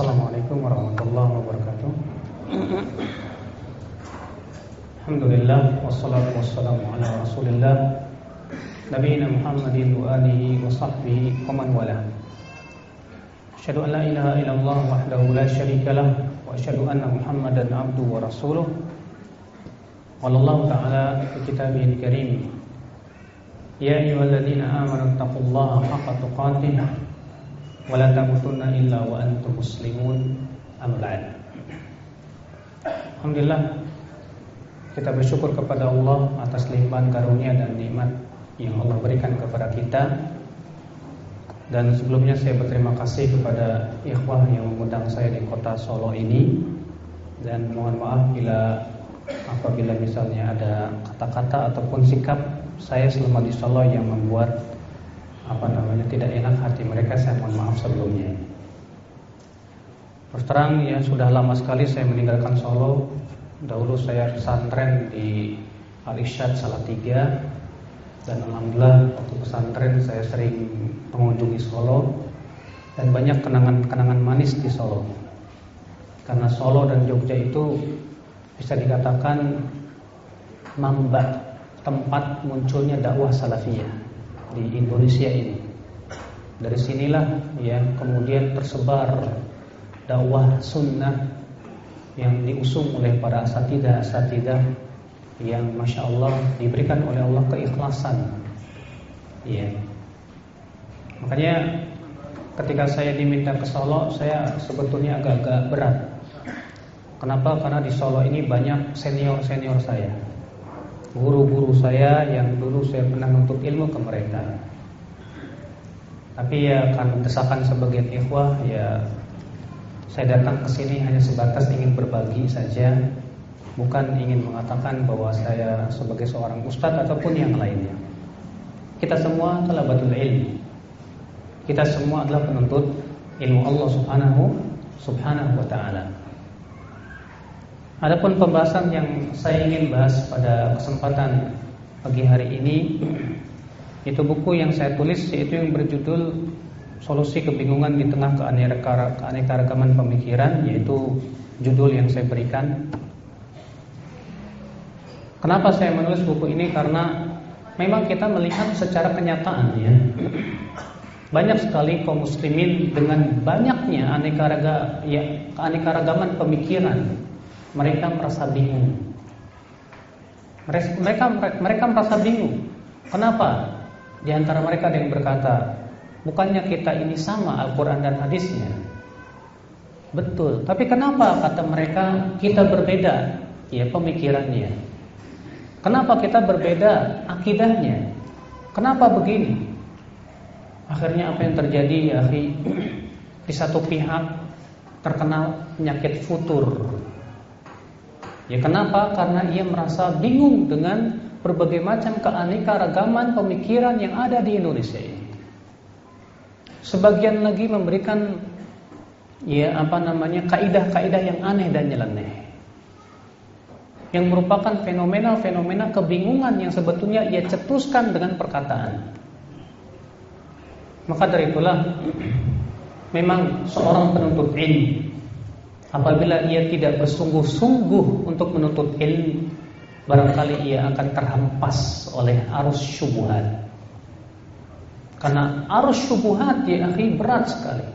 Assalamualaikum warahmatullahi wabarakatuh. Alhamdulillah Wassalatu wassalamu ala rasulillah Nabi Muhammadin wa alihi wa sahbihi wa man wala. Asyhadu an la ilaha illallah wahdahu la syarika lah Wa asyhadu anna muhammadan abdu wa rasuluh. Wallahu ta'ala fi kitabihil karim Ya ayyuhalladzina amanu taqullaha haqqa tuqatih tamutunna illa wa antum muslimun. Amma Alhamdulillah kita bersyukur kepada Allah atas limpahan karunia dan nikmat yang Allah berikan kepada kita. Dan sebelumnya saya berterima kasih kepada ikhwah yang mengundang saya di kota Solo ini. Dan mohon maaf bila apabila misalnya ada kata-kata ataupun sikap saya selama di Solo yang membuat apa namanya tidak enak hati mereka saya mohon maaf sebelumnya. Terus terang ya sudah lama sekali saya meninggalkan Solo. Dahulu saya pesantren di Al Irsyad Salatiga dan alhamdulillah waktu pesantren saya sering mengunjungi Solo dan banyak kenangan-kenangan manis di Solo. Karena Solo dan Jogja itu bisa dikatakan mamba tempat munculnya dakwah salafiyah di Indonesia ini. Dari sinilah ya kemudian tersebar dakwah sunnah yang diusung oleh para asatidah-asatidah yang masya Allah diberikan oleh Allah keikhlasan. Ya. Makanya ketika saya diminta ke Solo, saya sebetulnya agak-agak berat. Kenapa? Karena di Solo ini banyak senior-senior saya guru-guru saya yang dulu saya pernah menuntut ilmu ke mereka. Tapi ya kan desakan sebagian ikhwah ya saya datang ke sini hanya sebatas ingin berbagi saja, bukan ingin mengatakan bahwa saya sebagai seorang ustadz ataupun yang lainnya. Kita semua telah batul ilmi. Kita semua adalah penuntut ilmu Allah Subhanahu Subhanahu wa taala. Adapun pembahasan yang saya ingin bahas pada kesempatan pagi hari ini itu buku yang saya tulis yaitu yang berjudul Solusi Kebingungan di Tengah Keanekaragaman Pemikiran yaitu judul yang saya berikan. Kenapa saya menulis buku ini? Karena memang kita melihat secara kenyataan ya. Banyak sekali kaum muslimin dengan banyaknya aneka ya, keanekaragaman pemikiran mereka merasa bingung. Mereka mereka merasa bingung. Kenapa? Di antara mereka ada yang berkata, bukannya kita ini sama Al-Quran dan hadisnya? Betul. Tapi kenapa kata mereka kita berbeda? Ya pemikirannya. Kenapa kita berbeda akidahnya? Kenapa begini? Akhirnya apa yang terjadi ya Di satu pihak terkenal penyakit futur Ya kenapa? Karena ia merasa bingung dengan berbagai macam keanekaragaman pemikiran yang ada di Indonesia ini. Sebagian lagi memberikan ya apa namanya kaidah-kaidah yang aneh dan nyeleneh. Yang merupakan fenomena-fenomena kebingungan yang sebetulnya ia cetuskan dengan perkataan. Maka dari itulah memang seorang penuntut ilmu Apabila ia tidak bersungguh-sungguh untuk menuntut ilmu, barangkali ia akan terhempas oleh arus syubhat. Karena arus syubhat ya akhi berat sekali.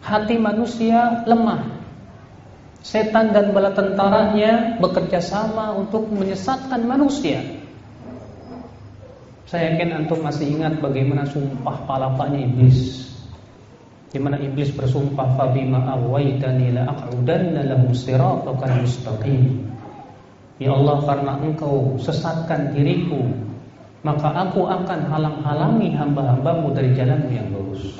Hati manusia lemah. Setan dan bala tentaranya bekerja sama untuk menyesatkan manusia. Saya yakin antum masih ingat bagaimana sumpah palapanya iblis di mana iblis bersumpah fabima awaitani la aq'udanna lahum siratal mustaqim. Ya Allah karena engkau sesatkan diriku maka aku akan halang-halangi hamba-hambamu dari jalanmu yang lurus.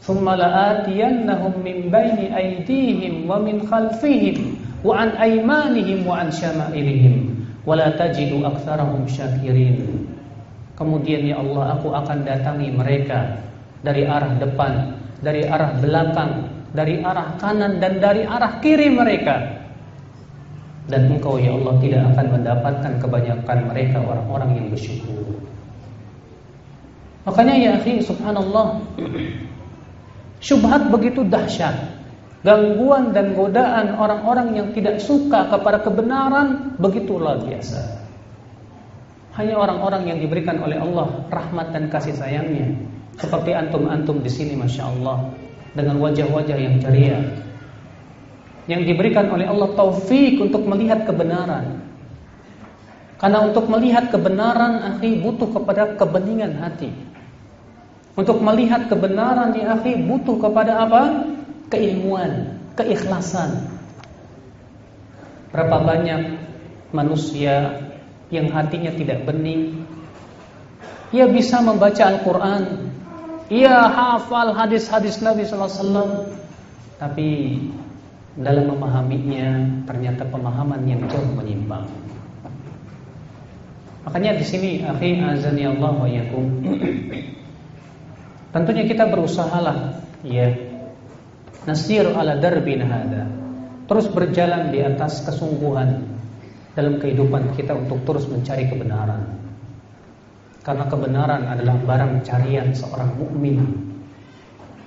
Thumma la'atiyannahum min baini aydihim wa min khalfihim wa an aymanihim wa an syama'ilihim wa la tajidu aktsarahum syakirin. Kemudian ya Allah aku akan datangi mereka dari arah depan, dari arah belakang, dari arah kanan dan dari arah kiri mereka. Dan engkau ya Allah tidak akan mendapatkan kebanyakan mereka orang-orang yang bersyukur. Makanya ya akhi subhanallah Syubhat begitu dahsyat. Gangguan dan godaan orang-orang yang tidak suka kepada kebenaran begitu luar biasa. Hanya orang-orang yang diberikan oleh Allah rahmat dan kasih sayangnya. Seperti antum-antum di sini Masya Allah. Dengan wajah-wajah yang ceria. Yang diberikan oleh Allah taufik untuk melihat kebenaran. Karena untuk melihat kebenaran akhi butuh kepada kebeningan hati. Untuk melihat kebenaran ya akhi butuh kepada apa? keilmuan, keikhlasan. Berapa banyak manusia yang hatinya tidak bening, ia bisa membaca Al-Quran, ia hafal hadis-hadis Nabi SAW, tapi dalam memahaminya ternyata pemahaman yang jauh menyimpang. Makanya di sini akhi azani Allah wa yakum. Tentunya kita berusahalah ya nasir ala darbin hada terus berjalan di atas kesungguhan dalam kehidupan kita untuk terus mencari kebenaran karena kebenaran adalah barang carian seorang mukmin.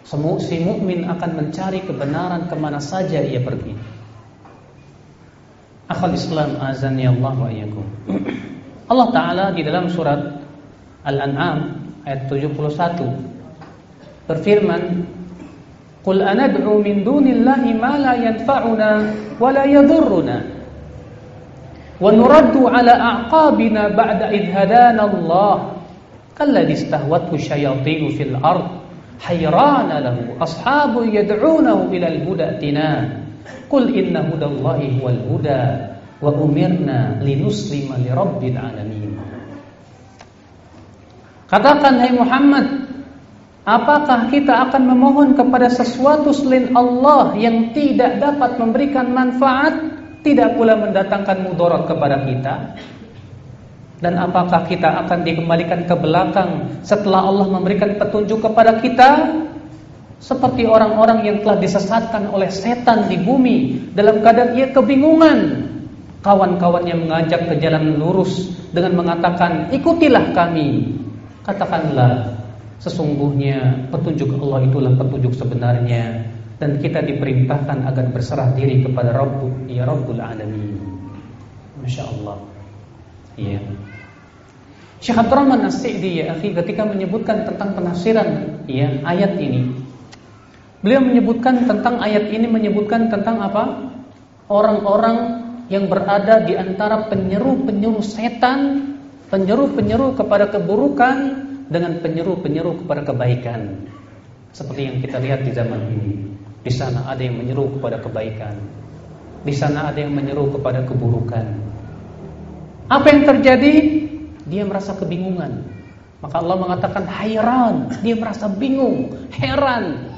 Semua si mukmin akan mencari kebenaran ke mana saja ia pergi. Akal Islam azan ya Allah wa iyakum Allah taala di dalam surat Al-An'am ayat 71 berfirman Qul anad'u min dunillahi ma la yanfa'una wa la yadhurruna nuraddu ala a'qabina ba'da idh hadana Allah kalladhi istahwathu syayatinu fil ard hayrana lahu ashabu yad'unahu ila al-huda tina Qul inna hudallahi huwal huda wa umirna linuslima lirabbil alamin Katakan hai Muhammad Apakah kita akan memohon kepada sesuatu selain Allah yang tidak dapat memberikan manfaat, tidak pula mendatangkan mudarat kepada kita? Dan apakah kita akan dikembalikan ke belakang setelah Allah memberikan petunjuk kepada kita? Seperti orang-orang yang telah disesatkan oleh setan di bumi dalam keadaan ia kebingungan. Kawan-kawannya mengajak ke jalan lurus dengan mengatakan, "Ikutilah kami." Katakanlah, Sesungguhnya petunjuk Allah itulah petunjuk sebenarnya dan kita diperintahkan agar berserah diri kepada Rabb ya Rabbul Alamin. Masya Allah. Iya. Syekh Abdurrahman As-Sa'di ya akhi ketika menyebutkan tentang penafsiran ya ayat ini. Beliau menyebutkan tentang ayat ini menyebutkan tentang apa? Orang-orang yang berada di antara penyeru-penyeru setan, penyeru-penyeru kepada keburukan dengan penyeru-penyeru kepada kebaikan. Seperti yang kita lihat di zaman ini. Di sana ada yang menyeru kepada kebaikan. Di sana ada yang menyeru kepada keburukan. Apa yang terjadi? Dia merasa kebingungan. Maka Allah mengatakan hayran, dia merasa bingung, heran.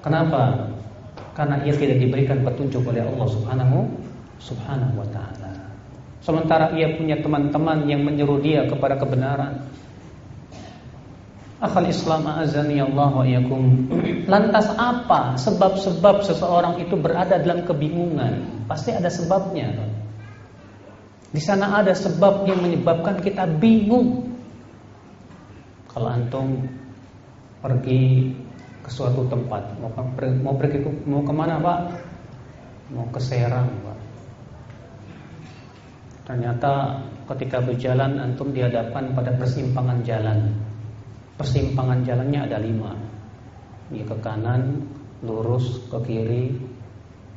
Kenapa? Karena ia tidak diberikan petunjuk oleh Allah Subhanahu Subhanahu wa taala. Sementara ia punya teman-teman yang menyeru dia kepada kebenaran, Akhal Islam azani Allah wa yakum. Lantas apa sebab-sebab seseorang itu berada dalam kebingungan? Pasti ada sebabnya. Di sana ada sebab yang menyebabkan kita bingung. Kalau antum pergi ke suatu tempat, mau pergi, mau pergi ke, mau ke mana pak? Mau ke Serang pak. Ternyata ketika berjalan antum dihadapkan pada persimpangan jalan persimpangan jalannya ada lima. Ya ke kanan lurus ke kiri.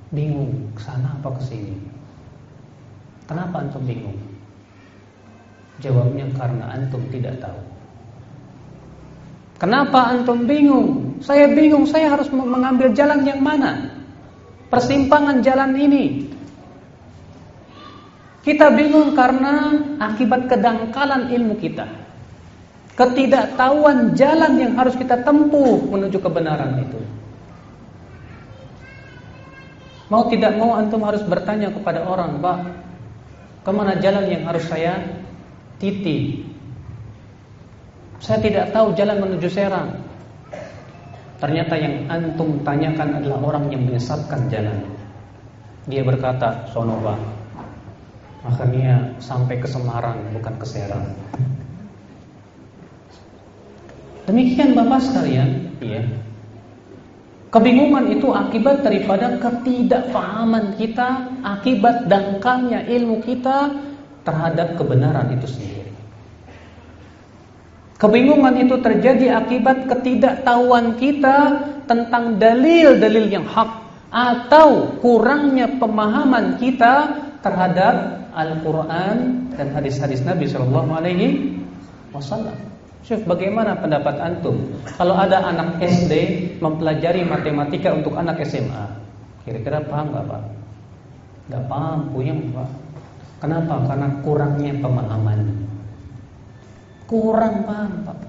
Bingung ke sana apa ke sini? Kenapa antum bingung? Jawabnya karena antum tidak tahu. Kenapa antum bingung? Saya bingung saya harus mengambil jalan yang mana? Persimpangan jalan ini. Kita bingung karena akibat kedangkalan ilmu kita ketidaktahuan jalan yang harus kita tempuh menuju kebenaran itu. Mau tidak mau antum harus bertanya kepada orang, Pak, ke mana jalan yang harus saya titi? Saya tidak tahu jalan menuju Serang. Ternyata yang antum tanyakan adalah orang yang menyesatkan jalan. Dia berkata, sono Pak, makanya sampai ke Semarang bukan ke Serang. Demikian Bapak sekalian, ya. Kebingungan itu akibat daripada ketidakpahaman kita, akibat dangkalnya ilmu kita terhadap kebenaran itu sendiri. Kebingungan itu terjadi akibat ketidaktahuan kita tentang dalil-dalil yang hak atau kurangnya pemahaman kita terhadap Al-Quran dan hadis-hadis Nabi Shallallahu Alaihi Wasallam. Syekh, bagaimana pendapat antum kalau ada anak SD mempelajari matematika untuk anak SMA? Kira-kira paham nggak pak? Nggak paham, punya pak. Kenapa? Karena kurangnya pemahaman. Kurang paham pak.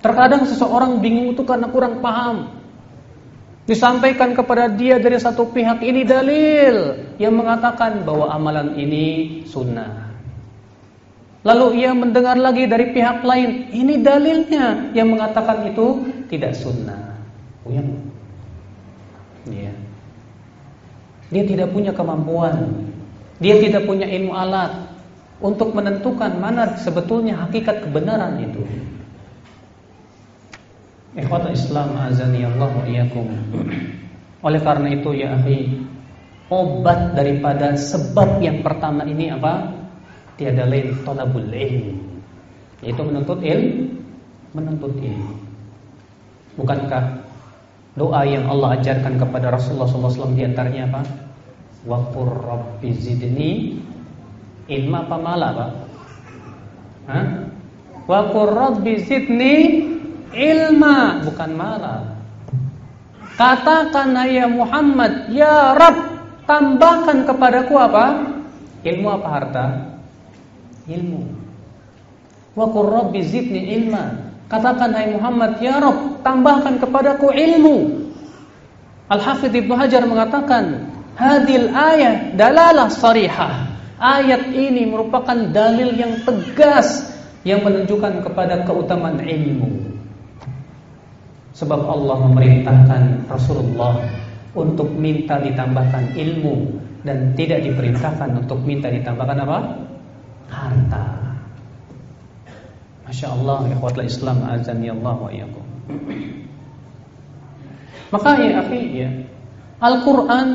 Terkadang seseorang bingung itu karena kurang paham. Disampaikan kepada dia dari satu pihak ini dalil yang mengatakan bahwa amalan ini sunnah. Lalu ia mendengar lagi dari pihak lain, ini dalilnya yang mengatakan itu tidak sunnah. Uyang. Ya. Dia tidak punya kemampuan. Dia tidak punya ilmu alat untuk menentukan mana sebetulnya hakikat kebenaran itu. Ikhwata Islam azani Allah wa. Oleh karena itu ya akhi, obat daripada sebab yang pertama ini apa? Tiada lain talabul ilm yaitu menuntut ilmu menuntut ilmu. Bukankah doa yang Allah ajarkan kepada Rasulullah SAW di antaranya apa? Waqur rabbi zidni ilma apa mala Pak? Hah? waqur rabbi zidni ilma bukan mala. Katakan ya Muhammad ya Rabb tambahkan kepadaku apa? Ilmu apa harta ilmu. Wa qur zidni ilma. Katakan hai Muhammad, ya Rabb, tambahkan kepadaku ilmu. Al-Hafidz Ibnu Hajar mengatakan, hadil ayat dalalah sarihah. Ayat ini merupakan dalil yang tegas yang menunjukkan kepada keutamaan ilmu. Sebab Allah memerintahkan Rasulullah untuk minta ditambahkan ilmu dan tidak diperintahkan untuk minta ditambahkan apa? Harta. Masya Allah, ikhwatlah Islam azani Allah wa iyakum. Maka ya akhi ya, Al-Quran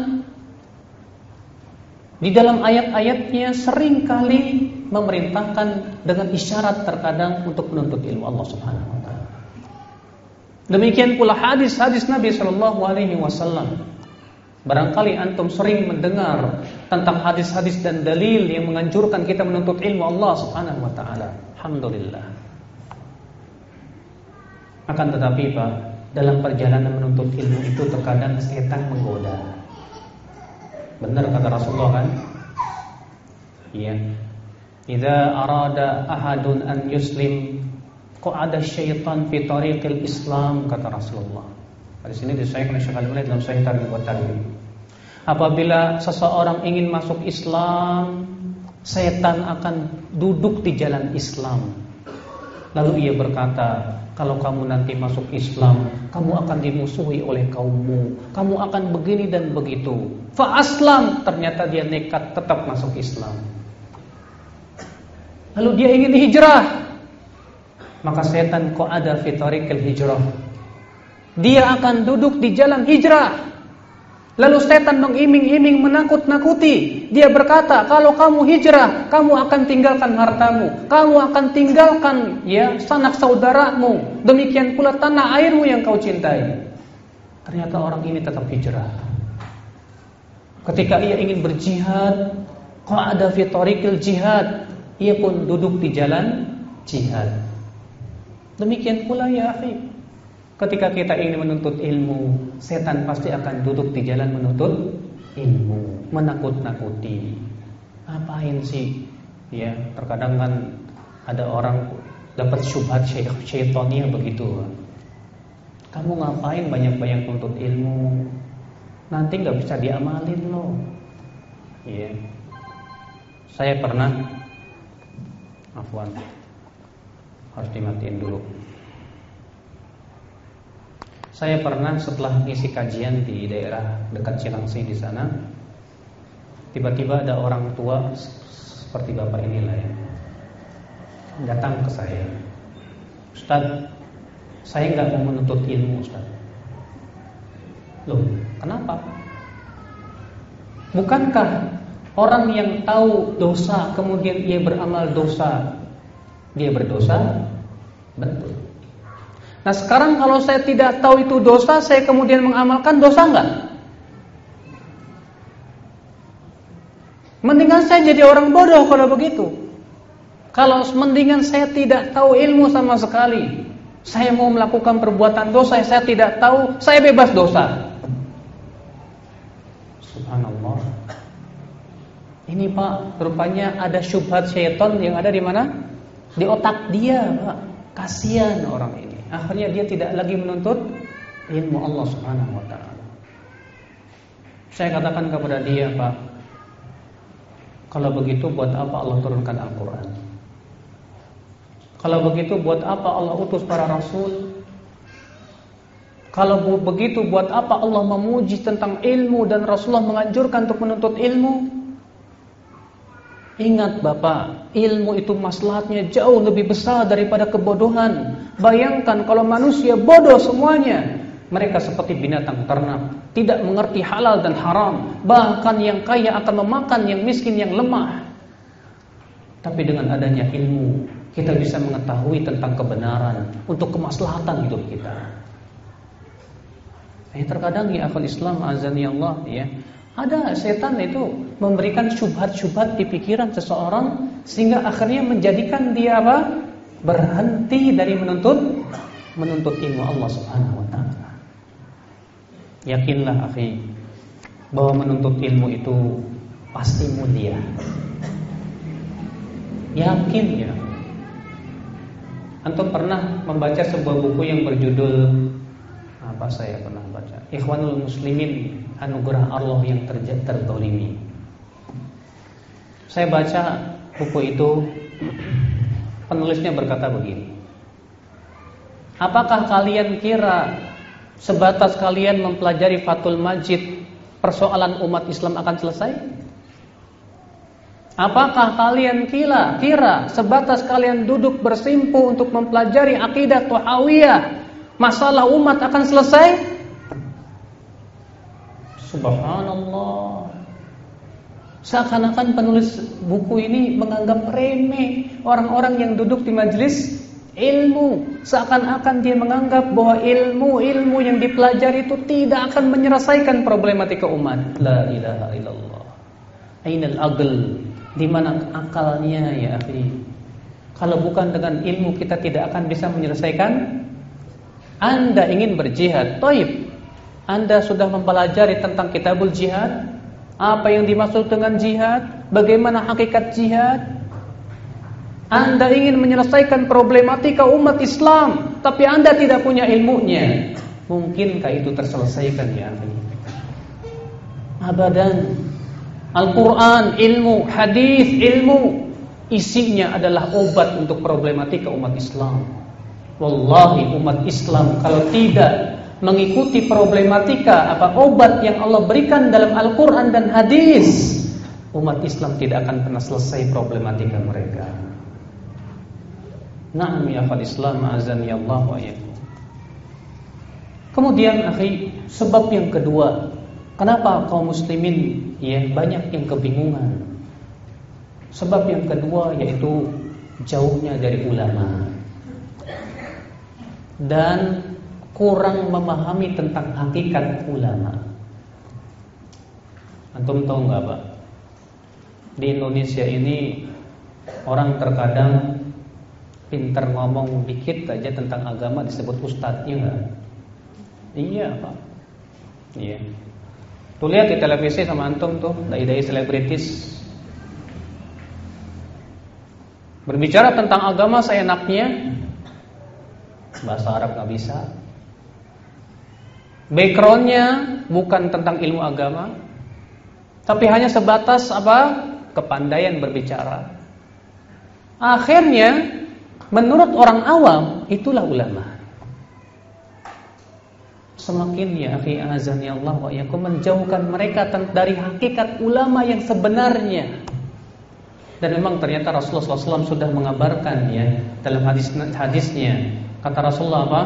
di dalam ayat-ayatnya sering kali memerintahkan dengan isyarat terkadang untuk menuntut ilmu Allah Subhanahu wa taala. Demikian pula hadis-hadis Nabi sallallahu alaihi wasallam Barangkali antum sering mendengar tentang hadis-hadis dan dalil yang menganjurkan kita menuntut ilmu Allah Subhanahu wa taala. Alhamdulillah. Akan tetapi Pak, dalam perjalanan menuntut ilmu itu terkadang setan menggoda. Benar kata Rasulullah kan? Iya. Idza arada ahadun an yuslim ada syaitan fi tariqil Islam kata Rasulullah. Di sini disahkan oleh Syekh Al-Albani dalam Sahih Targhib wa. Apabila seseorang ingin masuk Islam, setan akan duduk di jalan Islam. Lalu ia berkata, kalau kamu nanti masuk Islam, kamu akan dimusuhi oleh kaummu. Kamu akan begini dan begitu. Fa aslam, ternyata dia nekat tetap masuk Islam. Lalu dia ingin hijrah. Maka setan kok ada fitarikal hijrah dia akan duduk di jalan hijrah. Lalu setan mengiming-iming menakut-nakuti. Dia berkata, kalau kamu hijrah, kamu akan tinggalkan hartamu. Kamu akan tinggalkan ya sanak saudaramu. Demikian pula tanah airmu yang kau cintai. Ternyata orang ini tetap hijrah. Ketika ia ingin berjihad, kok ada fitorikil jihad, ia pun duduk di jalan jihad. Demikian pula ya akhi, Ketika kita ingin menuntut ilmu, setan pasti akan duduk di jalan menuntut ilmu, menakut-nakuti. Apain sih? Ya, terkadang kan ada orang dapat syubhat syaitannya begitu. Kamu ngapain banyak-banyak menuntut ilmu? Nanti nggak bisa diamalin loh. Ya. Saya pernah Afwan Harus dimatiin dulu saya pernah setelah ngisi kajian di daerah dekat Cilangsi di sana, tiba-tiba ada orang tua seperti bapak inilah ya, datang ke saya, Ustaz, saya nggak mau menuntut ilmu Ustaz, Loh, kenapa? Bukankah orang yang tahu dosa kemudian ia beramal dosa, dia berdosa? Betul. Nah sekarang kalau saya tidak tahu itu dosa, saya kemudian mengamalkan dosa enggak? Mendingan saya jadi orang bodoh kalau begitu. Kalau mendingan saya tidak tahu ilmu sama sekali. Saya mau melakukan perbuatan dosa, saya tidak tahu, saya bebas dosa. Subhanallah. Ini Pak, rupanya ada syubhat syaitan yang ada di mana? Di otak dia, Pak. Kasihan orang ini. Akhirnya dia tidak lagi menuntut ilmu Allah Subhanahu wa taala. Saya katakan kepada dia, Pak, kalau begitu buat apa Allah turunkan Al-Qur'an? Kalau begitu buat apa Allah utus para rasul? Kalau begitu buat apa Allah memuji tentang ilmu dan Rasulullah menganjurkan untuk menuntut ilmu? Ingat Bapak, ilmu itu maslahatnya jauh lebih besar daripada kebodohan. Bayangkan kalau manusia bodoh semuanya, mereka seperti binatang ternak, tidak mengerti halal dan haram. Bahkan yang kaya akan memakan yang miskin yang lemah. Tapi dengan adanya ilmu, kita bisa mengetahui tentang kebenaran untuk kemaslahatan hidup kita. Eh terkadang ya akal Islam azani Allah ya, ada setan itu memberikan syubhat-syubhat di pikiran seseorang sehingga akhirnya menjadikan dia apa? Berhenti dari menuntut menuntut ilmu Allah Subhanahu wa taala. Yakinlah akhi bahwa menuntut ilmu itu pasti mulia. Yakin ya. Antum pernah membaca sebuah buku yang berjudul apa saya pernah baca? Ikhwanul Muslimin anugerah Allah yang terjadi Saya baca buku itu penulisnya berkata begini. Apakah kalian kira sebatas kalian mempelajari Fathul Majid persoalan umat Islam akan selesai? Apakah kalian kira kira sebatas kalian duduk bersimpu untuk mempelajari akidah Tuhawiyah masalah umat akan selesai? Subhanallah. Seakan-akan penulis buku ini menganggap remeh orang-orang yang duduk di majelis ilmu. Seakan-akan dia menganggap bahwa ilmu-ilmu yang dipelajari itu tidak akan menyelesaikan problematika umat. La ilaha illallah. Ainal aql? Di mana akalnya ya akhi? Kalau bukan dengan ilmu kita tidak akan bisa menyelesaikan Anda ingin berjihad, toib anda sudah mempelajari tentang kitabul jihad? Apa yang dimaksud dengan jihad? Bagaimana hakikat jihad? Anda ingin menyelesaikan problematika umat Islam, tapi Anda tidak punya ilmunya. Mungkinkah itu terselesaikan ya? Abadan. Al-Quran, ilmu, hadis, ilmu Isinya adalah obat untuk problematika umat Islam Wallahi umat Islam Kalau tidak mengikuti problematika apa obat yang Allah berikan dalam Al-Qur'an dan hadis, umat Islam tidak akan pernah selesai problematika mereka. Naam ya fal Islam azan ya Allah wa Kemudian akhi, sebab yang kedua, kenapa kaum muslimin ya banyak yang kebingungan? Sebab yang kedua yaitu jauhnya dari ulama. Dan kurang memahami tentang hakikat ulama. Antum tahu nggak pak? Di Indonesia ini orang terkadang pintar ngomong dikit aja tentang agama disebut ustadz, iya nggak? Iya pak. Iya. Tuh lihat di televisi sama antum tuh dai-dai selebritis berbicara tentang agama seenaknya bahasa Arab nggak bisa Backgroundnya bukan tentang ilmu agama, tapi hanya sebatas apa kepandaian berbicara. Akhirnya, menurut orang awam itulah ulama. Semakin ya akhi azani Allah wa yakum menjauhkan mereka dari hakikat ulama yang sebenarnya. Dan memang ternyata Rasulullah SAW sudah mengabarkan ya dalam hadis hadisnya kata Rasulullah apa?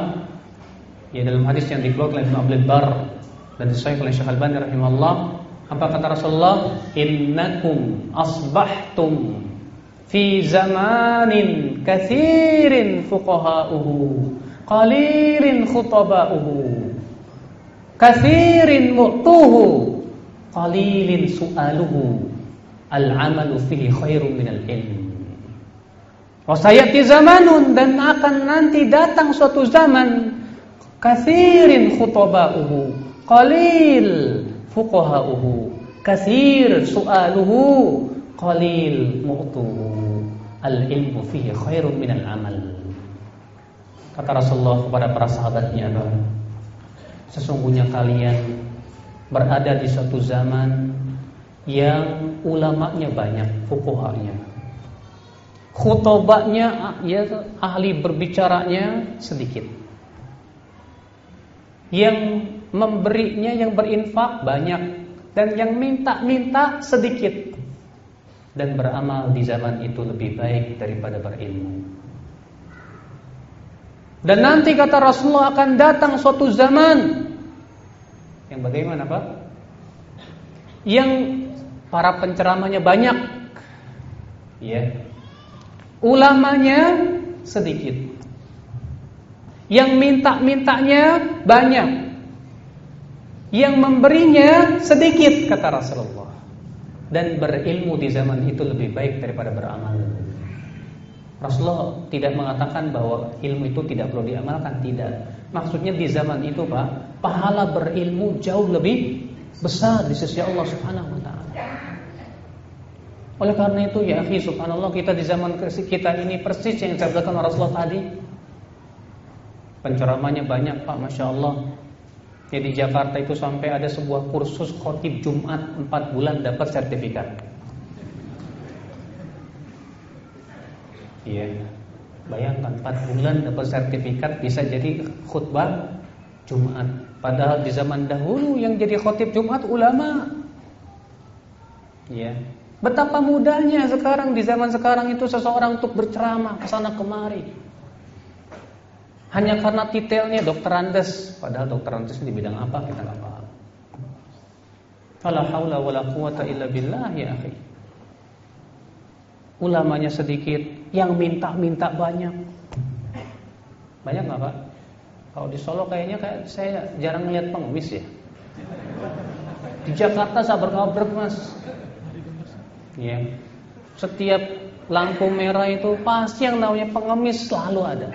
Ya dalam hadis yang dikeluarkan oleh Ibnu Abdul Bar dan disahih oleh Syekh Al-Albani rahimahullah apa kata Rasulullah? Innakum asbahtum fi zamanin kathirin fuqaha'uhu qalilin khutaba'uhu kathirin mu'tuhu qalilin su'aluhu. Al-amalu fihi khairun minal ilm. Wasayati zamanun dan akan nanti datang suatu zaman kathirin khutaba'uhu qalil fuqaha'uhu. Kathir su'aluhu. Qalil mu'tuhu. Al-ilmu fihi khairun minal amal. Kata Rasulullah kepada para sahabatnya sesungguhnya kalian berada di suatu zaman yang ulamanya banyak fuqahanya. Khutobahnya ya ahli berbicaranya sedikit. Yang memberinya yang berinfak banyak dan yang minta-minta sedikit. Dan beramal di zaman itu lebih baik daripada berilmu. Dan nanti kata Rasulullah akan datang suatu zaman yang bagaimana Pak? Yang para penceramanya banyak. Ya, Ulamanya sedikit. Yang minta-mintanya banyak. Yang memberinya sedikit kata Rasulullah. Dan berilmu di zaman itu lebih baik daripada beramal. Rasulullah tidak mengatakan bahwa ilmu itu tidak perlu diamalkan, tidak. Maksudnya di zaman itu, Pak, pahala berilmu jauh lebih besar di sisi Allah Subhanahu wa taala. Oleh karena itu ya akhi subhanallah kita di zaman kita ini persis yang disabdakan Rasulullah tadi. Penceramanya banyak Pak Masya Allah. Ya di Jakarta itu sampai ada sebuah kursus khotib Jumat 4 bulan dapat sertifikat. Iya. Bayangkan 4 bulan dapat sertifikat bisa jadi khutbah Jumat. Padahal di zaman dahulu yang jadi khotib Jumat ulama. Iya. Betapa mudahnya sekarang di zaman sekarang itu seseorang untuk berceramah ke sana kemari. Hanya karena titelnya dokter Andes, padahal dokter Andes di bidang apa kita nggak paham. Fala haula wala quwata illa billah ya akhi. Ulamanya sedikit, yang minta-minta banyak. Banyak nggak Pak? Kalau di Solo kayaknya kayak saya jarang lihat pengemis ya. Di Jakarta sabar kabar Mas. Ya. Setiap lampu merah itu pasti yang namanya pengemis selalu ada.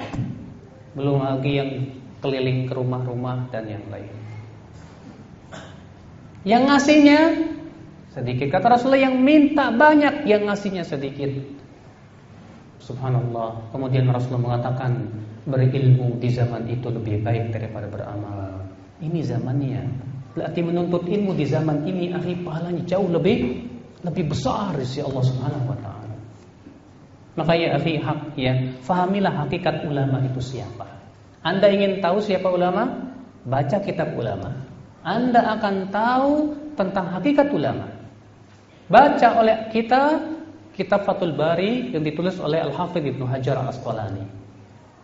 Belum lagi yang keliling ke rumah-rumah dan yang lain. Yang ngasihnya sedikit. Kata Rasulullah yang minta banyak, yang ngasihnya sedikit. Subhanallah. Kemudian Rasulullah mengatakan berilmu di zaman itu lebih baik daripada beramal. Ini zamannya. Berarti menuntut ilmu di zaman ini akhir pahalanya jauh lebih lebih besar Allah Subhanahu wa taala. Makanya akhi hak ya, fahamilah hakikat ulama itu siapa. Anda ingin tahu siapa ulama? Baca kitab ulama. Anda akan tahu tentang hakikat ulama. Baca oleh kita kitab Fathul Bari yang ditulis oleh Al-Hafidh Ibnu Hajar Al-Asqalani.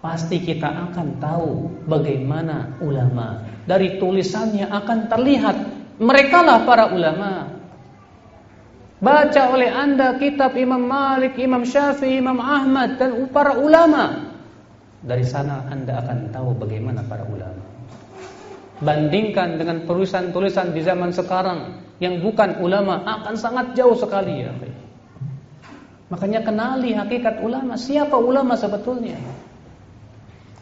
Pasti kita akan tahu bagaimana ulama. Dari tulisannya akan terlihat merekalah para ulama. Baca oleh anda kitab Imam Malik, Imam Syafi'i, Imam Ahmad dan para ulama. Dari sana anda akan tahu bagaimana para ulama. Bandingkan dengan tulisan-tulisan di zaman sekarang yang bukan ulama akan sangat jauh sekali ya. Makanya kenali hakikat ulama, siapa ulama sebetulnya.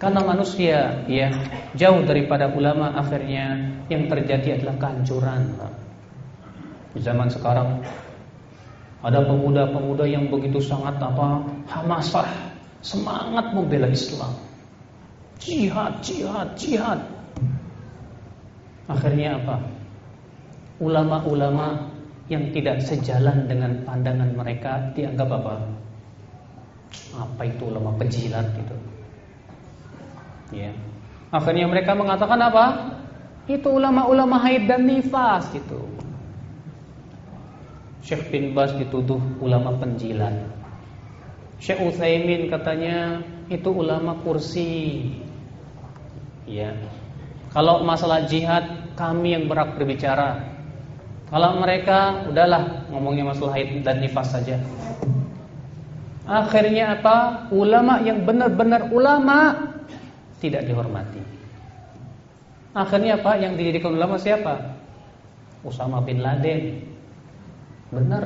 Karena manusia ya jauh daripada ulama akhirnya yang terjadi adalah kehancuran. Di zaman sekarang ada pemuda-pemuda yang begitu sangat apa? Hamasah, semangat membela Islam. Jihad, jihad, jihad. Akhirnya apa? Ulama-ulama yang tidak sejalan dengan pandangan mereka dianggap apa? Apa itu ulama pejilat gitu. Ya. Akhirnya mereka mengatakan apa? Itu ulama-ulama haid dan nifas gitu. Syekh bin Bas dituduh ulama penjilat. Syekh Utsaimin katanya itu ulama kursi. Ya. Kalau masalah jihad Kami yang berhak berbicara. Kalau mereka udahlah ngomongnya masalah haid dan nifas saja. Akhirnya apa? Ulama yang benar-benar ulama tidak dihormati. Akhirnya apa? Yang dijadikan ulama siapa? Usama bin Laden. Benar.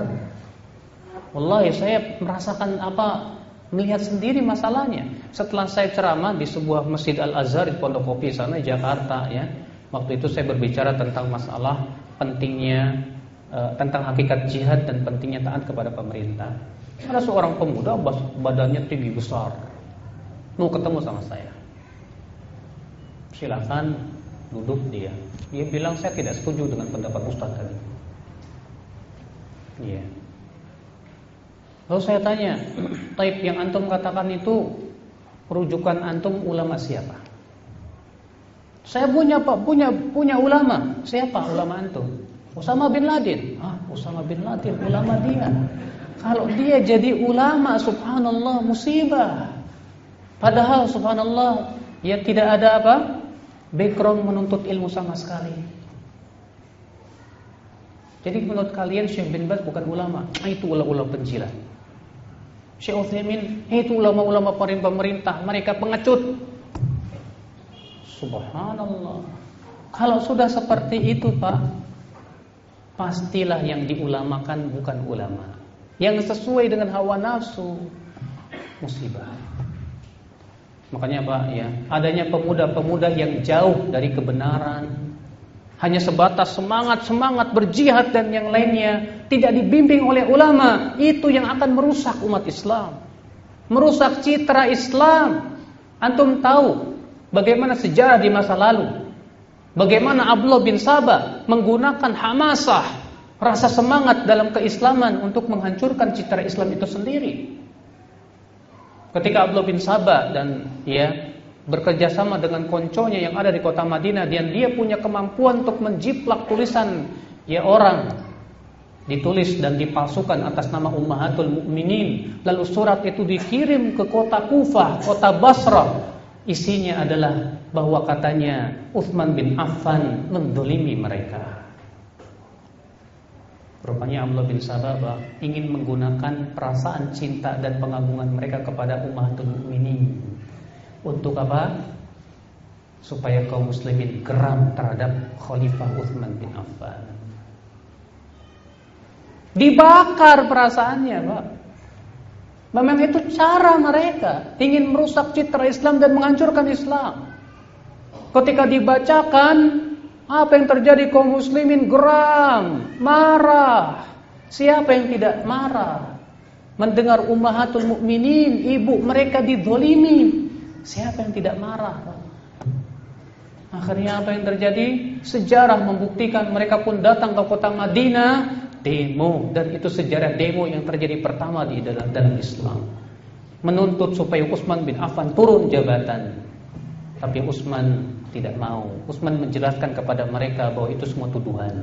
Wallahi saya merasakan apa melihat sendiri masalahnya. Setelah saya ceramah di sebuah Masjid Al-Azhar di Pondok Kopi sana Jakarta ya. Waktu itu saya berbicara tentang masalah pentingnya uh, tentang hakikat jihad dan pentingnya taat kepada pemerintah. Ada seorang pemuda badannya tinggi besar. Mau ketemu sama saya. Silakan duduk dia. Dia bilang saya tidak setuju dengan pendapat Ustaz tadi. Iya. Lalu saya tanya, taib yang antum katakan itu rujukan antum ulama siapa? Saya punya Pak, punya punya ulama. Siapa ulama antum? Usama bin Laden. Ah, Usama bin Laden ulama dia. Kalau dia jadi ulama, subhanallah musibah. Padahal subhanallah ya tidak ada apa? background menuntut ilmu sama sekali. Jadi menurut kalian Syekh bin Baz bukan ulama, itu ulama-ulama penjilat. Syekh Utsaimin itu ulama-ulama pemerintah, mereka pengecut. Subhanallah. Kalau sudah seperti itu, Pak, pastilah yang diulamakan bukan ulama. Yang sesuai dengan hawa nafsu musibah. Makanya Pak ya, adanya pemuda-pemuda yang jauh dari kebenaran, hanya sebatas semangat-semangat berjihad dan yang lainnya tidak dibimbing oleh ulama, itu yang akan merusak umat Islam. Merusak citra Islam. Antum tahu bagaimana sejarah di masa lalu. Bagaimana Abdullah bin Sabah menggunakan hamasah, rasa semangat dalam keislaman untuk menghancurkan citra Islam itu sendiri. Ketika Abdullah bin Sabah dan ya bekerja sama dengan konconya yang ada di kota Madinah dan dia punya kemampuan untuk menjiplak tulisan ya orang. Ditulis dan dipalsukan atas nama Ummahatul Mukminin lalu surat itu dikirim ke kota Kufah, kota Basra. Isinya adalah bahwa katanya Uthman bin Affan mendolimi mereka. Rupanya Abdullah bin Sabah ingin menggunakan perasaan cinta dan pengagungan mereka kepada Ummahatul Mukminin untuk apa? Supaya kaum muslimin geram terhadap Khalifah Uthman bin Affan. Dibakar perasaannya, Pak. Memang itu cara mereka ingin merusak citra Islam dan menghancurkan Islam. Ketika dibacakan, apa yang terjadi kaum muslimin geram, marah. Siapa yang tidak marah? Mendengar ummahatul mukminin, ibu mereka didolimi, Siapa yang tidak marah? Akhirnya apa yang terjadi? Sejarah membuktikan mereka pun datang ke kota Madinah demo dan itu sejarah demo yang terjadi pertama di dalam dalam Islam. Menuntut supaya Utsman bin Affan turun jabatan. Tapi Utsman tidak mau. Utsman menjelaskan kepada mereka bahwa itu semua tuduhan.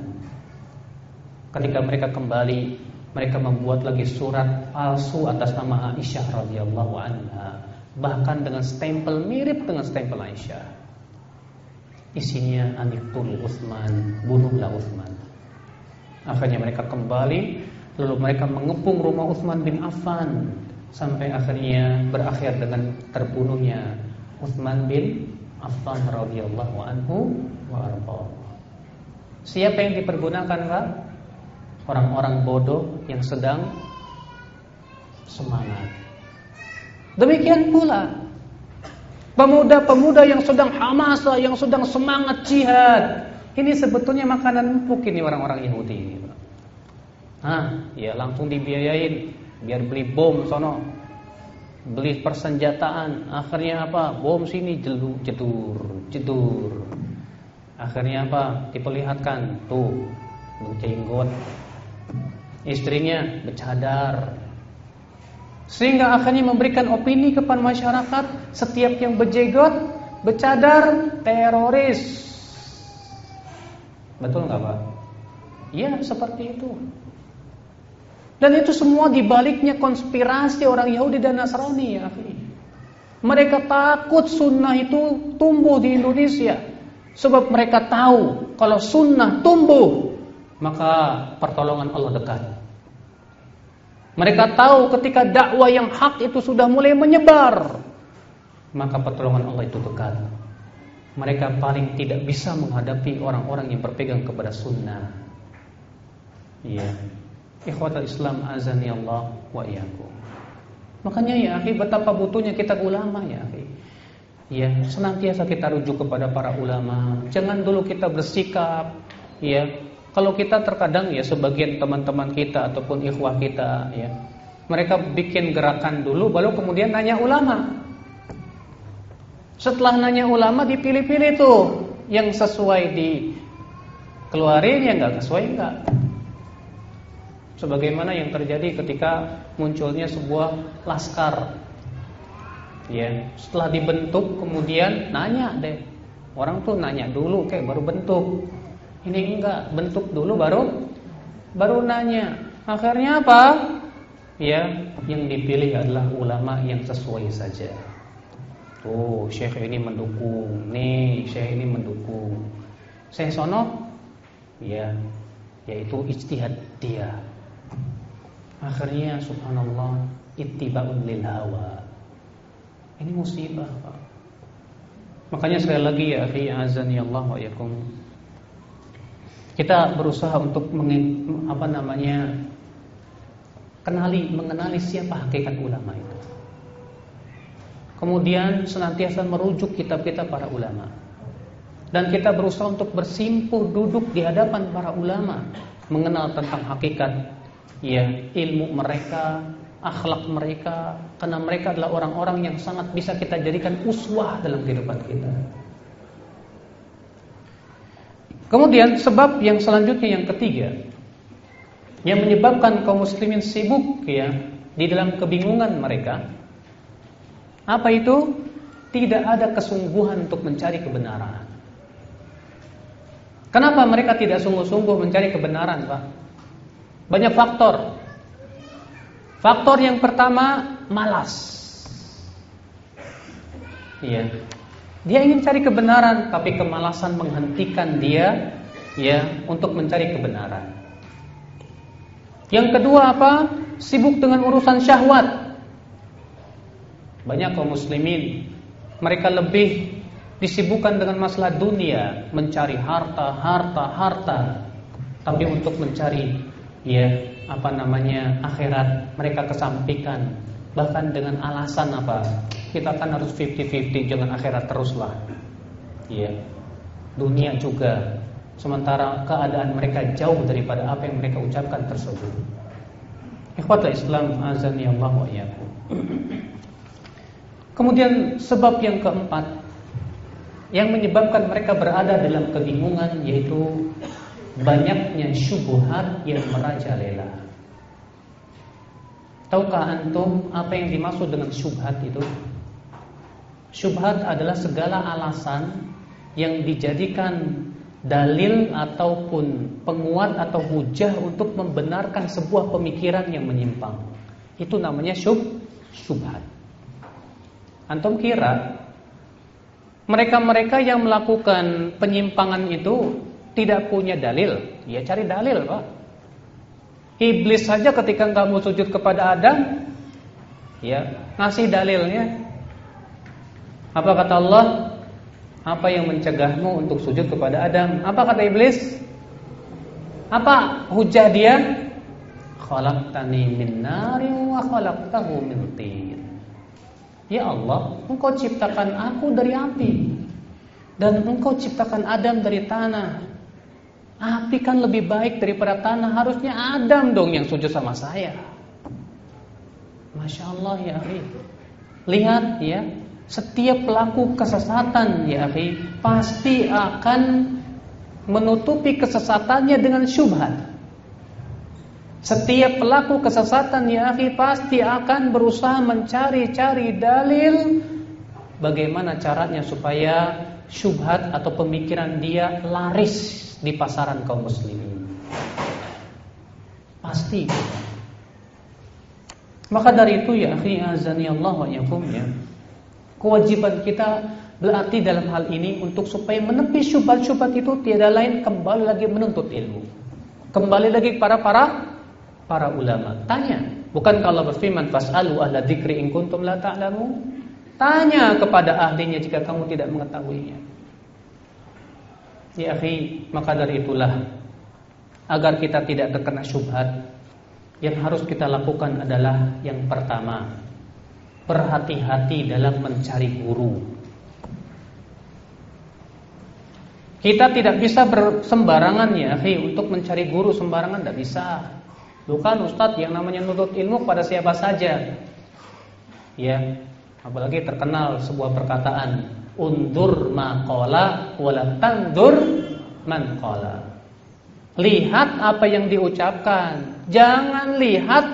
Ketika mereka kembali, mereka membuat lagi surat palsu atas nama Aisyah radhiyallahu anha bahkan dengan stempel mirip dengan stempel Aisyah. Isinya aniktul Utsman, bunuhlah Utsman. Akhirnya mereka kembali, lalu mereka mengepung rumah Utsman bin Affan sampai akhirnya berakhir dengan terbunuhnya Utsman bin Affan radhiyallahu anhu wa Siapa yang dipergunakan, Pak? Orang-orang bodoh yang sedang semangat Demikian pula pemuda-pemuda yang sedang hamasa, yang sedang semangat jihad. Ini sebetulnya makanan empuk ini orang-orang Yahudi ini. Ah, ya langsung dibiayain biar beli bom sono. Beli persenjataan, akhirnya apa? Bom sini jedur, jedur, jedur. Akhirnya apa? Diperlihatkan tuh jenggot. Istrinya bercadar, sehingga akhirnya memberikan opini kepada masyarakat setiap yang berjegot, bercadar, teroris. Betul nggak Pak? Iya seperti itu. Dan itu semua dibaliknya konspirasi orang Yahudi dan Nasrani ya Mereka takut sunnah itu tumbuh di Indonesia. Sebab mereka tahu kalau sunnah tumbuh, maka pertolongan Allah dekat. Mereka tahu ketika dakwah yang hak itu sudah mulai menyebar, maka pertolongan Allah itu dekat. Mereka paling tidak bisa menghadapi orang-orang yang berpegang kepada sunnah. Iya. Ikhwatul Islam azani Allah wa iyyakum. Makanya ya akhi betapa butuhnya kita ulama ya akhi. Ya, senantiasa kita rujuk kepada para ulama. Jangan dulu kita bersikap ya. Kalau kita terkadang ya sebagian teman-teman kita ataupun ikhwah kita ya, mereka bikin gerakan dulu baru kemudian nanya ulama. Setelah nanya ulama dipilih-pilih tuh yang sesuai di keluarin yang enggak sesuai enggak sebagaimana yang terjadi ketika munculnya sebuah laskar. Ya, setelah dibentuk kemudian nanya deh. Orang tuh nanya dulu kayak baru bentuk. Ini enggak, bentuk dulu baru baru nanya. Akhirnya apa? Ya, yang dipilih adalah ulama yang sesuai saja. Tuh, syekh ini mendukung, nih syekh ini mendukung. Syekh sono ya, yaitu ijtihad dia Akhirnya subhanallah ittiba'un lil hawa. Ini musibah, Pak. Makanya sekali lagi ya akhi azani Allah wa yakum. Kita berusaha untuk meng, apa namanya? kenali mengenali siapa hakikat ulama itu. Kemudian senantiasa merujuk kitab-kitab para ulama. Dan kita berusaha untuk bersimpuh duduk di hadapan para ulama, mengenal tentang hakikat ya ilmu mereka, akhlak mereka, karena mereka adalah orang-orang yang sangat bisa kita jadikan uswah dalam kehidupan kita. Kemudian sebab yang selanjutnya yang ketiga yang menyebabkan kaum muslimin sibuk ya di dalam kebingungan mereka apa itu? Tidak ada kesungguhan untuk mencari kebenaran. Kenapa mereka tidak sungguh-sungguh mencari kebenaran, Pak? Banyak faktor. Faktor yang pertama malas. Iya. Dia ingin cari kebenaran tapi kemalasan menghentikan dia ya untuk mencari kebenaran. Yang kedua apa? Sibuk dengan urusan syahwat. Banyak kaum muslimin mereka lebih disibukkan dengan masalah dunia, mencari harta, harta, harta. Tapi untuk mencari ya apa namanya akhirat mereka kesampingkan bahkan dengan alasan apa? Kita kan harus 50-50 jangan akhirat teruslah. Ya dunia juga. Sementara keadaan mereka jauh daripada apa yang mereka ucapkan tersebut. Ikhwatul Islam azani Allah wa iyyakum. Kemudian sebab yang keempat yang menyebabkan mereka berada dalam kebingungan yaitu banyaknya syubhat yang merajalela. Tahukah antum apa yang dimaksud dengan syubhat itu? Syubhat adalah segala alasan yang dijadikan dalil ataupun penguat atau hujah untuk membenarkan sebuah pemikiran yang menyimpang. Itu namanya syub syubhat. Antum kira mereka-mereka yang melakukan penyimpangan itu tidak punya dalil, ya cari dalil, Pak. Iblis saja ketika nggak mau sujud kepada Adam, ya ngasih dalilnya. Apa kata Allah? Apa yang mencegahmu untuk sujud kepada Adam? Apa kata iblis? Apa hujah dia? Khalaqtani min narin wa khalaqtahu min tin. Ya Allah, Engkau ciptakan aku dari api dan Engkau ciptakan Adam dari tanah. Api kan lebih baik daripada tanah. Harusnya Adam dong yang sujud sama saya. Masya Allah ya. Lihat ya, setiap pelaku kesesatan ya pasti akan menutupi kesesatannya dengan syubhat. Setiap pelaku kesesatan ya pasti akan berusaha mencari-cari dalil bagaimana caranya supaya syubhat atau pemikiran dia laris di pasaran kaum muslimin. Pasti. Maka dari itu ya akhi azani Allah wa yakum ya. Kewajiban kita Berarti dalam hal ini untuk supaya menepis syubhat-syubhat itu tiada lain kembali lagi menuntut ilmu. Kembali lagi para para para ulama. Tanya, bukan kalau berfirman fasalu ahla dzikri in kuntum la ta'lamu? Tanya kepada ahlinya jika kamu tidak mengetahuinya. Ya akhi, maka dari itulah agar kita tidak terkena syubhat yang harus kita lakukan adalah yang pertama, berhati-hati dalam mencari guru. Kita tidak bisa bersembarangan ya, hei, untuk mencari guru sembarangan tidak bisa. Bukan Ustadz yang namanya nutut ilmu pada siapa saja. Ya, apalagi terkenal sebuah perkataan, undur maqala wala tandur man qala. Lihat apa yang diucapkan, jangan lihat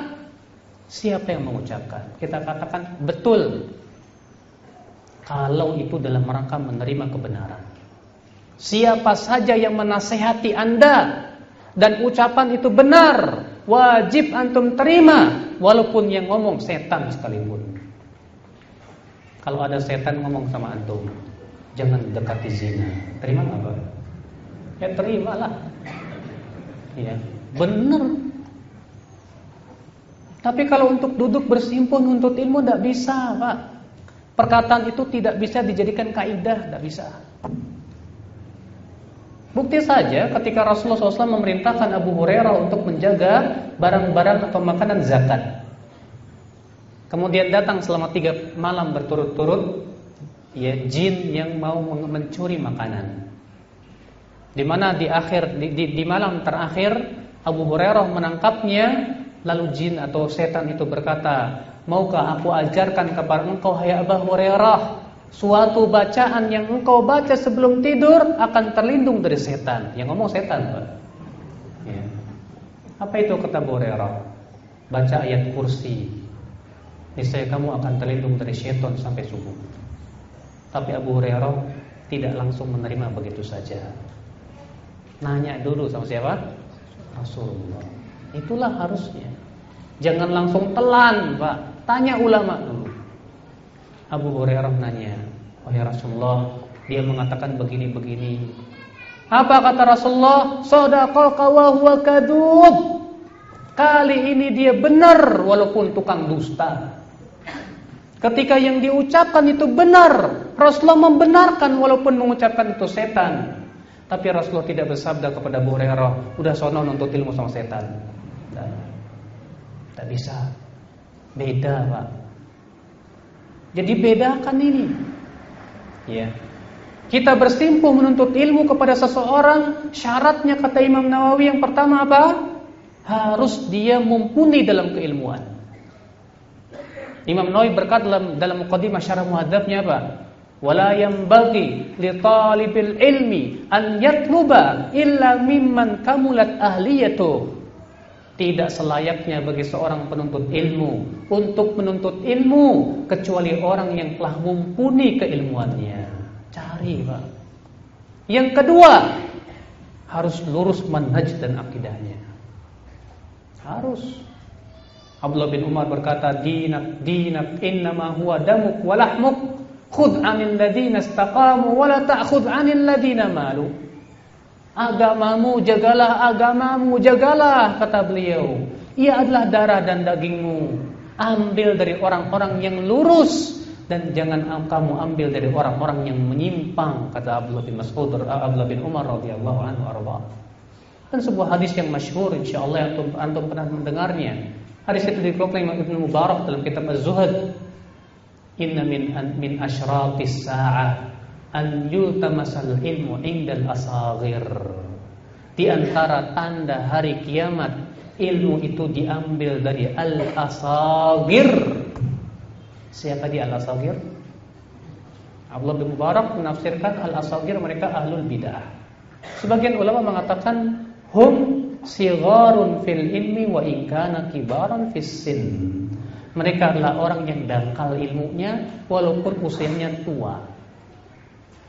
siapa yang mengucapkan. Kita katakan betul kalau itu dalam rangka menerima kebenaran. Siapa saja yang menasehati Anda dan ucapan itu benar, wajib antum terima walaupun yang ngomong setan sekalipun. Kalau ada setan ngomong sama antum, jangan dekati zina. Terima nggak, Pak? Ya terimalah. Ya, benar. Tapi kalau untuk duduk bersimpun untuk ilmu tidak bisa, Pak. Perkataan itu tidak bisa dijadikan kaidah, tidak bisa. Bukti saja ketika Rasulullah SAW memerintahkan Abu Hurairah untuk menjaga barang-barang atau makanan zakat. Kemudian datang selama tiga malam berturut-turut ya jin yang mau mencuri makanan. Di mana di akhir di, di, di malam terakhir Abu Hurairah menangkapnya lalu jin atau setan itu berkata, "Maukah aku ajarkan kepada engkau hai Abu Hurairah Suatu bacaan yang engkau baca sebelum tidur akan terlindung dari setan. Yang ngomong setan, Pak. Ya. Apa itu kata Borero? Baca ayat kursi. Niscaya kamu akan terlindung dari setan sampai subuh. Tapi Abu Hurairah tidak langsung menerima begitu saja. Nanya dulu sama siapa? Rasulullah. Itulah harusnya. Jangan langsung telan, Pak. Tanya ulama dulu. Abu Hurairah nanya, "Oh ya Rasulullah, dia mengatakan begini-begini." Apa kata Rasulullah? "Shadaqaka wa huwa kadhub." Kali ini dia benar walaupun tukang dusta. Ketika yang diucapkan itu benar, Rasulullah membenarkan walaupun mengucapkan itu setan. Tapi Rasulullah tidak bersabda kepada Abu Hurairah, "Udah sono nuntut ilmu sama setan." Tidak bisa. Beda, Pak. Jadi bedakan ini. Ya. Kita bersimpuh menuntut ilmu kepada seseorang, syaratnya kata Imam Nawawi yang pertama apa? Harus dia mumpuni dalam keilmuan. Imam Nawawi berkata dalam dalam mukadimah syarah muhadzabnya apa? Wala yanbaghi li talibil ilmi an yatluba illa mimman kamulat ahliyatuh tidak selayaknya bagi seorang penuntut ilmu untuk menuntut ilmu kecuali orang yang telah mumpuni keilmuannya. Cari, Pak. Yang kedua, harus lurus manhaj dan akidahnya. Harus. Abdullah bin Umar berkata, "Dinak dinak innama huwa damuk wa lahmuk. Khudh 'anil ladina istaqamu wa la ta'khudh 'anil ladina malu." Agamamu jagalah, agamamu jagalah kata beliau. Ia adalah darah dan dagingmu. Ambil dari orang-orang yang lurus dan jangan kamu ambil dari orang-orang yang menyimpang kata Abdullah bin Mas'ud Abdullah bin Umar radhiyallahu anhu arba. Dan sebuah hadis yang masyhur insyaallah antum antum pernah mendengarnya. Hadis itu dikeluarkan Imam Ibnu Mubarak dalam kitab Az-Zuhd. Inna min min asyratis sa'ah an yultamasal ilmu indal asagir. Di antara tanda hari kiamat ilmu itu diambil dari al asagir. Siapa dia al asagir? Abdullah bin Mubarak menafsirkan al asagir mereka ahlul bidah. Sebagian ulama mengatakan hum sigharun fil ilmi wa inkana kibaran fis sin. Mereka adalah orang yang dangkal ilmunya walaupun usianya tua.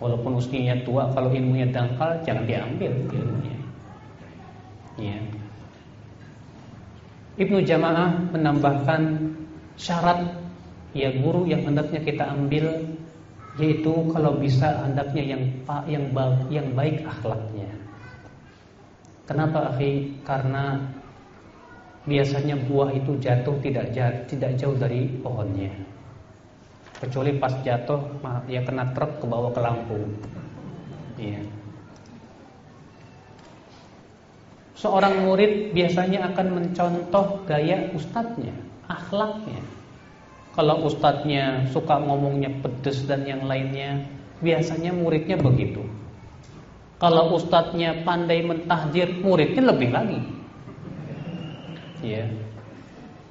Walaupun usianya tua, kalau ilmunya dangkal, jangan diambil ilmunya. Ya. Ibnu Jamaah menambahkan syarat ya guru yang hendaknya kita ambil yaitu kalau bisa hendaknya yang yang yang baik akhlaknya. Kenapa akhi? Karena biasanya buah itu jatuh tidak tidak jauh dari pohonnya. Kecuali pas jatuh ya kena truk ke bawah ke lampu. Iya. Seorang murid biasanya akan mencontoh gaya ustadznya, akhlaknya. Kalau ustadznya suka ngomongnya pedes dan yang lainnya, biasanya muridnya begitu. Kalau ustadznya pandai mentahdir, muridnya lebih lagi. Ya.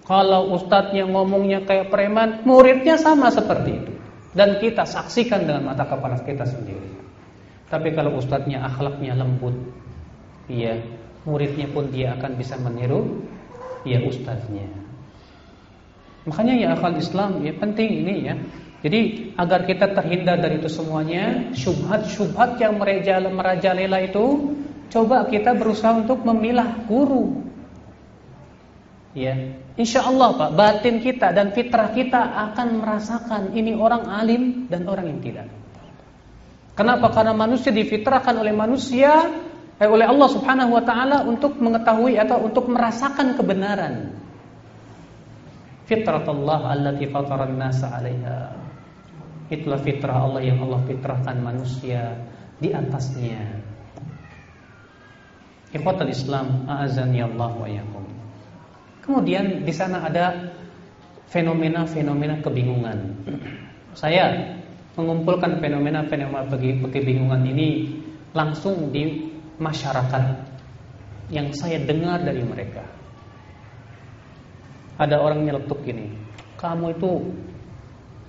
Kalau ustadznya ngomongnya kayak preman, muridnya sama seperti itu. Dan kita saksikan dengan mata kepala kita sendiri. Tapi kalau ustadznya akhlaknya lembut, ya muridnya pun dia akan bisa meniru ya ustaznya. Makanya ya akal Islam ya penting ini ya. Jadi agar kita terhindar dari itu semuanya, syubhat-syubhat yang merajalela itu, coba kita berusaha untuk memilah guru. Ya, insya Allah Pak, batin kita dan fitrah kita akan merasakan ini orang alim dan orang yang tidak. Kenapa? Karena manusia difitrahkan oleh manusia eh, oleh Allah Subhanahu wa taala untuk mengetahui atau untuk merasakan kebenaran. Fitratullah allati fataran nasa 'alaiha. Itulah fitrah Allah yang Allah fitrahkan manusia di atasnya. Ikhwatul Islam, a'azani Allah wa yakum. Kemudian di sana ada fenomena-fenomena kebingungan. Saya mengumpulkan fenomena-fenomena kebingungan ini langsung di masyarakat yang saya dengar dari mereka. Ada orang nyeletuk gini, kamu itu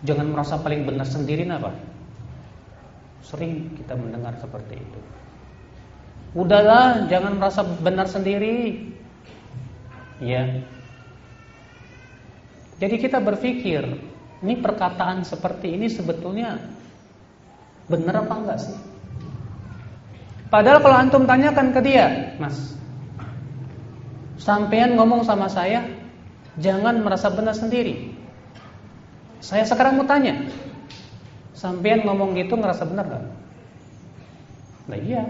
jangan merasa paling benar sendiri apa? Sering kita mendengar seperti itu. Udahlah, jangan merasa benar sendiri. Ya. Jadi kita berpikir, ini perkataan seperti ini sebetulnya benar apa enggak sih? Padahal kalau antum tanyakan ke dia, Mas, sampean ngomong sama saya, jangan merasa benar sendiri. Saya sekarang mau tanya, sampean ngomong gitu ngerasa benar gak? Nah iya,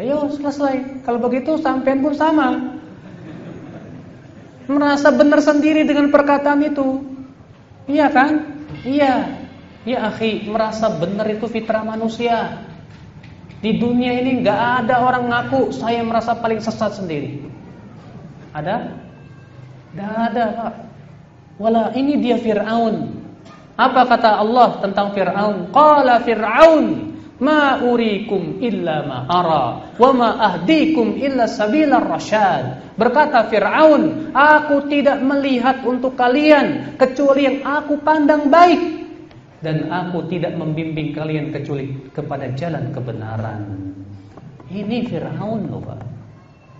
ayo selesai. Kalau begitu sampean pun sama, merasa benar sendiri dengan perkataan itu, iya kan? Iya, ya akhi, merasa benar itu fitrah manusia. Di dunia ini nggak ada orang ngaku saya merasa paling sesat sendiri. Ada? Tidak ada, Pak. Wala ini dia Fir'aun. Apa kata Allah tentang Fir'aun? Qala Fir'aun ma urikum illa ma ara wa ma ahdikum illa sabilar rasyad. Berkata Fir'aun, aku tidak melihat untuk kalian kecuali yang aku pandang baik dan aku tidak membimbing kalian kecuali kepada jalan kebenaran. Ini Firaun loh Pak.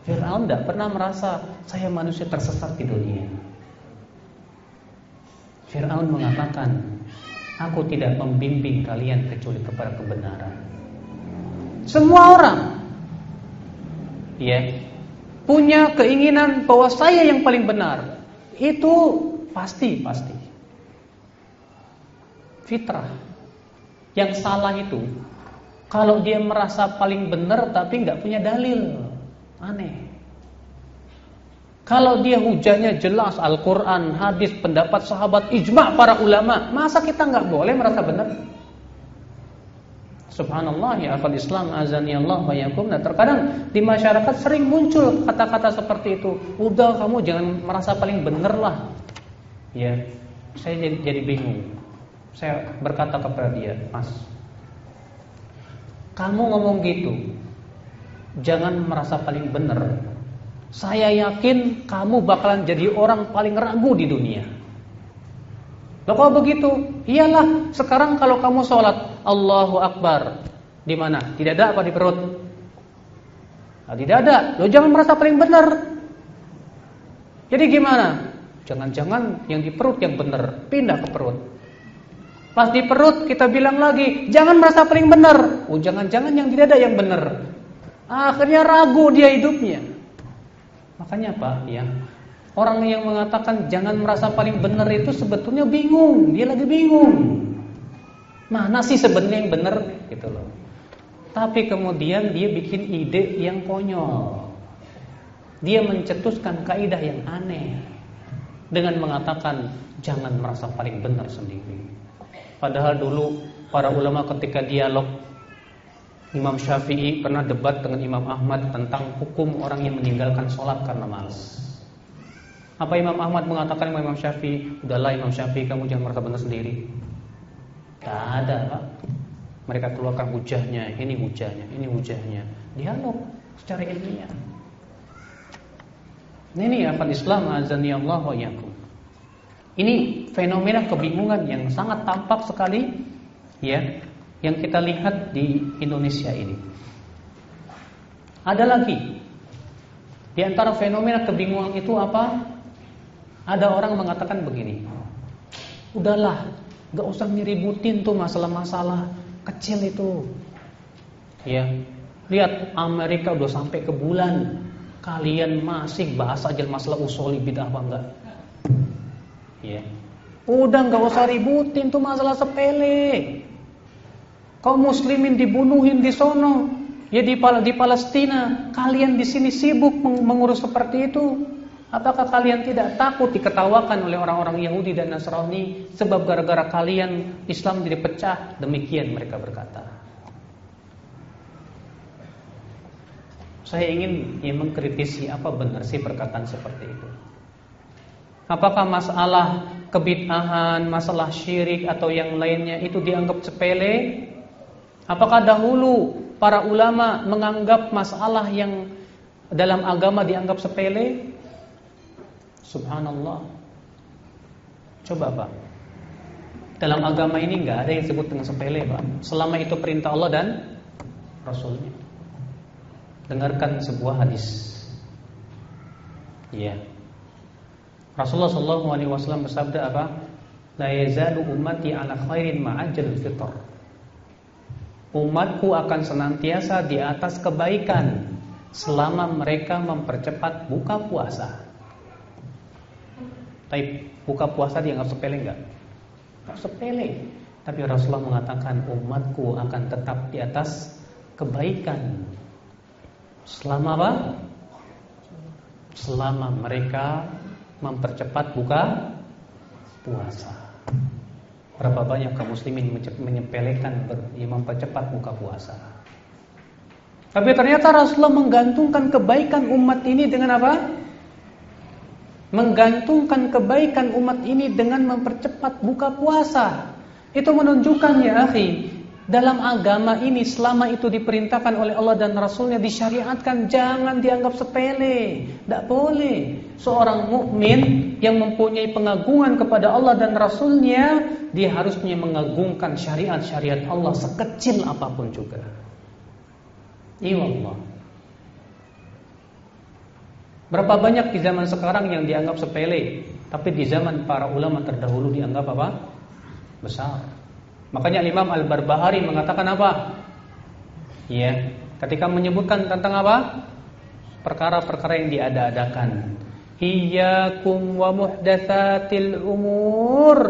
Firaun tidak pernah merasa saya manusia tersesat di dunia. Firaun mengatakan, aku tidak membimbing kalian kecuali kepada kebenaran. Semua orang, ya, punya keinginan bahwa saya yang paling benar. Itu pasti pasti fitrah. Yang salah itu kalau dia merasa paling benar tapi nggak punya dalil, aneh. Kalau dia hujannya jelas Al-Quran, hadis, pendapat sahabat, ijma' para ulama, masa kita nggak boleh merasa benar? Subhanallah ya akal Islam azani Allah wa yakum. Nah, terkadang di masyarakat sering muncul kata-kata seperti itu. Udah kamu jangan merasa paling benar lah. Ya, saya jadi, jadi bingung. Saya berkata kepada dia, Mas, kamu ngomong gitu, jangan merasa paling benar. Saya yakin kamu bakalan jadi orang paling ragu di dunia. Loh kalau begitu, iyalah sekarang kalau kamu sholat Allahu Akbar di mana? Tidak ada apa di perut? Nah, tidak ada. Lo jangan merasa paling benar. Jadi gimana? Jangan-jangan yang di perut yang benar, pindah ke perut. Pas di perut kita bilang lagi, jangan merasa paling benar. Oh, jangan-jangan yang tidak ada yang benar. Akhirnya ragu dia hidupnya. Makanya Pak, ya. Orang yang mengatakan jangan merasa paling benar itu sebetulnya bingung, dia lagi bingung. Mana sih sebenarnya yang benar gitu loh. Tapi kemudian dia bikin ide yang konyol. Dia mencetuskan kaidah yang aneh dengan mengatakan jangan merasa paling benar sendiri. Padahal dulu para ulama ketika dialog Imam Syafi'i pernah debat dengan Imam Ahmad tentang hukum orang yang meninggalkan sholat karena malas. Apa Imam Ahmad mengatakan Imam Syafi'i, udahlah Imam Syafi'i kamu jangan merasa benar sendiri. Tak ada Pak. Mereka keluarkan hujahnya, ini hujahnya, ini hujahnya. Dialog secara ilmiah. Ini apa Islam azani Allah wa yakum. Ini fenomena kebingungan yang sangat tampak sekali ya yang kita lihat di Indonesia ini. Ada lagi di antara fenomena kebingungan itu apa? Ada orang mengatakan begini, udahlah, gak usah nyeributin tuh masalah-masalah kecil itu. Ya, lihat Amerika udah sampai ke bulan, kalian masih bahas aja masalah usuli bidah apa enggak? Ya, udah gak usah ributin tuh masalah sepele kaum muslimin dibunuhin di sono, ya di, di Palestina, kalian di sini sibuk mengurus seperti itu. Apakah kalian tidak takut diketawakan oleh orang-orang Yahudi dan Nasrani sebab gara-gara kalian Islam jadi pecah? Demikian mereka berkata. Saya ingin ya, mengkritisi apa benar sih perkataan seperti itu. Apakah masalah kebid'ahan, masalah syirik atau yang lainnya itu dianggap sepele Apakah dahulu para ulama menganggap masalah yang dalam agama dianggap sepele? Subhanallah. Coba Pak. Dalam agama ini nggak ada yang disebut dengan sepele Pak. Selama itu perintah Allah dan Rasulnya. Dengarkan sebuah hadis. Ya. Rasulullah Shallallahu Alaihi Wasallam bersabda apa? La yazalu ummati ala khairin ma'ajal fitr umatku akan senantiasa di atas kebaikan selama mereka mempercepat buka puasa. Tapi buka puasa dianggap sepele enggak? Enggak sepele. Tapi Rasulullah mengatakan umatku akan tetap di atas kebaikan. Selama apa? Selama mereka mempercepat buka puasa. Berapa banyak kaum muslimin menyepelekan ya, mempercepat buka puasa. Tapi ternyata Rasulullah menggantungkan kebaikan umat ini dengan apa? Menggantungkan kebaikan umat ini dengan mempercepat buka puasa. Itu menunjukkan ya akhi, dalam agama ini selama itu diperintahkan oleh Allah dan Rasulnya disyariatkan jangan dianggap sepele, tidak boleh. Seorang mukmin yang mempunyai pengagungan kepada Allah dan Rasulnya, dia harusnya mengagungkan syariat-syariat Allah sekecil apa pun juga. Iya Allah. Berapa banyak di zaman sekarang yang dianggap sepele, tapi di zaman para ulama terdahulu dianggap apa? Besar. Makanya Imam Al-Barbahari mengatakan apa? Ya, ketika menyebutkan tentang apa? Perkara-perkara yang diada-adakan. Iyyakum wa muhdatsatil umur.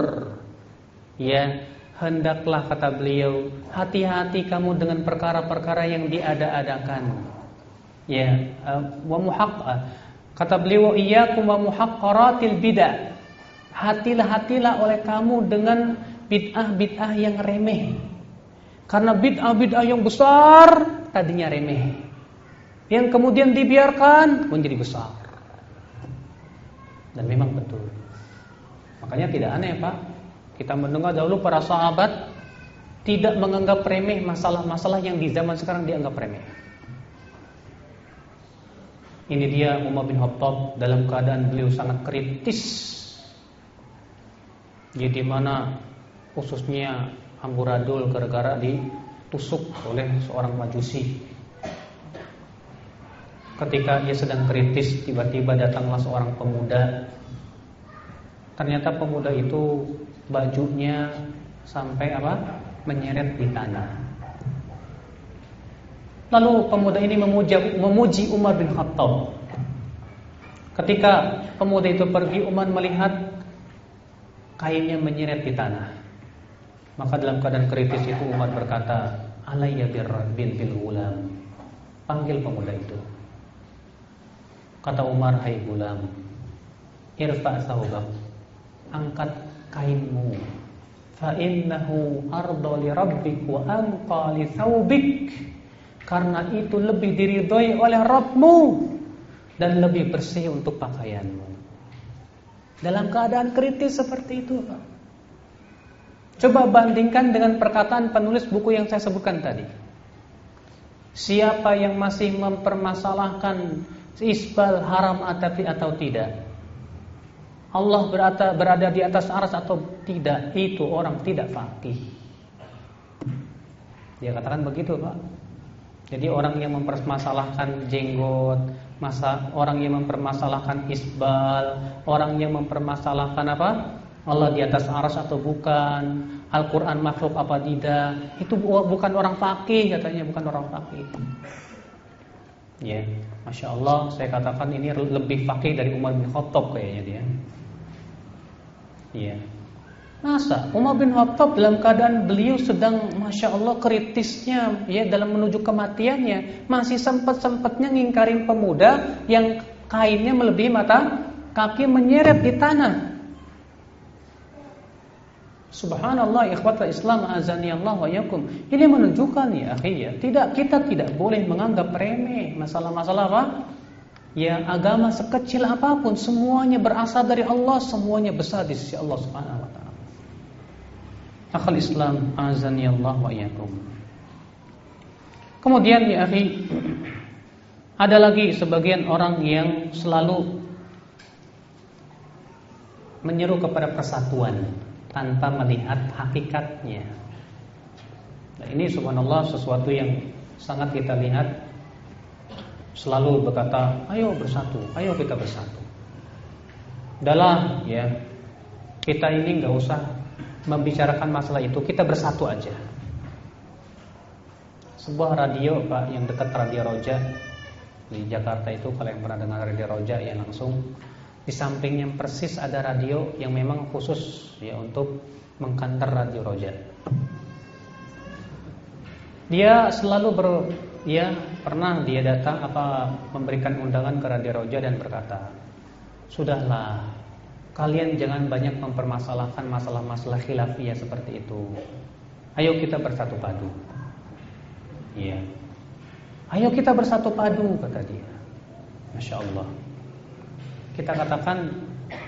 Ya, hendaklah kata beliau, hati-hati kamu dengan perkara-perkara yang diada-adakan. Ya, wa muhaq kata beliau iyyakum wa muhaqqaratil bidah. Hatilah-hatilah oleh kamu dengan bid'ah-bid'ah yang remeh. Karena bid'ah-bid'ah yang besar tadinya remeh. Yang kemudian dibiarkan menjadi besar. Dan memang betul. Makanya tidak aneh Pak. Kita mendengar dahulu para sahabat tidak menganggap remeh masalah-masalah yang di zaman sekarang dianggap remeh. Ini dia Umar bin Khattab dalam keadaan beliau sangat kritis. Jadi mana khususnya amburadul gara-gara ditusuk oleh seorang majusi. Ketika ia sedang kritis, tiba-tiba datanglah seorang pemuda. Ternyata pemuda itu bajunya sampai apa? menyeret di tanah. Lalu pemuda ini memuji, memuji Umar bin Khattab. Ketika pemuda itu pergi, Umar melihat kainnya menyeret di tanah. Maka dalam keadaan kritis itu Umar berkata, "Alayya bin bil ulam." Panggil pemuda itu. Kata Umar, "Hai gulam, irfa saubak. Angkat kainmu. Fa innahu arda li rabbik wa anqa li thawbik." Karena itu lebih diridhoi oleh Rabbmu dan lebih bersih untuk pakaianmu. Dalam keadaan kritis seperti itu, Pak. Coba bandingkan dengan perkataan penulis buku yang saya sebutkan tadi. Siapa yang masih mempermasalahkan isbal haram atapi atau tidak? Allah berada, berada di atas aras atau tidak? Itu orang tidak fakih. Dia katakan begitu, Pak. Jadi orang yang mempermasalahkan jenggot, masa orang yang mempermasalahkan isbal, orang yang mempermasalahkan apa? Allah di atas aras atau bukan, Al-Qur'an makhluk apa tidak, itu bukan orang fakih katanya, bukan orang fakih. Ya, masya Allah, saya katakan ini lebih fakih dari Umar bin Khattab kayaknya dia. Iya. Masa Umar bin Khattab dalam keadaan beliau sedang Masya Allah kritisnya ya dalam menuju kematiannya Masih sempat-sempatnya ngingkarin pemuda yang kainnya melebihi mata Kaki menyeret di tanah Subhanallah ikhwata Islam azani Allah wa yakum. Ini menunjukkan ya akhi ya, tidak kita tidak boleh menganggap remeh masalah-masalah apa? Ya agama sekecil apa pun semuanya berasal dari Allah, semuanya besar di sisi Allah Subhanahu wa taala. Akhal Islam azani Allah wa iyyakum. Kemudian ya akhi ada lagi sebagian orang yang selalu menyeru kepada persatuan tanpa melihat hakikatnya. Nah, ini subhanallah sesuatu yang sangat kita lihat selalu berkata, "Ayo bersatu, ayo kita bersatu." Dalam ya kita ini nggak usah membicarakan masalah itu, kita bersatu aja. Sebuah radio Pak yang dekat Radio Roja di Jakarta itu kalau yang pernah dengar Radio Roja ya langsung di sampingnya persis ada radio yang memang khusus ya untuk mengkantar Radio Roja. Dia selalu ber ya pernah dia datang apa memberikan undangan ke Radio Roja dan berkata, "Sudahlah, Kalian jangan banyak mempermasalahkan masalah-masalah khilafiyah seperti itu. Ayo kita bersatu padu. Iya. Ayo kita bersatu padu kata dia. Masya Allah. Kita katakan,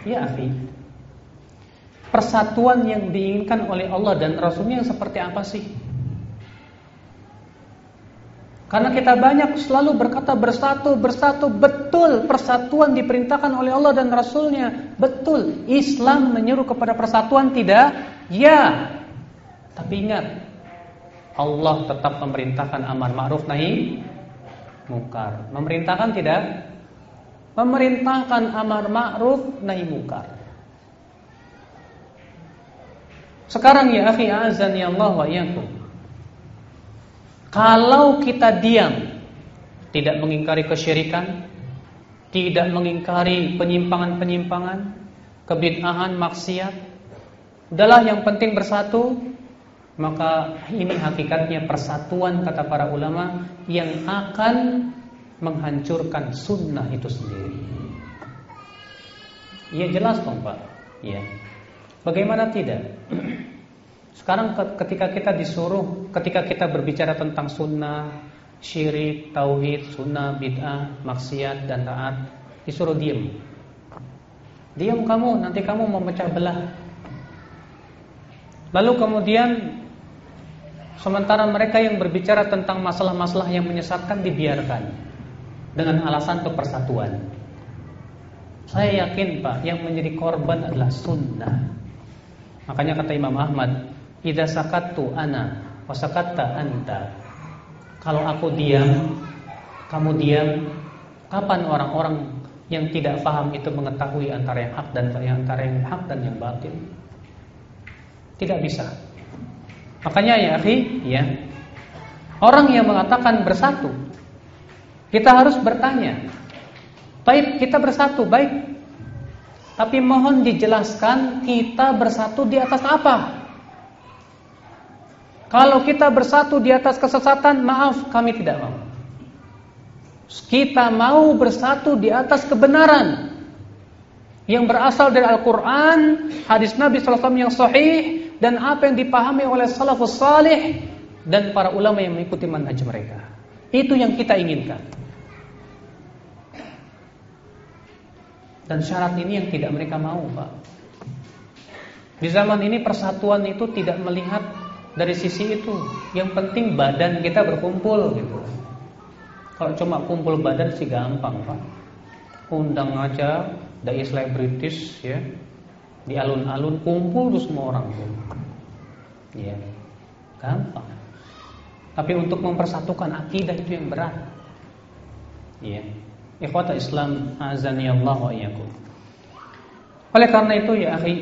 ya akhi, persatuan yang diinginkan oleh Allah dan Rasulnya yang seperti apa sih? Karena kita banyak selalu berkata bersatu, bersatu, betul persatuan diperintahkan oleh Allah dan Rasulnya. Betul, Islam menyuruh kepada persatuan tidak? Ya. Tapi ingat, Allah tetap memerintahkan amar ma'ruf nahi mungkar. Memerintahkan tidak? Memerintahkan amar ma'ruf nahi mungkar. Sekarang ya akhi azan ya Allah wa iyyakum. Kalau kita diam, tidak mengingkari kesyirikan, tidak mengingkari penyimpangan-penyimpangan, kebid'ahan, maksiat, adalah yang penting bersatu, maka ini hakikatnya persatuan kata para ulama yang akan menghancurkan sunnah itu sendiri. Iya jelas dong Pak. Iya. Bagaimana tidak? Sekarang ketika kita disuruh, ketika kita berbicara tentang sunnah, syirik, tauhid, sunnah, bid'ah, maksiat dan taat, disuruh diam. Diam kamu, nanti kamu memecah belah. Lalu kemudian sementara mereka yang berbicara tentang masalah-masalah yang menyesatkan dibiarkan dengan alasan untuk persatuan. Saya yakin Pak, yang menjadi korban adalah sunnah. Makanya kata Imam Ahmad, Idza sakattu ana wa sakatta anta. Kalau aku diam, kamu diam, kapan orang-orang yang tidak paham itu mengetahui antara yang hak dan yang antara yang hak dan yang batil? Tidak bisa. Makanya ya akhi, ya. Orang yang mengatakan bersatu, kita harus bertanya. Baik, kita bersatu, baik. Tapi mohon dijelaskan kita bersatu di atas apa? Kalau kita bersatu di atas kesesatan, maaf kami tidak mau. Kita mau bersatu di atas kebenaran yang berasal dari Al-Quran, hadis Nabi SAW yang sahih, dan apa yang dipahami oleh salafus salih dan para ulama yang mengikuti manhaj mereka. Itu yang kita inginkan. Dan syarat ini yang tidak mereka mau, Pak. Di zaman ini persatuan itu tidak melihat dari sisi itu. Yang penting badan kita berkumpul gitu. Kalau cuma kumpul badan sih gampang, Pak. Undang aja dai selebritis ya. Di alun-alun kumpul tuh semua orang tuh. Ya. Gampang. Tapi untuk mempersatukan akidah itu yang berat. Ya. Ikhwata Islam azani Allah wa iyyakum. Oleh karena itu ya akhi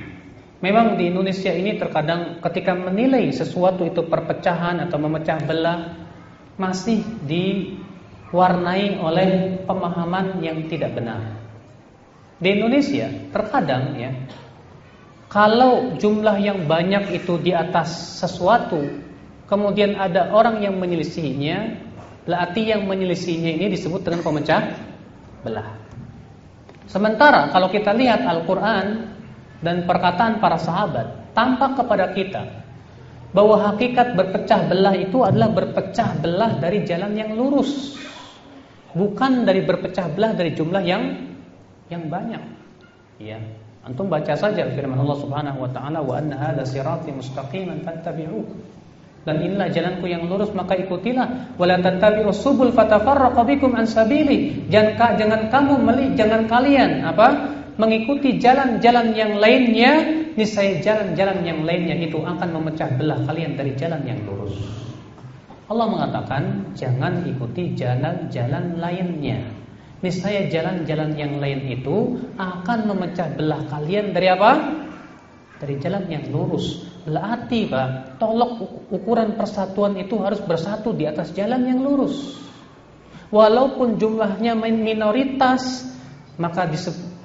Memang di Indonesia ini terkadang ketika menilai sesuatu itu perpecahan atau memecah belah masih diwarnai oleh pemahaman yang tidak benar. Di Indonesia terkadang ya kalau jumlah yang banyak itu di atas sesuatu kemudian ada orang yang menyelisihinya berarti yang menyelisihinya ini disebut dengan pemecah belah. Sementara kalau kita lihat Al-Qur'an dan perkataan para sahabat tampak kepada kita bahwa hakikat berpecah belah itu adalah berpecah belah dari jalan yang lurus. Bukan dari berpecah belah dari jumlah yang yang banyak. Ya antum baca saja firman Allah Subhanahu wa taala wa anna hadza sirati mustaqiman fattabi'uh dan inilah jalanku yang lurus maka ikutilah wala tattabi'us subul fatafarraqu bikum an sabili jangan jangan kamu meli jangan kalian apa mengikuti jalan-jalan yang lainnya, niscaya jalan-jalan yang lainnya itu akan memecah belah kalian dari jalan yang lurus. Allah mengatakan, jangan ikuti jalan-jalan lainnya. Niscaya jalan-jalan yang lain itu akan memecah belah kalian dari apa? Dari jalan yang lurus. Berarti, Pak, tolok ukuran persatuan itu harus bersatu di atas jalan yang lurus. Walaupun jumlahnya minoritas, maka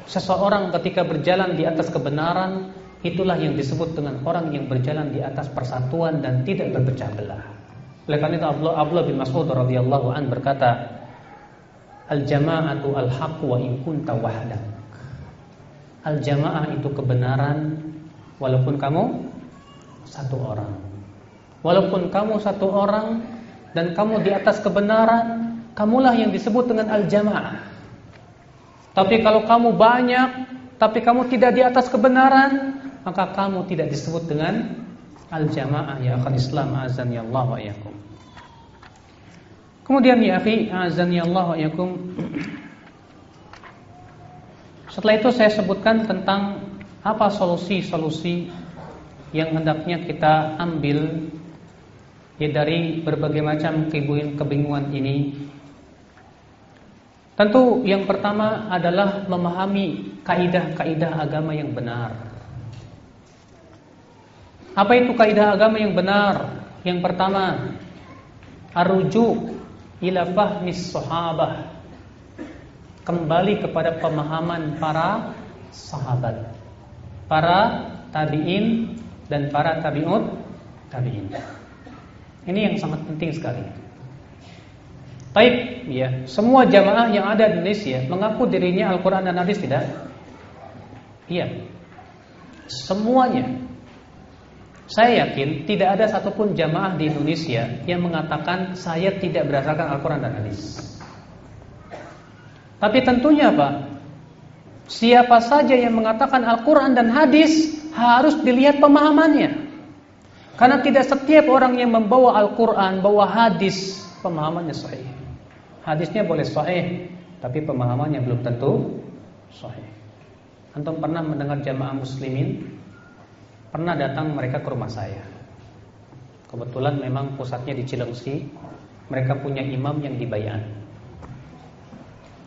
Seseorang ketika berjalan di atas kebenaran Itulah yang disebut dengan orang yang berjalan di atas persatuan dan tidak berpecah belah. Oleh karena itu Abdullah, Abdullah bin Mas'ud radhiyallahu an berkata, "Al-jama'atu al-haq wa in kunta wahdak." Al-jamaah itu kebenaran walaupun kamu satu orang. Walaupun kamu satu orang dan kamu di atas kebenaran, kamulah yang disebut dengan al-jamaah. Tapi kalau kamu banyak, tapi kamu tidak di atas kebenaran, maka kamu tidak disebut dengan al-jamaah ya akan Islam azan ya Allah wa yakum. Kemudian ya akhi azan ya Allah wa yakum. Setelah itu saya sebutkan tentang apa solusi-solusi yang hendaknya kita ambil ya dari berbagai macam kebingungan ini Tentu yang pertama adalah memahami kaidah-kaidah agama yang benar. Apa itu kaidah agama yang benar? Yang pertama, arujuk ila fahmis sahabah. Kembali kepada pemahaman para sahabat, para tabi'in dan para tabi'ut tabi'in. Ini yang sangat penting sekali. Baik, ya. Semua jamaah yang ada di Indonesia mengaku dirinya Al-Qur'an dan hadis tidak? Iya. Semuanya. Saya yakin tidak ada satupun jamaah di Indonesia yang mengatakan saya tidak berdasarkan Al-Qur'an dan hadis. Tapi tentunya Pak, siapa saja yang mengatakan Al-Qur'an dan hadis harus dilihat pemahamannya. Karena tidak setiap orang yang membawa Al-Qur'an, bawa hadis, pemahamannya sahih. Hadisnya boleh sahih, tapi pemahamannya belum tentu sahih. Antum pernah mendengar jamaah muslimin? Pernah datang mereka ke rumah saya. Kebetulan memang pusatnya di Cilengsi. Mereka punya imam yang dibayan.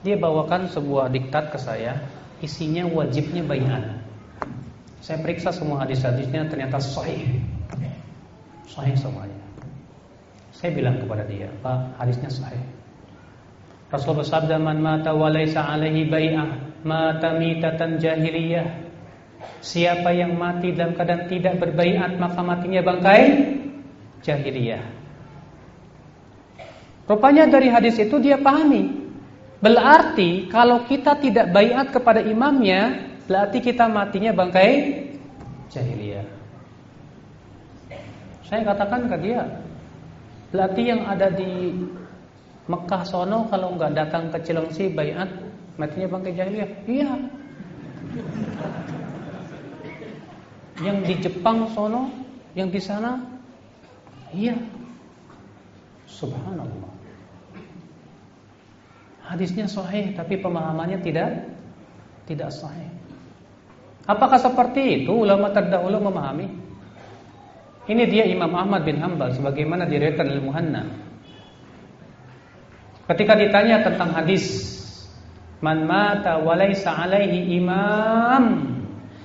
Dia bawakan sebuah diktat ke saya, isinya wajibnya bayan. Saya periksa semua hadis-hadisnya ternyata sahih. Sahih semuanya. Saya bilang kepada dia, "Pak, hadisnya sahih." Rasulullah bersabda man mata wa laisa alaihi bai'ah mata mitatan jahiliyah. Siapa yang mati dalam keadaan tidak berbaiat maka matinya bangkai jahiliyah. Rupanya dari hadis itu dia pahami. Berarti kalau kita tidak bayat kepada imamnya, berarti kita matinya bangkai jahiliyah. Saya katakan ke dia, berarti yang ada di Mekah sono kalau nggak datang ke Cilengsi bayat, matinya bangkai jahiliyah. Iya. Yang di Jepang sono, yang di sana, iya. Subhanallah. Hadisnya sahih tapi pemahamannya tidak tidak sahih. Apakah seperti itu ulama terdahulu memahami? Ini dia Imam Ahmad bin Hambal sebagaimana diriwayatkan oleh Muhanna. Ketika ditanya tentang hadis Man mata walaysa alaihi imam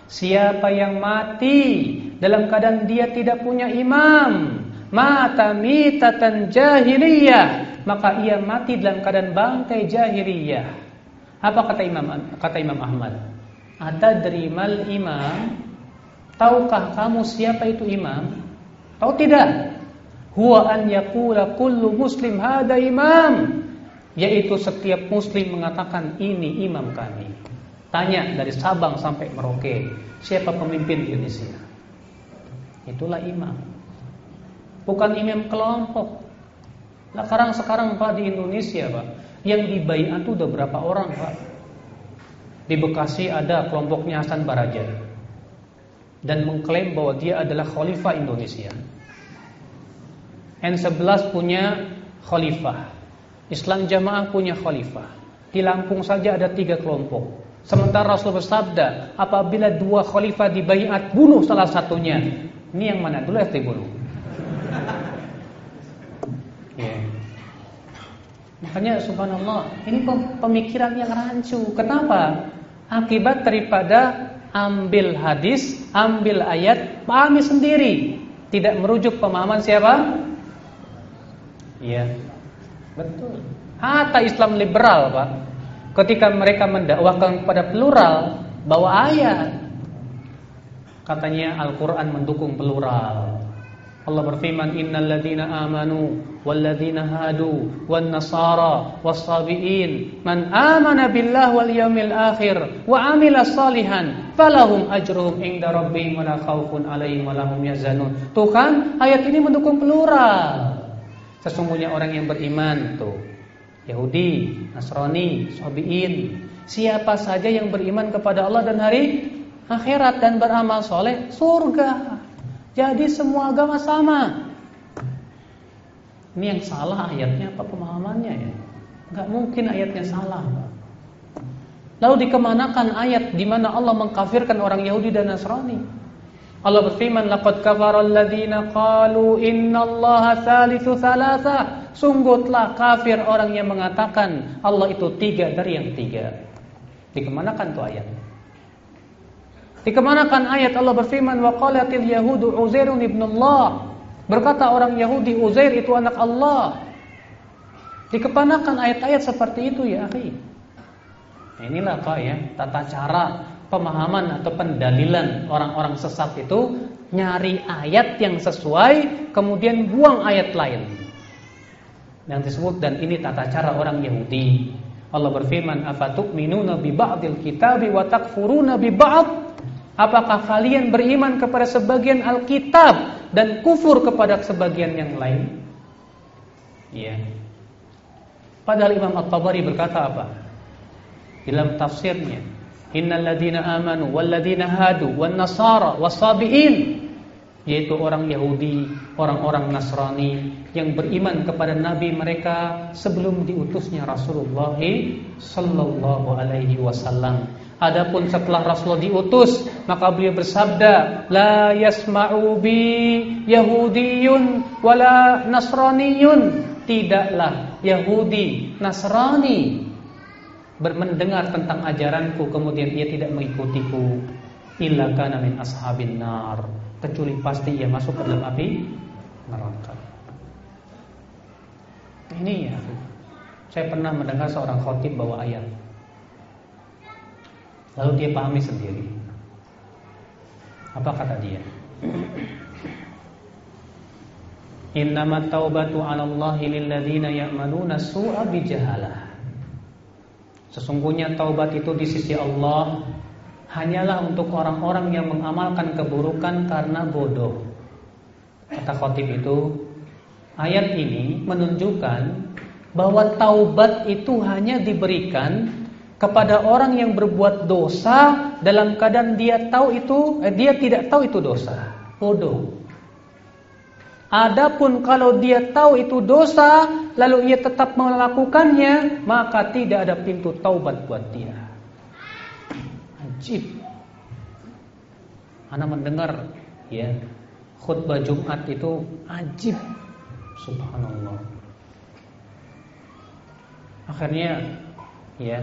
Siapa yang mati dalam keadaan dia tidak punya imam Mata mitatan jahiliyah maka ia mati dalam keadaan bangkai jahiliyah. Apa kata Imam kata Imam Ahmad? Ada derimal imam? Tahukah kamu siapa itu imam? Tahu tidak? Huwa an yaqula kullu muslim hada imam. Yaitu setiap muslim mengatakan ini imam kami. Tanya dari Sabang sampai Merauke, siapa pemimpin Indonesia? Itulah imam. Bukan imam kelompok, Nah sekarang sekarang Pak di Indonesia Pak Yang dibaiat itu udah berapa orang Pak Di Bekasi ada kelompoknya Hasan Baraja Dan mengklaim bahwa dia adalah khalifah Indonesia. N11 punya khalifah Islam Jamaah punya khalifah. Di Lampung saja ada tiga kelompok. Sementara Rasul bersabda Apabila dua khalifah dibaiat Bunuh salah satunya. Ini yang mana? Dulu yang dibunuh Makanya subhanallah, ini pemikiran yang rancu. Kenapa? Akibat daripada ambil hadis, ambil ayat, pahami sendiri. Tidak merujuk pemahaman siapa? Iya. Betul. Hatta Islam liberal, Pak. Ketika mereka mendakwakan kepada plural, bawa ayat. Katanya Al-Qur'an mendukung plural. Allah berfirman innal ladzina amanu wal ladzina hadu wan nasara was sabiin man amana billah wal yawmil akhir wa amila salihan falahum ajruhum inda rabbihim wala khaufun alaihim wala hum yahzanun. Tuh kan ayat ini mendukung plural. Sesungguhnya orang yang beriman tuh Yahudi, Nasrani, Sabiin, siapa saja yang beriman kepada Allah dan hari akhirat dan beramal soleh surga. Jadi semua agama sama. Ini yang salah ayatnya apa pemahamannya ya? Gak mungkin ayatnya salah. Lalu dikemanakan ayat di mana Allah mengkafirkan orang Yahudi dan Nasrani? Allah berfirman, "Laqad kafara alladziina qalu innallaha tsalitsu tsalatsa." Sungguh telah kafir orang yang mengatakan Allah itu tiga dari yang tiga. Dikemanakan tuh ayat? Dikemanakan ayat Allah berfirman wa qalatil yahudu Uzairun ibnullah. Berkata orang Yahudi Uzair itu anak Allah. Dikemanakan ayat-ayat seperti itu ya akhi. Nah, inilah Pak ya tata cara pemahaman atau pendalilan orang-orang sesat itu nyari ayat yang sesuai kemudian buang ayat lain. Yang disebut dan ini tata cara orang Yahudi. Allah berfirman afatu'minuna bi ba'dil kitabi wa takfuruna bi ba'd Apakah kalian beriman kepada sebagian Alkitab dan kufur kepada sebagian yang lain? Iya. Padahal Imam At-Tabari berkata apa? Dalam tafsirnya, "Innal ladzina amanu wal ladzina hadu wan nasara wasabiin" yaitu orang Yahudi, orang-orang Nasrani yang beriman kepada nabi mereka sebelum diutusnya Rasulullah sallallahu alaihi wasallam. Adapun setelah Rasulullah diutus, maka beliau bersabda, "La yasma'u bi Yahudiyun wala Nasraniyun." Tidaklah Yahudi, Nasrani bermendengar tentang ajaranku kemudian ia tidak mengikutiku. Illa kana ashabin nar kecuali pasti ia masuk ke dalam api neraka ini ya saya pernah mendengar seorang khotib bawa ayat Lalu dia pahami sendiri. Apa kata dia? Innamat taubatu 'ala Allahi lil ladzina ya'maluna su'a bijahalah. Sesungguhnya taubat itu di sisi Allah hanyalah untuk orang-orang yang mengamalkan keburukan karena bodoh. Kata khotib itu, ayat ini menunjukkan bahwa taubat itu hanya diberikan kepada orang yang berbuat dosa dalam keadaan dia tahu itu eh, dia tidak tahu itu dosa. Bodoh. Adapun kalau dia tahu itu dosa lalu ia tetap melakukannya, maka tidak ada pintu taubat buat dia. Ajib. Anda mendengar ya khutbah Jumat itu ajib. Subhanallah. Akhirnya ya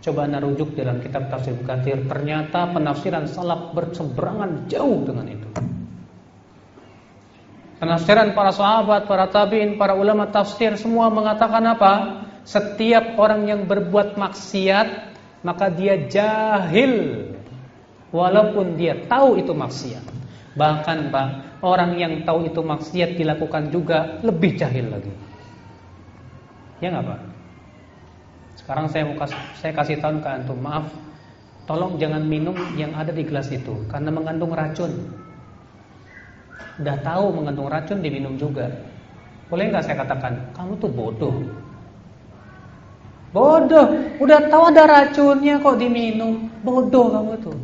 coba Anda rujuk dalam kitab tafsir Katsir, ternyata penafsiran salaf berseberangan jauh dengan itu. Penafsiran para sahabat, para tabi'in, para ulama tafsir semua mengatakan apa? Setiap orang yang berbuat maksiat maka dia jahil walaupun dia tahu itu maksiat. Bahkan Pak, orang yang tahu itu maksiat dilakukan juga lebih jahil lagi. Ya nggak Pak? Sekarang saya mau kasih, saya kasih tahu ke antum, maaf, tolong jangan minum yang ada di gelas itu karena mengandung racun. Udah tahu mengandung racun diminum juga. Boleh nggak saya katakan, kamu tuh bodoh. Bodoh, udah tahu ada racunnya kok diminum. Bodoh kamu tuh.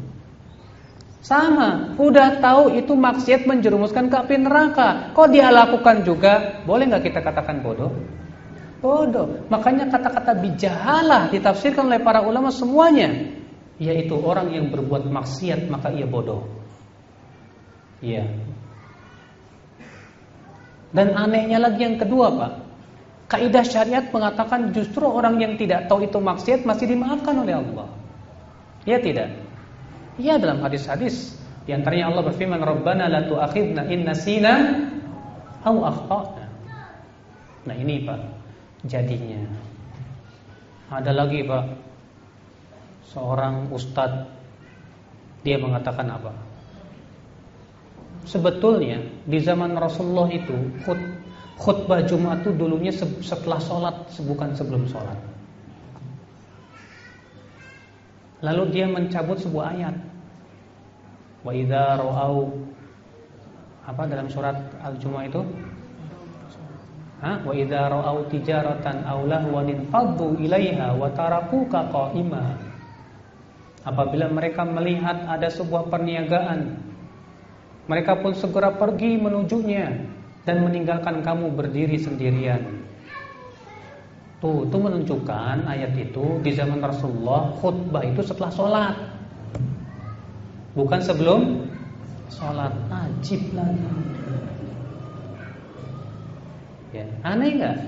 Sama, udah tahu itu maksiat menjerumuskan ke api neraka. Kok dia lakukan juga? Boleh nggak kita katakan bodoh? Bodoh. Makanya kata-kata bijahalah ditafsirkan oleh para ulama semuanya, yaitu orang yang berbuat maksiat maka ia bodoh. Iya, dan anehnya lagi yang kedua Pak Kaidah syariat mengatakan justru orang yang tidak tahu itu maksiat masih dimaafkan oleh Allah. Ya tidak? Ya dalam hadis-hadis. Di antaranya Allah berfirman Rabbana la tu'akhidna in nasina Au akhtana. Nah ini Pak Jadinya. Ada lagi Pak. Seorang ustadz Dia mengatakan apa? Sebetulnya di zaman Rasulullah itu khutbah Jumat itu dulunya setelah sholat, bukan sebelum sholat. Lalu dia mencabut sebuah ayat. Wa idza ra'au apa dalam surat Al-Jumu'ah itu? Ha? Wa idza ra'au tijaratan aw lahwan faddu ilaiha wa tarakuka qa'ima. Apabila mereka melihat ada sebuah perniagaan mereka pun segera pergi menujunya dan meninggalkan kamu berdiri sendirian. Tuh, itu menunjukkan ayat itu di zaman Rasulullah khutbah itu setelah sholat, bukan sebelum sholat. Ajib lagi. Ya, aneh nggak?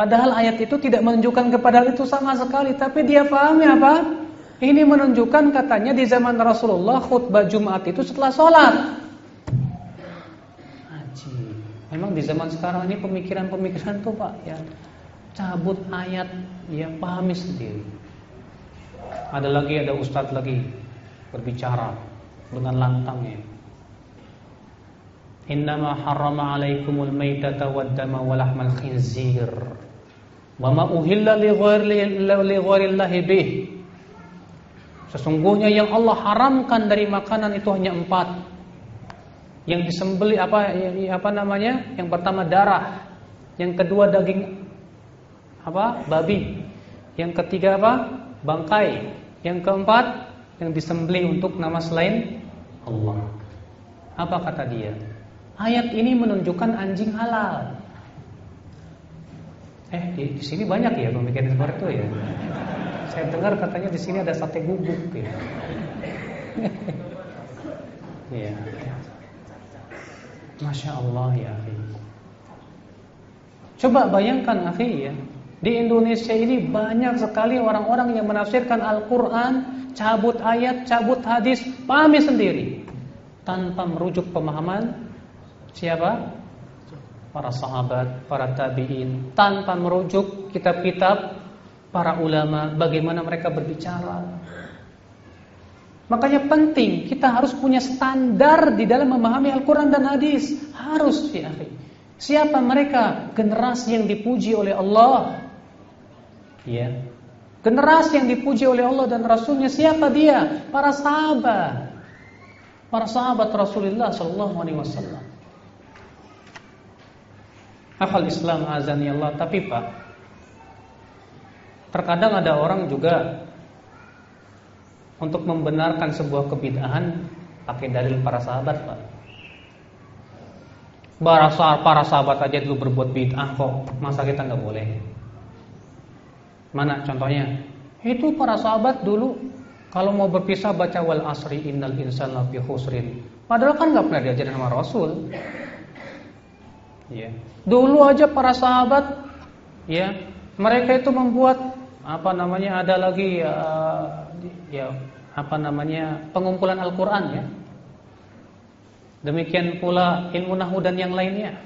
Padahal ayat itu tidak menunjukkan kepada itu sama sekali, tapi dia pahami apa? Ini menunjukkan katanya di zaman Rasulullah khutbah Jumat itu setelah sholat. Memang di zaman sekarang ini pemikiran-pemikiran tuh Pak ya cabut ayat ya pahami sendiri. Ada lagi ada ustadz lagi berbicara dengan lantangnya. Innama harrama alaikumul maitata wad dama wa khinzir. Wa ma uhilla li ghairi bih. Sesungguhnya yang Allah haramkan dari makanan itu hanya empat. Yang disembeli apa apa namanya? Yang pertama darah, yang kedua daging apa? babi. Yang ketiga apa? bangkai. Yang keempat yang disembeli untuk nama selain Allah. Apa kata dia? Ayat ini menunjukkan anjing halal. Eh, di, di sini banyak ya pemikiran seperti itu ya. Saya dengar katanya di sini ada sate guguk gitu. Iya. Masya Allah ya akhi. Coba bayangkan akhi ya. Di Indonesia ini banyak sekali orang-orang yang menafsirkan Al-Quran, cabut ayat, cabut hadis, pahami sendiri. Tanpa merujuk pemahaman siapa? Para sahabat, para tabi'in. Tanpa merujuk kitab-kitab para ulama, bagaimana mereka berbicara. Makanya penting kita harus punya standar di dalam memahami Al-Quran dan hadis. Harus ya Siapa mereka? Generasi yang dipuji oleh Allah. Ya. Generasi yang dipuji oleh Allah dan Rasulnya siapa dia? Para sahabat. Para sahabat Rasulullah Sallallahu Alaihi Wasallam. Akal Islam azani Allah. Tapi pak, terkadang ada orang juga untuk membenarkan sebuah kebid'ahan pakai dalil para sahabat pak. Para, para sahabat aja dulu berbuat bid'ah kok, masa kita nggak boleh? Mana contohnya? Itu para sahabat dulu kalau mau berpisah baca wal asri innal insana fi khusrin. Padahal kan nggak pernah diajarin sama Rasul. Ya. Dulu aja para sahabat ya, mereka itu membuat apa namanya ada lagi uh, ya apa namanya pengumpulan Al-Qur'an ya. Demikian pula ilmu nahu dan yang lainnya.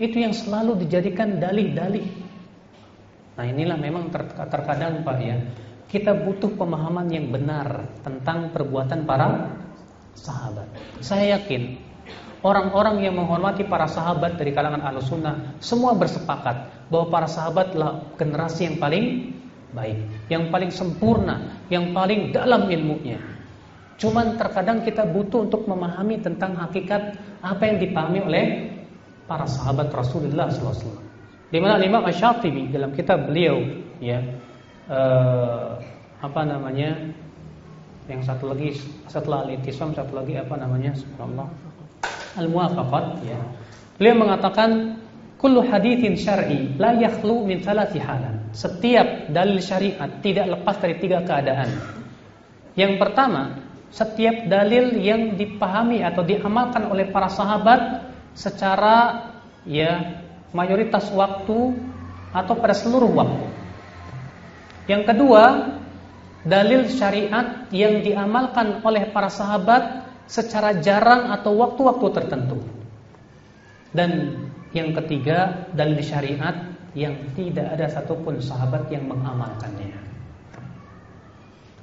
Itu yang selalu dijadikan dalih-dalih. Nah, inilah memang ter terkadang Pak ya, kita butuh pemahaman yang benar tentang perbuatan para sahabat. Saya yakin orang-orang yang menghormati para sahabat dari kalangan Ahlussunnah semua bersepakat bahwa para sahabatlah generasi yang paling baik, yang paling sempurna, yang paling dalam ilmunya. Cuman terkadang kita butuh untuk memahami tentang hakikat apa yang dipahami oleh para sahabat Rasulullah SAW. Di mana Imam Asy-Syatibi dalam kitab beliau ya uh, apa namanya yang satu lagi setelah al-ittisam satu lagi apa namanya subhanallah al-muwafaqat ya. Beliau mengatakan kullu haditsin syar'i la yakhlu min thalathi halan. Setiap dalil syariat tidak lepas dari tiga keadaan. Yang pertama, setiap dalil yang dipahami atau diamalkan oleh para sahabat secara ya mayoritas waktu atau pada seluruh waktu. Yang kedua, dalil syariat yang diamalkan oleh para sahabat secara jarang atau waktu-waktu tertentu. Dan yang ketiga, dalil syariat yang tidak ada satupun sahabat yang mengamalkannya.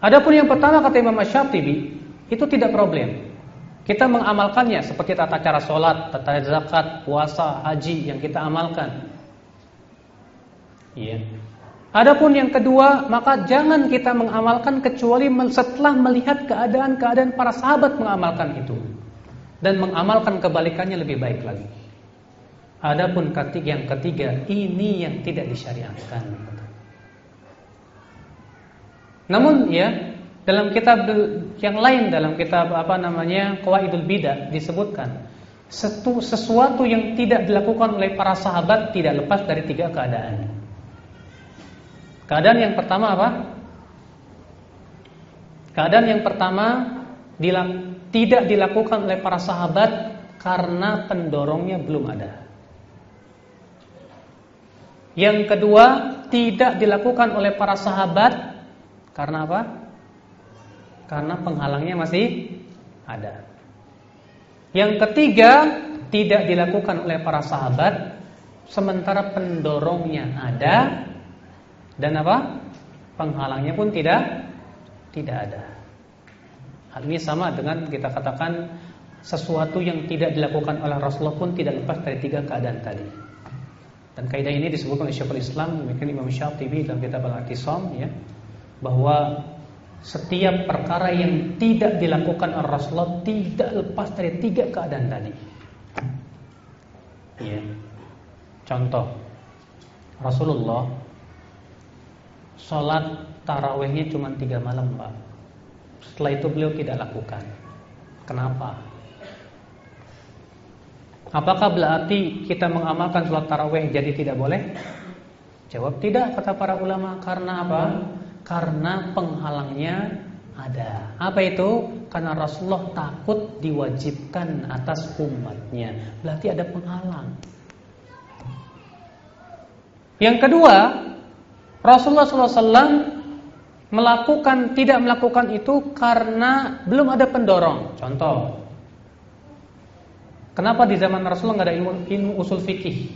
Adapun yang pertama kata Imam Syatibi itu tidak problem. Kita mengamalkannya seperti tata cara sholat, tata zakat, puasa, haji yang kita amalkan. Iya. Adapun yang kedua, maka jangan kita mengamalkan kecuali setelah melihat keadaan-keadaan para sahabat mengamalkan itu dan mengamalkan kebalikannya lebih baik lagi. Adapun yang ketiga, ini yang tidak disyariatkan. Namun ya dalam kitab yang lain dalam kitab apa namanya Qawaidul Bidah disebutkan sesuatu yang tidak dilakukan oleh para sahabat tidak lepas dari tiga keadaan. Keadaan yang pertama apa? Keadaan yang pertama tidak dilakukan oleh para sahabat karena pendorongnya belum ada. Yang kedua, tidak dilakukan oleh para sahabat karena apa? Karena penghalangnya masih ada. Yang ketiga, tidak dilakukan oleh para sahabat sementara pendorongnya ada dan apa? Penghalangnya pun tidak tidak ada. Hal ini sama dengan kita katakan sesuatu yang tidak dilakukan oleh Rasulullah pun tidak lepas dari tiga keadaan tadi. Dan kaidah ini disebutkan oleh Syekhul Islam, mungkin Imam Syafi'i dalam kitab Al-Atisam ya bahwa setiap perkara yang tidak dilakukan oleh Rasulullah tidak lepas dari tiga keadaan tadi. Ya. Contoh, Rasulullah sholat tarawehnya cuma tiga malam, pak. Setelah itu beliau tidak lakukan. Kenapa? Apakah berarti kita mengamalkan sholat taraweh jadi tidak boleh? Jawab tidak kata para ulama karena apa? Karena penghalangnya ada. Apa itu? Karena Rasulullah takut diwajibkan atas umatnya. Berarti ada penghalang. Yang kedua, Rasulullah SAW melakukan tidak melakukan itu karena belum ada pendorong. Contoh, kenapa di zaman Rasulullah nggak ada ilmu, ilmu usul fikih?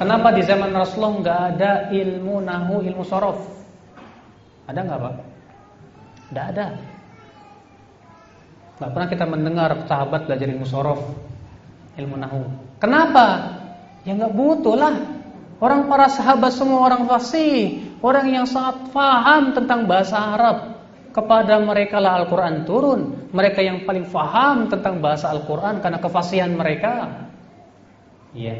Kenapa di zaman Rasulullah nggak ada ilmu nahu, ilmu sorof? Ada nggak pak? Tidak ada. Tidak pernah kita mendengar sahabat belajar ilmu sorof. ilmu nahu. Kenapa? Ya nggak butuh lah. Orang para sahabat semua orang fasih, orang yang sangat faham tentang bahasa Arab. Kepada mereka lah Al-Quran turun. Mereka yang paling faham tentang bahasa Al-Quran karena kefasihan mereka. Ya,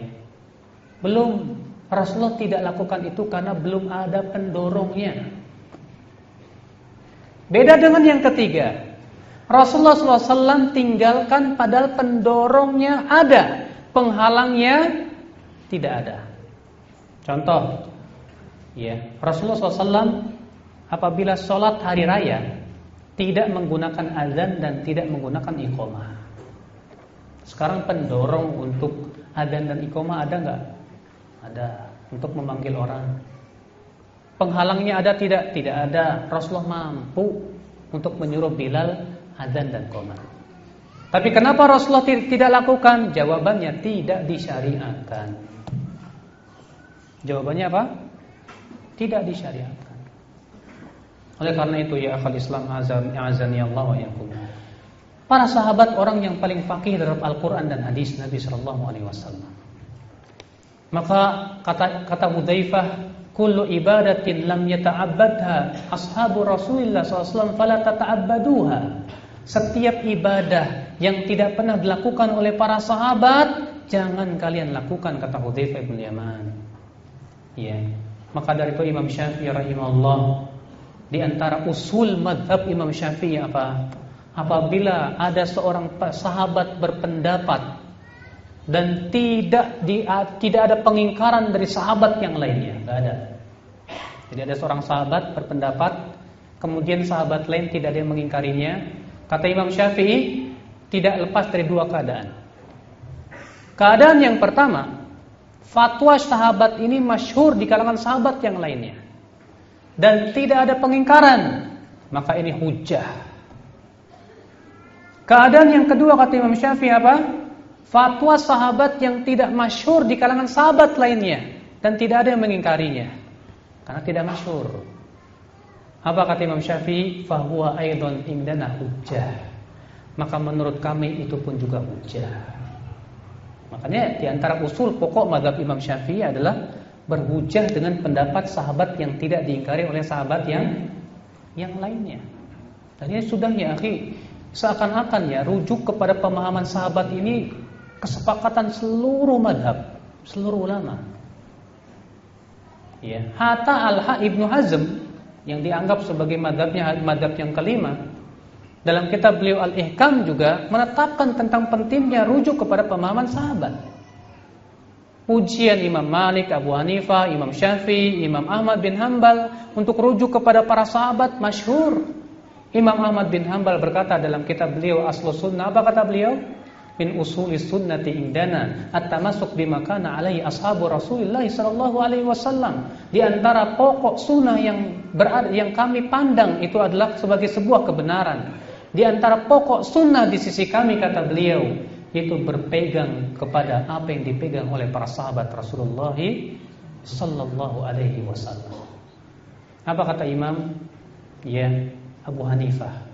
belum Rasulullah tidak lakukan itu karena belum ada pendorongnya. Beda dengan yang ketiga. Rasulullah SAW tinggalkan padahal pendorongnya ada, penghalangnya tidak ada. Contoh, ya Rasulullah SAW apabila sholat hari raya tidak menggunakan azan dan tidak menggunakan iqomah. Sekarang pendorong untuk azan dan iqomah ada nggak? Ada untuk memanggil orang. Penghalangnya ada tidak? Tidak ada. Rasulullah mampu untuk menyuruh Bilal azan dan qomat. Tapi kenapa Rasulullah tidak lakukan? Jawabannya tidak disyariatkan. Jawabannya apa? Tidak disyariatkan. Oleh karena itu ya akal Islam azan azani Allah yakum. Para sahabat orang yang paling fakih terhadap Al-Qur'an dan hadis Nabi sallallahu alaihi wasallam. Maka kata kata Hudzaifah kullu ibadatin lam yata'abbadha ashabu Rasulillah SAW fala tata'abbaduha. Setiap ibadah yang tidak pernah dilakukan oleh para sahabat, jangan kalian lakukan kata Hudzaifah bin Yaman. Ya. Maka dari itu Imam Syafi'i rahimahullah di antara usul madhab Imam Syafi'i apa? Apabila ada seorang sahabat berpendapat dan tidak di, tidak ada pengingkaran dari sahabat yang lainnya, tidak ada. Jadi ada seorang sahabat berpendapat, kemudian sahabat lain tidak ada yang mengingkarinya. Kata Imam Syafi'i, tidak lepas dari dua keadaan. Keadaan yang pertama, fatwa sahabat ini masyhur di kalangan sahabat yang lainnya. Dan tidak ada pengingkaran, maka ini hujah. Keadaan yang kedua kata Imam Syafi'i apa? fatwa sahabat yang tidak masyhur di kalangan sahabat lainnya dan tidak ada yang mengingkarinya karena tidak masyhur. Apa kata Imam Syafi'i? Fahuwa aidon indana hujjah. Maka menurut kami itu pun juga hujjah. Makanya di antara usul pokok madhab Imam Syafi'i adalah berhujjah dengan pendapat sahabat yang tidak diingkari oleh sahabat yang yang lainnya. Dan sudah ya, akhi, seakan-akan ya rujuk kepada pemahaman sahabat ini kesepakatan seluruh madhab, seluruh ulama. Ya, Hatta al-Ha Ibnu Hazm yang dianggap sebagai madhabnya madhab yang kelima dalam kitab beliau Al-Ihkam juga menetapkan tentang pentingnya rujuk kepada pemahaman sahabat. Pujian Imam Malik, Abu Hanifah, Imam Syafi'i, Imam Ahmad bin Hambal untuk rujuk kepada para sahabat masyhur. Imam Ahmad bin Hambal berkata dalam kitab beliau Aslus Sunnah, apa kata beliau? min usuli sunnati indana at-tamassuk bima kana alaihi ashabu Rasulillah sallallahu alaihi wasallam. Di antara pokok sunnah yang berada yang kami pandang itu adalah sebagai sebuah kebenaran. Di antara pokok sunnah di sisi kami kata beliau itu berpegang kepada apa yang dipegang oleh para sahabat Rasulullah sallallahu alaihi wasallam. Apa kata Imam? Ya, Abu Hanifah.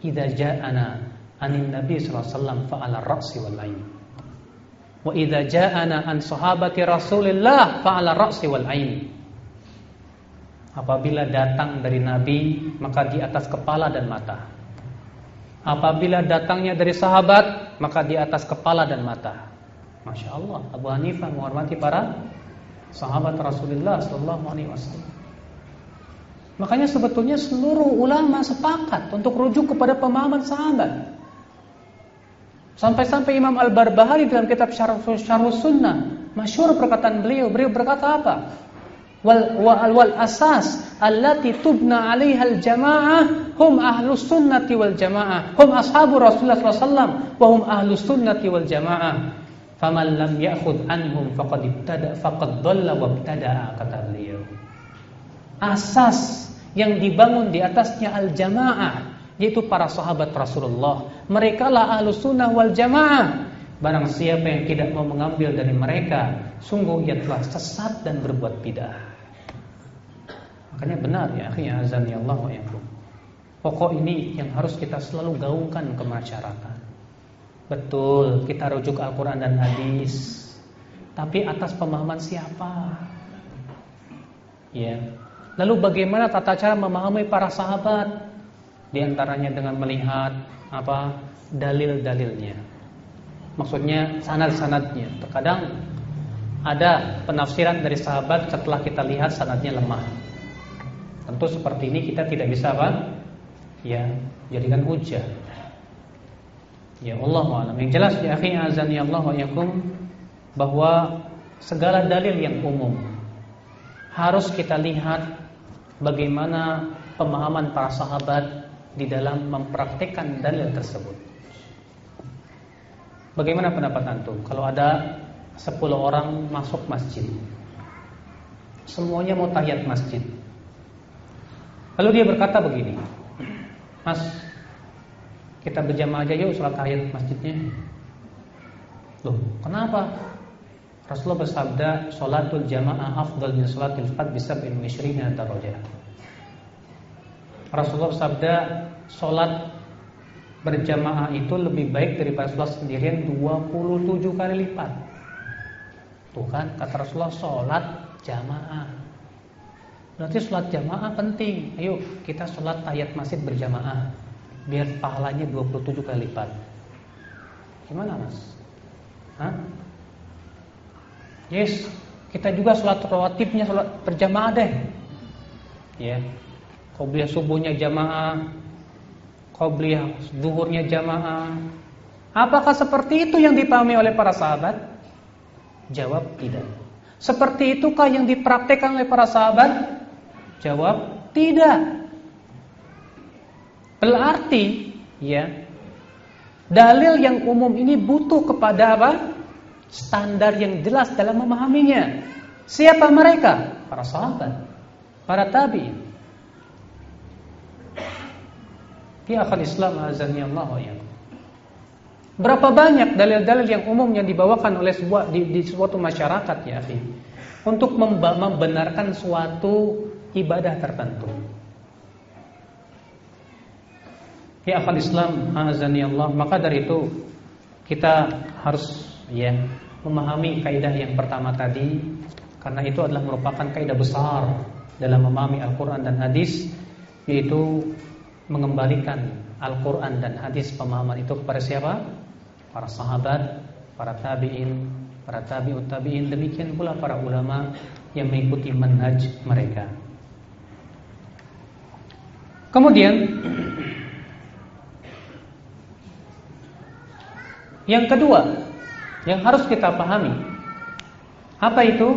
Idza ja'ana anin Nabi SAW fa'ala ra'si wal. Wa idza ja'ana an sahabati Rasulillah fa'ala ra'si wal ain. Apabila datang dari Nabi maka di atas kepala dan mata. Apabila datangnya dari sahabat maka di atas kepala dan mata. Masya Allah Abu Hanifah menghormati para sahabat Rasulullah Sallallahu Alaihi Wasallam. Makanya sebetulnya seluruh ulama sepakat untuk rujuk kepada pemahaman sahabat. Sampai-sampai Imam Al-Barbahari dalam kitab Syarh, Sunnah masyhur perkataan beliau. Beliau berkata apa? Wal, wal, wal asas allati tubna 'alaiha al-jamaah hum ahlus sunnati wal jamaah. Hum ashabu Rasulullah SAW wa hum ahlus sunnati wal jamaah. Faman lam ya'khudh anhum faqad ibtada faqad dhalla wa ibtada kata beliau. Asas yang dibangun di atasnya al-jamaah yaitu para sahabat Rasulullah. Mereka lah ahlu sunnah wal jamaah. Barang siapa yang tidak mau mengambil dari mereka, sungguh ia telah sesat dan berbuat bidah. Makanya benar ya, akhirnya azan ya Allah wa Pokok ini yang harus kita selalu gaungkan ke masyarakat. Betul, kita rujuk Al-Quran dan hadis. Tapi atas pemahaman siapa? Ya. Lalu bagaimana tata cara memahami para sahabat? Di antaranya dengan melihat apa dalil-dalilnya. Maksudnya sanad-sanadnya. Terkadang ada penafsiran dari sahabat setelah kita lihat sanadnya lemah. Tentu seperti ini kita tidak bisa apa? Ya, jadikan hujah. Ya Allah alam. Yang jelas ya akhi azani Allah wa yakum bahwa segala dalil yang umum harus kita lihat bagaimana pemahaman para sahabat di dalam mempraktikkan dalil tersebut. Bagaimana pendapat antum kalau ada 10 orang masuk masjid? Semuanya mau tahiyat masjid. Lalu dia berkata begini, Mas, kita berjamaah aja yuk sholat tahiyat masjidnya. Loh, kenapa? Rasulullah bersabda, "Sholatul jamaah afdal min sholatil fard bi sab'in wa darajah." Rasulullah bersabda, "Sholat berjamaah itu lebih baik daripada sholat sendirian 27 kali lipat." Tuh kan kata Rasulullah sholat jamaah. Berarti sholat jamaah penting. Ayo kita sholat tahiyat masjid berjamaah biar pahalanya 27 kali lipat. Gimana mas? Hah? Yes, kita juga sholat rawatibnya sholat berjamaah deh. Ya, qobliyah subuhnya jamaah, qobliyah duhurnya jamaah. Apakah seperti itu yang dipahami oleh para sahabat? Jawab tidak. Seperti itukah yang dipraktekkan oleh para sahabat? Jawab tidak. Berarti ya dalil yang umum ini butuh kepada apa? Standar yang jelas dalam memahaminya. Siapa mereka? Para sahabat, para tabi'in. Ya akhal Islam azani Allah wa Berapa banyak dalil-dalil yang umum yang dibawakan oleh sebuah di, di suatu masyarakat ya akhi untuk membenarkan suatu ibadah tertentu. Ya akal Islam, azani Allah. Maka dari itu kita harus ya memahami kaidah yang pertama tadi karena itu adalah merupakan kaidah besar dalam memahami Al-Qur'an dan hadis yaitu mengembalikan Al-Qur'an dan hadis pemahaman itu kepada siapa? Para sahabat, para tabi'in, para tabi'ut tabi'in demikian pula para ulama yang mengikuti manhaj mereka. Kemudian Yang kedua, yang harus kita pahami, apa itu?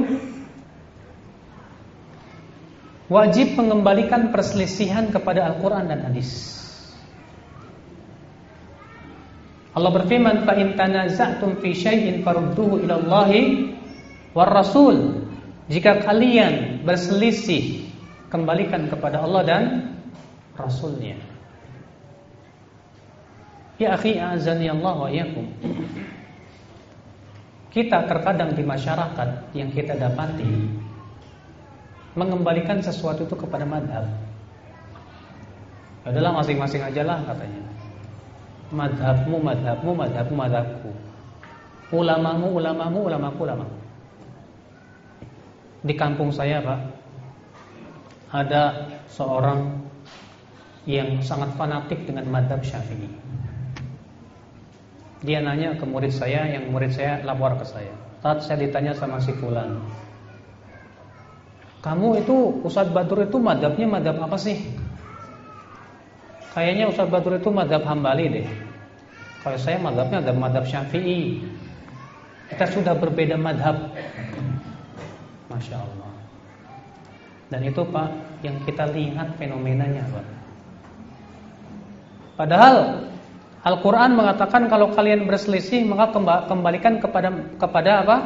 Wajib mengembalikan perselisihan kepada Al-Quran dan Hadis. Allah berfirman, "Fa in tanaza'tum fi syai'in farudduhu ila Allahi war Rasul." Jika kalian berselisih, kembalikan kepada Allah dan Rasulnya. Ya akhi azani Allah wa yakum. Kita terkadang di masyarakat yang kita dapati mengembalikan sesuatu itu kepada madhab. Adalah masing-masing aja lah katanya. Madhabmu, madhabmu, madhabmu, madhabku. Ulamamu, ulamamu, ulamaku, ulamaku. Di kampung saya pak, ada seorang yang sangat fanatik dengan madhab syafi'i. Dia nanya ke murid saya, yang murid saya lapor ke saya. Saat saya ditanya sama si Fulan, kamu itu Ustadz Badur itu madhabnya madhab apa sih? Kayaknya Ustadz Badur itu madhab hambali deh. Kalau saya madhabnya ada madhab syafi'i. Kita sudah berbeda madhab. Masya Allah. Dan itu Pak, yang kita lihat fenomenanya Pak. Padahal Al-Quran mengatakan kalau kalian berselisih maka kembalikan kepada kepada apa?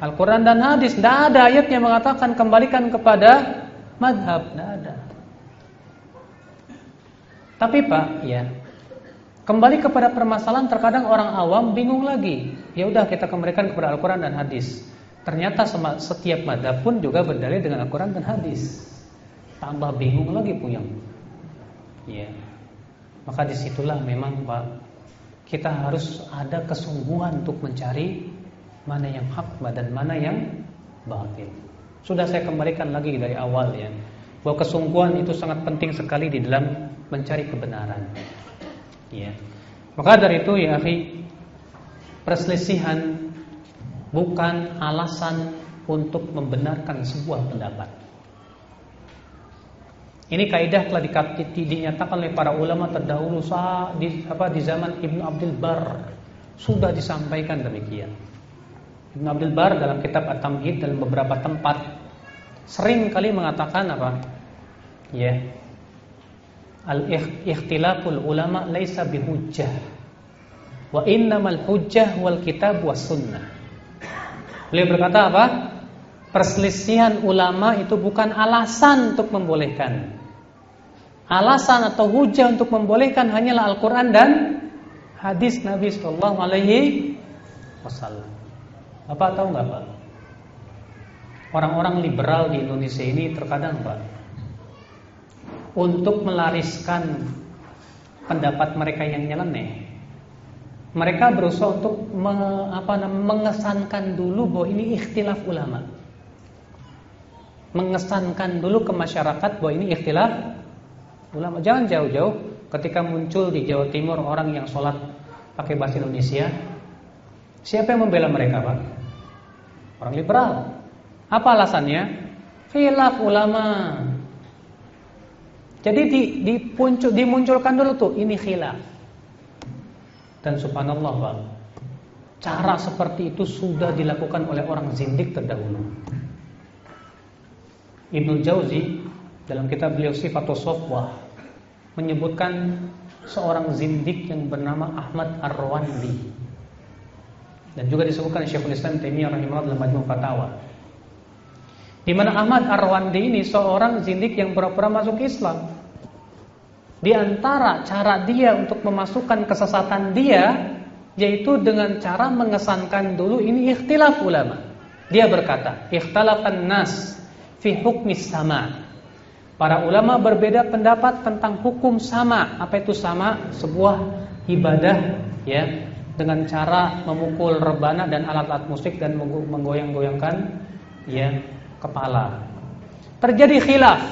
Al-Quran dan hadis. Tidak ada ayat yang mengatakan kembalikan kepada madhab. Tidak ada. Tapi Pak, ya kembali kepada permasalahan terkadang orang awam bingung lagi. Ya udah kita kembalikan kepada Al-Quran dan hadis. Ternyata setiap madhab pun juga berdalil dengan Al-Quran dan hadis. Tambah bingung lagi puyeng. Ya. Maka di situlah memang Pak kita harus ada kesungguhan untuk mencari mana yang hak dan mana yang batil. Sudah saya kembalikan lagi dari awal ya, bahwa kesungguhan itu sangat penting sekali di dalam mencari kebenaran. Ya. Maka dari itu ya akhi, perselisihan bukan alasan untuk membenarkan sebuah pendapat. Ini kaidah telah dinyatakan oleh para ulama terdahulu di apa di zaman Ibnu Abdul Bar sudah disampaikan demikian. Ibnu Abdul Bar dalam kitab At-Tamhid dalam beberapa tempat sering kali mengatakan apa? Ya. Al-ikhtilaful ulama laisa bihujjah. Wa innamal hujjah wal kitab was sunnah. Beliau berkata apa? Perselisihan ulama itu bukan alasan untuk membolehkan. Alasan atau hujah untuk membolehkan hanyalah Al-Quran dan hadis Nabi Sallallahu Alaihi Wasallam. Bapak tahu nggak pak? Orang-orang liberal di Indonesia ini terkadang pak, untuk melariskan pendapat mereka yang nyeleneh, mereka berusaha untuk me, apa, mengesankan dulu bahwa ini ikhtilaf ulama mengesankan dulu ke masyarakat bahwa ini ikhtilaf ulama. Jangan jauh-jauh ketika muncul di Jawa Timur orang yang sholat pakai bahasa Indonesia. Siapa yang membela mereka, Pak? Orang liberal. Apa alasannya? Khilaf ulama. Jadi di, dipuncul, dimunculkan dulu tuh ini khilaf. Dan subhanallah, Pak. Cara seperti itu sudah dilakukan oleh orang zindik terdahulu. Ibnu Jauzi dalam kitab beliau Sifatus Sofwah menyebutkan seorang zindik yang bernama Ahmad Ar-Rawandi dan juga disebutkan Syekhul Islam Taimiyah rahimahullah dalam Majmu' Fatawa. Di mana Ahmad Ar-Rawandi ini seorang zindik yang pura-pura masuk Islam. Di antara cara dia untuk memasukkan kesesatan dia yaitu dengan cara mengesankan dulu ini ikhtilaf ulama. Dia berkata, "Ikhtalafan nas fi hukmis sama. Para ulama berbeda pendapat tentang hukum sama. Apa itu sama? Sebuah ibadah ya dengan cara memukul rebana dan alat-alat musik dan menggoyang-goyangkan ya kepala. Terjadi khilaf.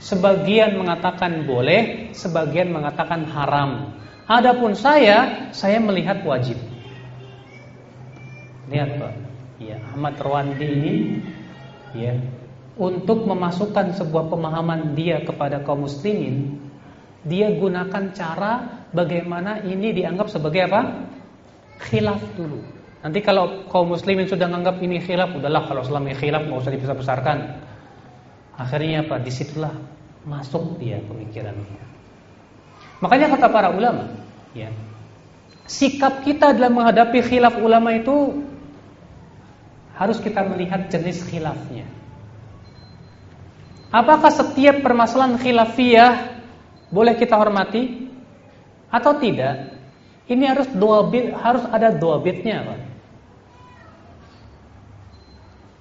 Sebagian mengatakan boleh, sebagian mengatakan haram. Adapun saya, saya melihat wajib. Lihat Pak, ya Ahmad Rwandi ini ya untuk memasukkan sebuah pemahaman dia kepada kaum muslimin, dia gunakan cara bagaimana ini dianggap sebagai apa? Khilaf dulu. Nanti kalau kaum muslimin sudah menganggap ini khilaf, udahlah kalau selama ini khilaf nggak usah dibesar-besarkan. Akhirnya apa? Di situlah masuk dia pemikirannya. Makanya kata para ulama, ya, sikap kita dalam menghadapi khilaf ulama itu harus kita melihat jenis khilafnya. Apakah setiap permasalahan khilafiyah boleh kita hormati atau tidak? Ini harus dua bit, harus ada dua bitnya, Pak.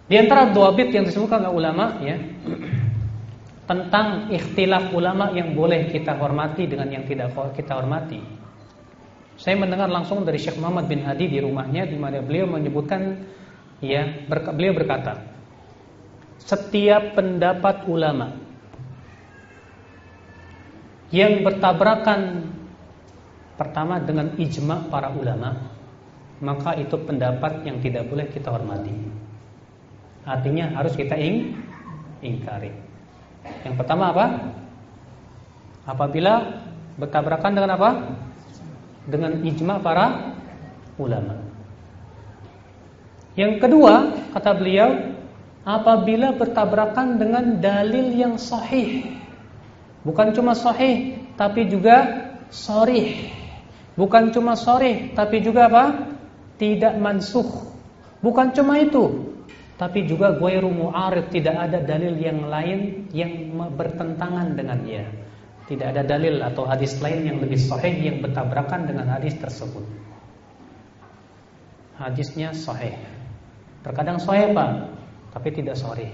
Di antara dua bit yang disebutkan oleh ulama ya tentang ikhtilaf ulama yang boleh kita hormati dengan yang tidak kita hormati. Saya mendengar langsung dari Syekh Muhammad bin Hadi di rumahnya di mana beliau menyebutkan ya beliau berkata, setiap pendapat ulama yang bertabrakan pertama dengan ijma para ulama, maka itu pendapat yang tidak boleh kita hormati. Artinya harus kita ing ingkari. Yang pertama apa? Apabila bertabrakan dengan apa? Dengan ijma para ulama. Yang kedua, kata beliau, apabila bertabrakan dengan dalil yang sahih. Bukan cuma sahih, tapi juga sorih. Bukan cuma sorih, tapi juga apa? Tidak mansuh. Bukan cuma itu, tapi juga ghairu mu'arid, tidak ada dalil yang lain yang bertentangan dengannya. Tidak ada dalil atau hadis lain yang lebih sahih yang bertabrakan dengan hadis tersebut. Hadisnya sahih. Terkadang sahih Pak, tapi tidak sore.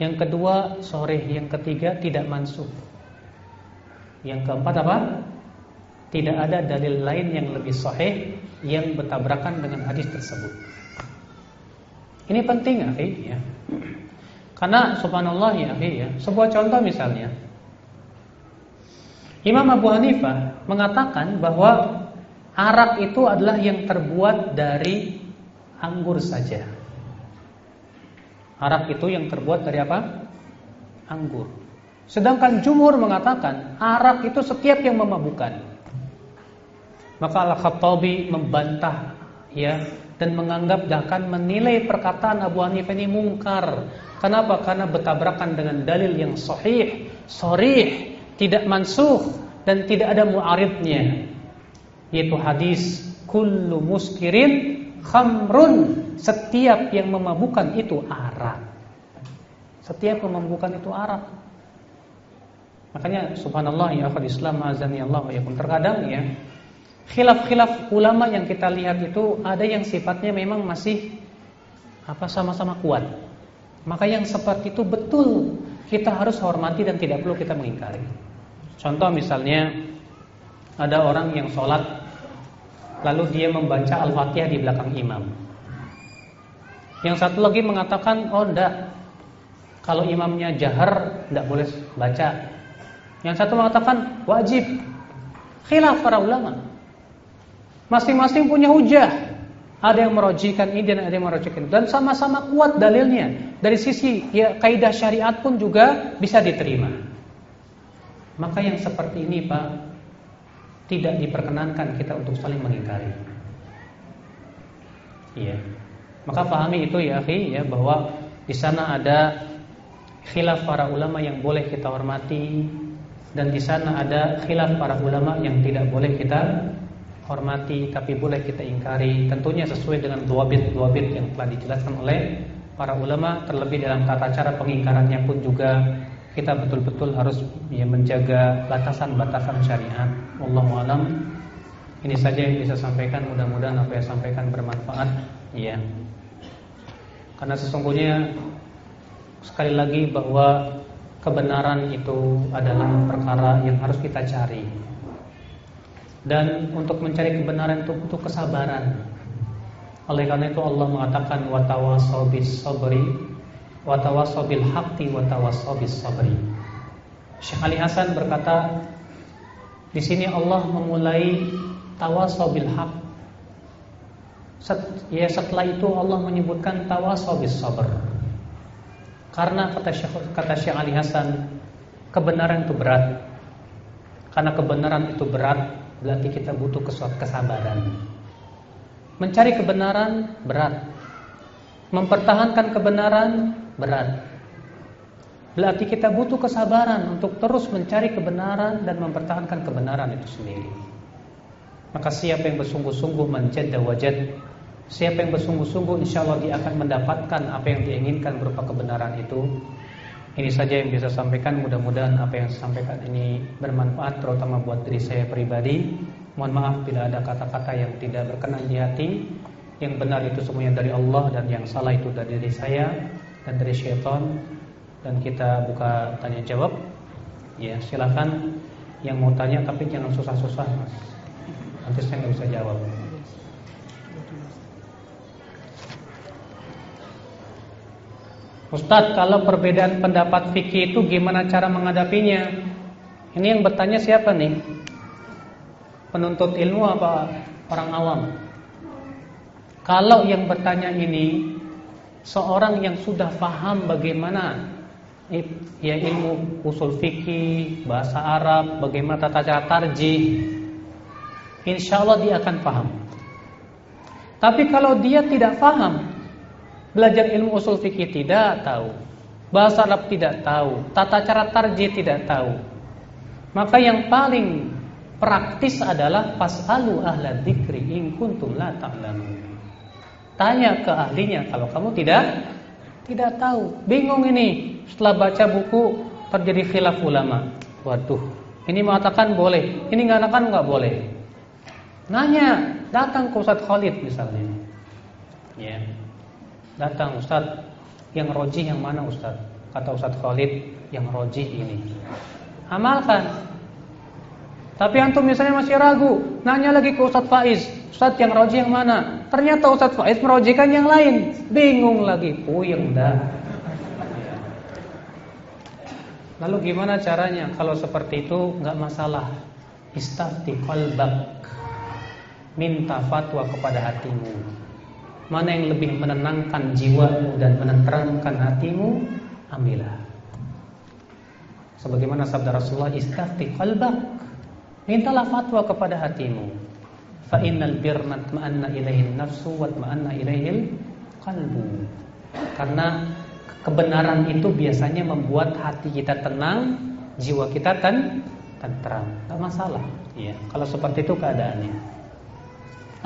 Yang kedua sore, yang ketiga tidak mansuh. Yang keempat apa? Tidak ada dalil lain yang lebih sahih yang bertabrakan dengan hadis tersebut. Ini penting, akhi, ya. Karena subhanallah ya, akhi, ya. Sebuah contoh misalnya. Imam Abu Hanifah mengatakan bahwa arak itu adalah yang terbuat dari anggur saja. Arak itu yang terbuat dari apa? Anggur. Sedangkan jumhur mengatakan arak itu setiap yang memabukkan. Maka Al-Khattabi membantah ya dan menganggap bahkan menilai perkataan Abu Hanifah ini mungkar. Kenapa? Karena bertabrakan dengan dalil yang sahih, sorih, tidak mansuh dan tidak ada muaridnya. Yaitu hadis kullu muskirin khamrun setiap yang memabukkan itu arak. Setiap yang memabukkan itu arak. Makanya subhanallah ya akhul Islam azani Allah wa yakum terkadang ya khilaf-khilaf ulama yang kita lihat itu ada yang sifatnya memang masih apa sama-sama kuat. Maka yang seperti itu betul kita harus hormati dan tidak perlu kita mengingkari. Contoh misalnya ada orang yang sholat lalu dia membaca Al-Fatihah di belakang imam. Yang satu lagi mengatakan, oh enggak, kalau imamnya jahar enggak boleh baca. Yang satu mengatakan wajib. Khilaf para ulama. Masing-masing punya hujah. Ada yang merojikan ini dan ada yang merojikan dan sama-sama kuat dalilnya. Dari sisi ya kaidah syariat pun juga bisa diterima. Maka yang seperti ini Pak tidak diperkenankan kita untuk saling mengingkari. Iya. Maka pahami itu ya, akhi, ya bahwa di sana ada khilaf para ulama yang boleh kita hormati dan di sana ada khilaf para ulama yang tidak boleh kita hormati tapi boleh kita ingkari tentunya sesuai dengan duabit-duabit yang telah dijelaskan oleh para ulama terlebih dalam tata cara pengingkarannya pun juga kita betul-betul harus ya, menjaga batasan-batasan syariat. Allah alam. Ini saja yang bisa sampaikan. Mudah-mudahan apa yang sampaikan bermanfaat. Ya. Karena sesungguhnya sekali lagi bahwa kebenaran itu adalah perkara yang harus kita cari. Dan untuk mencari kebenaran itu butuh kesabaran. Oleh karena itu Allah mengatakan watawasau bis sabri wa tawassaw bil haqqi wa tawassaw bis sabri. Syekh Ali Hasan berkata di sini Allah memulai tawassaw bil haqq. Set, ya setelah itu Allah menyebutkan tawassaw bis sabr. Karena kata Syekh kata Syekh Ali Hasan kebenaran itu berat. Karena kebenaran itu berat berarti kita butuh kesabaran. Mencari kebenaran berat. Mempertahankan kebenaran berat. Berarti kita butuh kesabaran untuk terus mencari kebenaran dan mempertahankan kebenaran itu sendiri. Maka siapa yang bersungguh-sungguh menjadi wajad, siapa yang bersungguh-sungguh insya Allah dia akan mendapatkan apa yang diinginkan berupa kebenaran itu. Ini saja yang bisa sampaikan. Mudah-mudahan apa yang saya sampaikan ini bermanfaat, terutama buat diri saya pribadi. Mohon maaf bila ada kata-kata yang tidak berkenan di hati. Yang benar itu semuanya dari Allah dan yang salah itu dari diri saya dan dari syaitan dan kita buka tanya jawab. Ya, silakan yang mau tanya tapi jangan susah-susah, Mas. Nanti saya nggak bisa jawab. Ustadz, kalau perbedaan pendapat fikih itu gimana cara menghadapinya? Ini yang bertanya siapa nih? Penuntut ilmu apa orang awam? Kalau yang bertanya ini seorang yang sudah paham bagaimana ya ilmu usul fikih, bahasa Arab, bagaimana tata cara tarjih, insya Allah dia akan paham. Tapi kalau dia tidak paham, belajar ilmu usul fikih tidak tahu, bahasa Arab tidak tahu, tata cara tarjih tidak tahu, maka yang paling praktis adalah fasalu ahla dzikri in kuntum la ta'lamun. Tanya ke ahlinya kalau kamu tidak tidak tahu. Bingung ini setelah baca buku terjadi khilaf ulama. Waduh, ini mengatakan boleh, ini mengatakan nggak boleh. Nanya, datang ke Ustaz Khalid misalnya. Ya. Datang Ustaz yang roji yang mana Ustaz? Kata Ustaz Khalid yang roji ini. Amalkan. Tapi antum misalnya masih ragu, nanya lagi ke Ustadz Faiz, Ustadz yang roji yang mana? Ternyata Ustadz Faiz merojikan yang lain, bingung lagi, puyeng dah. Lalu gimana caranya? Kalau seperti itu nggak masalah. Istafti qalbak. Minta fatwa kepada hatimu. Mana yang lebih menenangkan jiwamu dan menenteramkan hatimu, ambillah. Sebagaimana sabda Rasulullah, istafti qalbak. Mintalah fatwa kepada hatimu. Fa innal birra ma'anna ilaihi nafsu wa ma'anna ilaihi qalbu. Karena kebenaran itu biasanya membuat hati kita tenang, jiwa kita ten tentram. Enggak masalah. Ya, kalau seperti itu keadaannya.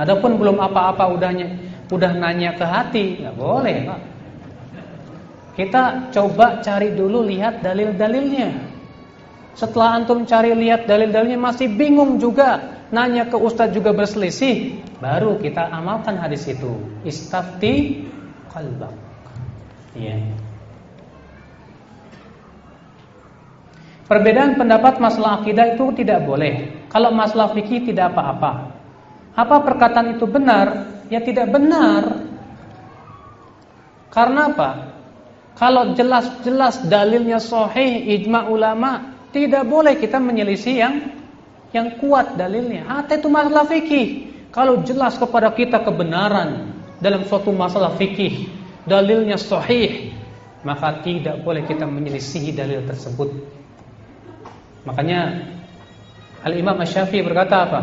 Adapun belum apa-apa udahnya udah nanya ke hati, nggak boleh, Pak. Kita coba cari dulu lihat dalil-dalilnya. Setelah antum cari lihat dalil-dalilnya masih bingung juga, nanya ke ustaz juga berselisih, baru kita amalkan hadis itu. Istafti qalbak. Ya. Perbedaan pendapat masalah akidah itu tidak boleh. Kalau masalah fikih tidak apa-apa. Apa perkataan itu benar? Ya tidak benar. Karena apa? Kalau jelas-jelas dalilnya sahih ijma ulama tidak boleh kita menyelisih yang yang kuat dalilnya. Hatta itu masalah fikih. Kalau jelas kepada kita kebenaran dalam suatu masalah fikih, dalilnya sahih, maka tidak boleh kita menyelisihi dalil tersebut. Makanya Al-Imam Asy-Syafi'i berkata apa?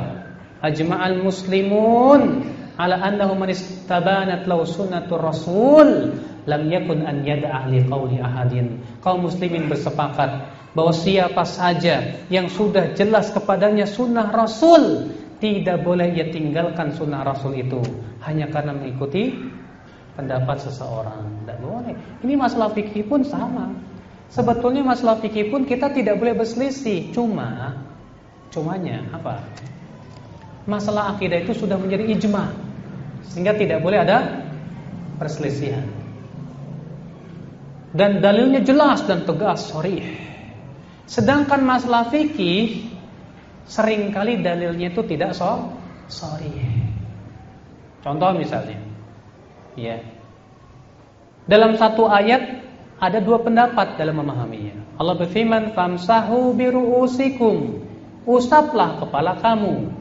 Ajma'al muslimun ala annahu man istabanat law sunnatur rasul lam yakun an yad'a li qawli ahadin. Kaum muslimin bersepakat bahwa siapa saja yang sudah jelas kepadanya sunnah Rasul tidak boleh ia tinggalkan sunnah Rasul itu hanya karena mengikuti pendapat seseorang. Tidak boleh. Ini masalah fikih pun sama. Sebetulnya masalah fikih pun kita tidak boleh berselisih. Cuma, cumanya apa? Masalah akidah itu sudah menjadi ijma, sehingga tidak boleh ada perselisihan. Dan dalilnya jelas dan tegas, sorry. Sedangkan masalah fikih sering kali dalilnya itu tidak so sorry. Contoh misalnya, ya. Dalam satu ayat ada dua pendapat dalam memahaminya. Allah berfirman, "Famsahu biruusikum." Usaplah kepala kamu.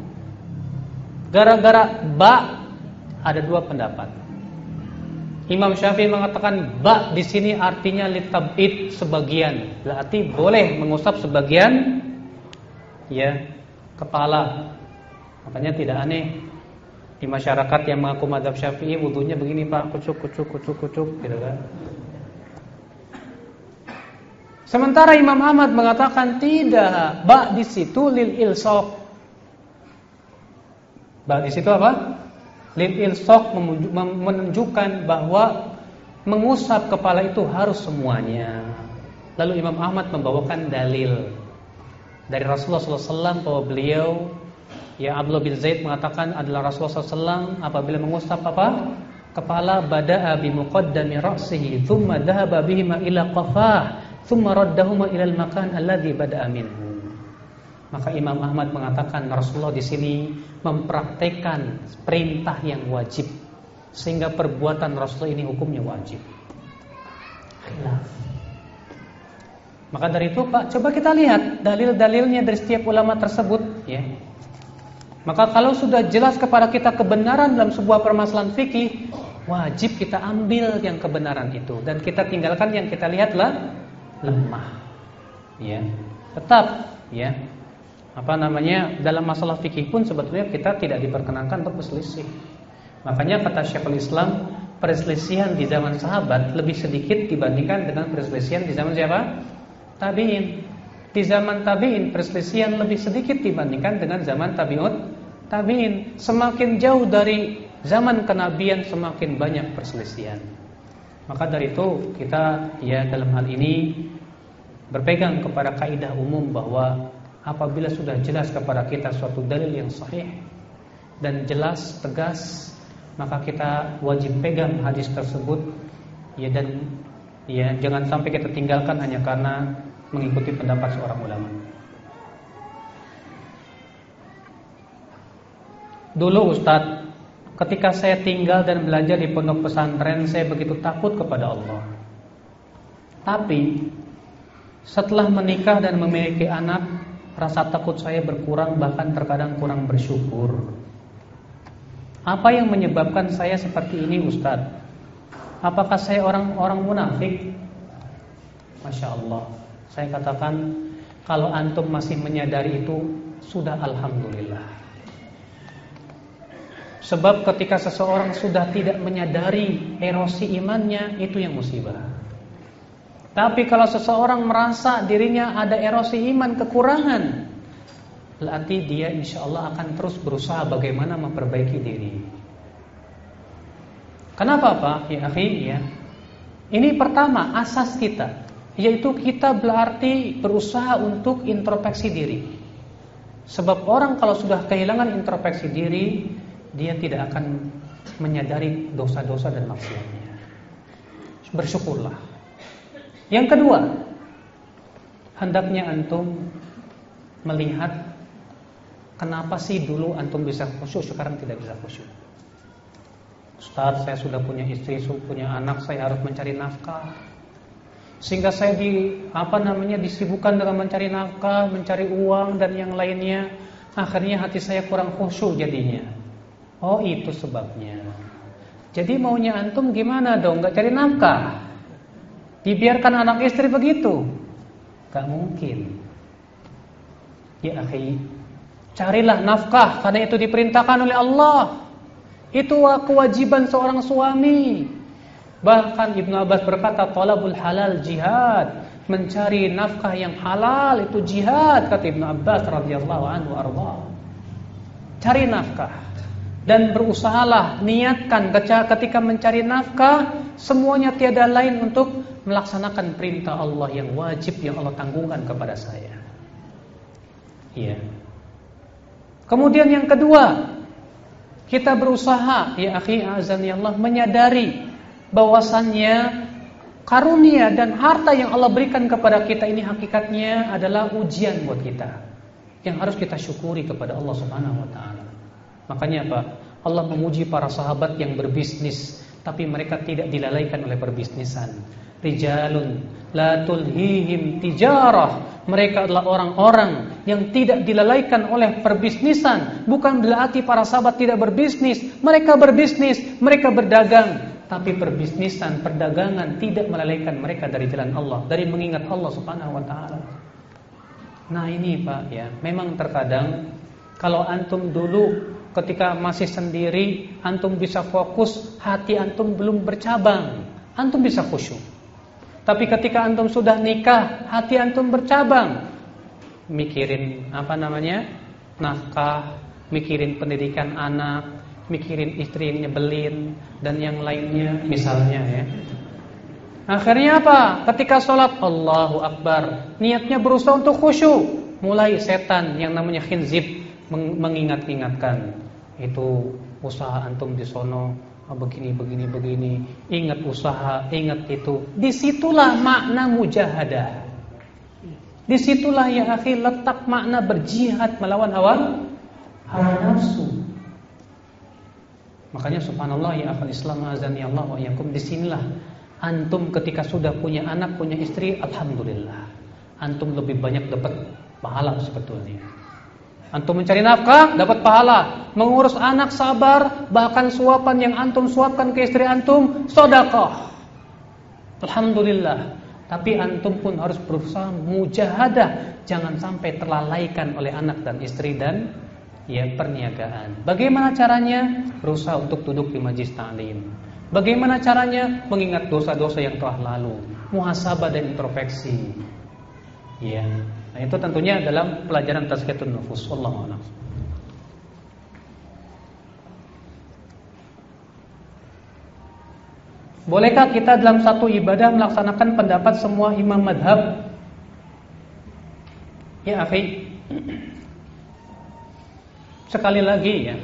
Gara-gara ba ada dua pendapat. Imam Syafi'i mengatakan ba di sini artinya litabid sebagian. Berarti boleh mengusap sebagian ya kepala. Makanya tidak aneh di masyarakat yang mengaku mazhab Syafi'i wudunya begini Pak, kucuk kucuk kucuk kucuk gitu kan. Sementara Imam Ahmad mengatakan tidak, ba di situ lil ilsaq. Ba di situ apa? Lil ilsok menunjukkan bahwa mengusap kepala itu harus semuanya. Lalu Imam Ahmad membawakan dalil dari Rasulullah SAW bahwa beliau ya Abdullah bin Zaid mengatakan adalah Rasulullah SAW apabila mengusap apa kepala bada'a bi muqaddami ra'sihi thumma dhahaba bihima ila qafah thumma raddahuma ila al-makan alladhi bada'a minhu maka Imam Ahmad mengatakan Rasulullah di sini mempraktekkan perintah yang wajib sehingga perbuatan Rasulullah ini hukumnya wajib. Maka dari itu Pak, coba kita lihat dalil-dalilnya dari setiap ulama tersebut ya. Maka kalau sudah jelas kepada kita kebenaran dalam sebuah permasalahan fikih, wajib kita ambil yang kebenaran itu dan kita tinggalkan yang kita lihatlah lemah. Ya. Tetap ya apa namanya dalam masalah fikih pun sebetulnya kita tidak diperkenankan untuk berselisih. Makanya kata Syekhul Islam perselisihan di zaman sahabat lebih sedikit dibandingkan dengan perselisihan di zaman siapa? Tabiin. Di zaman tabiin perselisihan lebih sedikit dibandingkan dengan zaman tabiut tabiin. Semakin jauh dari zaman kenabian semakin banyak perselisihan. Maka dari itu kita ya dalam hal ini berpegang kepada kaidah umum bahwa apabila sudah jelas kepada kita suatu dalil yang sahih dan jelas tegas maka kita wajib pegang hadis tersebut ya dan ya jangan sampai kita tinggalkan hanya karena mengikuti pendapat seorang ulama. Dulu Ustadz, ketika saya tinggal dan belajar di pondok pesantren, saya begitu takut kepada Allah. Tapi setelah menikah dan memiliki anak, rasa takut saya berkurang bahkan terkadang kurang bersyukur. Apa yang menyebabkan saya seperti ini Ustadz? Apakah saya orang-orang munafik? Masya Allah Saya katakan Kalau antum masih menyadari itu Sudah Alhamdulillah Sebab ketika seseorang sudah tidak menyadari Erosi imannya Itu yang musibah Tapi kalau seseorang merasa dirinya ada erosi iman kekurangan Berarti dia insya Allah akan terus berusaha bagaimana memperbaiki diri Kenapa Pak? Ya akhi ya. Ini pertama asas kita, yaitu kita berarti berusaha untuk introspeksi diri. Sebab orang kalau sudah kehilangan introspeksi diri, dia tidak akan menyadari dosa-dosa dan maksiatnya. Bersyukurlah. Yang kedua, hendaknya antum melihat kenapa sih dulu antum bisa khusyuk sekarang tidak bisa khusyuk. Ustaz, saya sudah punya istri, sudah punya anak, saya harus mencari nafkah. Sehingga saya di apa namanya disibukkan dengan mencari nafkah, mencari uang dan yang lainnya. Akhirnya hati saya kurang khusyuk jadinya. Oh, itu sebabnya. Jadi maunya antum gimana dong? Gak cari nafkah? Dibiarkan anak istri begitu? Gak mungkin. Ya akhi, carilah nafkah karena itu diperintahkan oleh Allah. Itu kewajiban seorang suami. Bahkan Ibnu Abbas berkata talabul halal jihad, mencari nafkah yang halal itu jihad kata Ibnu Abbas radhiyallahu anhu arba. Cari nafkah dan berusahalah niatkan ketika mencari nafkah semuanya tiada lain untuk melaksanakan perintah Allah yang wajib yang Allah tanggungkan kepada saya. Iya. Kemudian yang kedua, kita berusaha ya akhi azani Allah menyadari bahwasannya karunia dan harta yang Allah berikan kepada kita ini hakikatnya adalah ujian buat kita yang harus kita syukuri kepada Allah Subhanahu wa taala. Makanya Pak, Allah memuji para sahabat yang berbisnis tapi mereka tidak dilalaikan oleh perbisnisan. Rijalun la tulhihim tijarah. Mereka adalah orang-orang yang tidak dilalaikan oleh perbisnisan. Bukan berarti para sahabat tidak berbisnis. Mereka berbisnis, mereka berdagang. Tapi perbisnisan, perdagangan tidak melalaikan mereka dari jalan Allah, dari mengingat Allah Subhanahu wa taala. Nah, ini Pak ya, memang terkadang kalau antum dulu ketika masih sendiri, antum bisa fokus, hati antum belum bercabang. Antum bisa khusyuk. Tapi ketika antum sudah nikah, hati antum bercabang. Mikirin apa namanya? Nafkah, mikirin pendidikan anak, mikirin istri yang nyebelin dan yang lainnya misalnya ya. Akhirnya apa? Ketika sholat Allahu Akbar Niatnya berusaha untuk khusyuk Mulai setan yang namanya khinzib Mengingat-ingatkan Itu usaha antum di sono oh, begini begini begini ingat usaha ingat itu. Di situlah makna mujahadah. Di situlah ya akhi letak makna berjihad melawan hawa hawa nafsu. Makanya subhanallah ya akal Islam azani Allah wa yakum di sinilah antum ketika sudah punya anak punya istri alhamdulillah. Antum lebih banyak dapat pahala sebetulnya Antum mencari nafkah, dapat pahala. Mengurus anak sabar, bahkan suapan yang antum suapkan ke istri antum, sodakoh. Alhamdulillah. Tapi antum pun harus berusaha mujahadah, jangan sampai terlalaikan oleh anak dan istri dan ya perniagaan. Bagaimana caranya? Berusaha untuk duduk di majlis ta'lim. Bagaimana caranya? Mengingat dosa-dosa yang telah lalu, muhasabah dan introspeksi. Ya. Nah, itu tentunya dalam pelajaran tazkiyatun nufus. Wallahu a'lam. Bolehkah kita dalam satu ibadah melaksanakan pendapat semua imam madhab? Ya, akhi. Sekali lagi ya,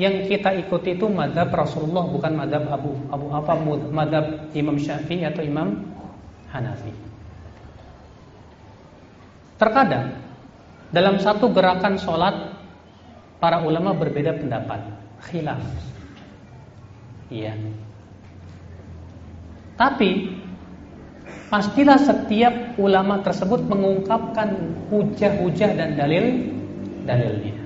yang kita ikuti itu madhab Rasulullah bukan madhab Abu Abu apa madhab Imam Syafi'i atau Imam Hanafi. Terkadang dalam satu gerakan sholat para ulama berbeda pendapat, khilaf. Iya. Tapi pastilah setiap ulama tersebut mengungkapkan hujah-hujah dan dalil-dalilnya.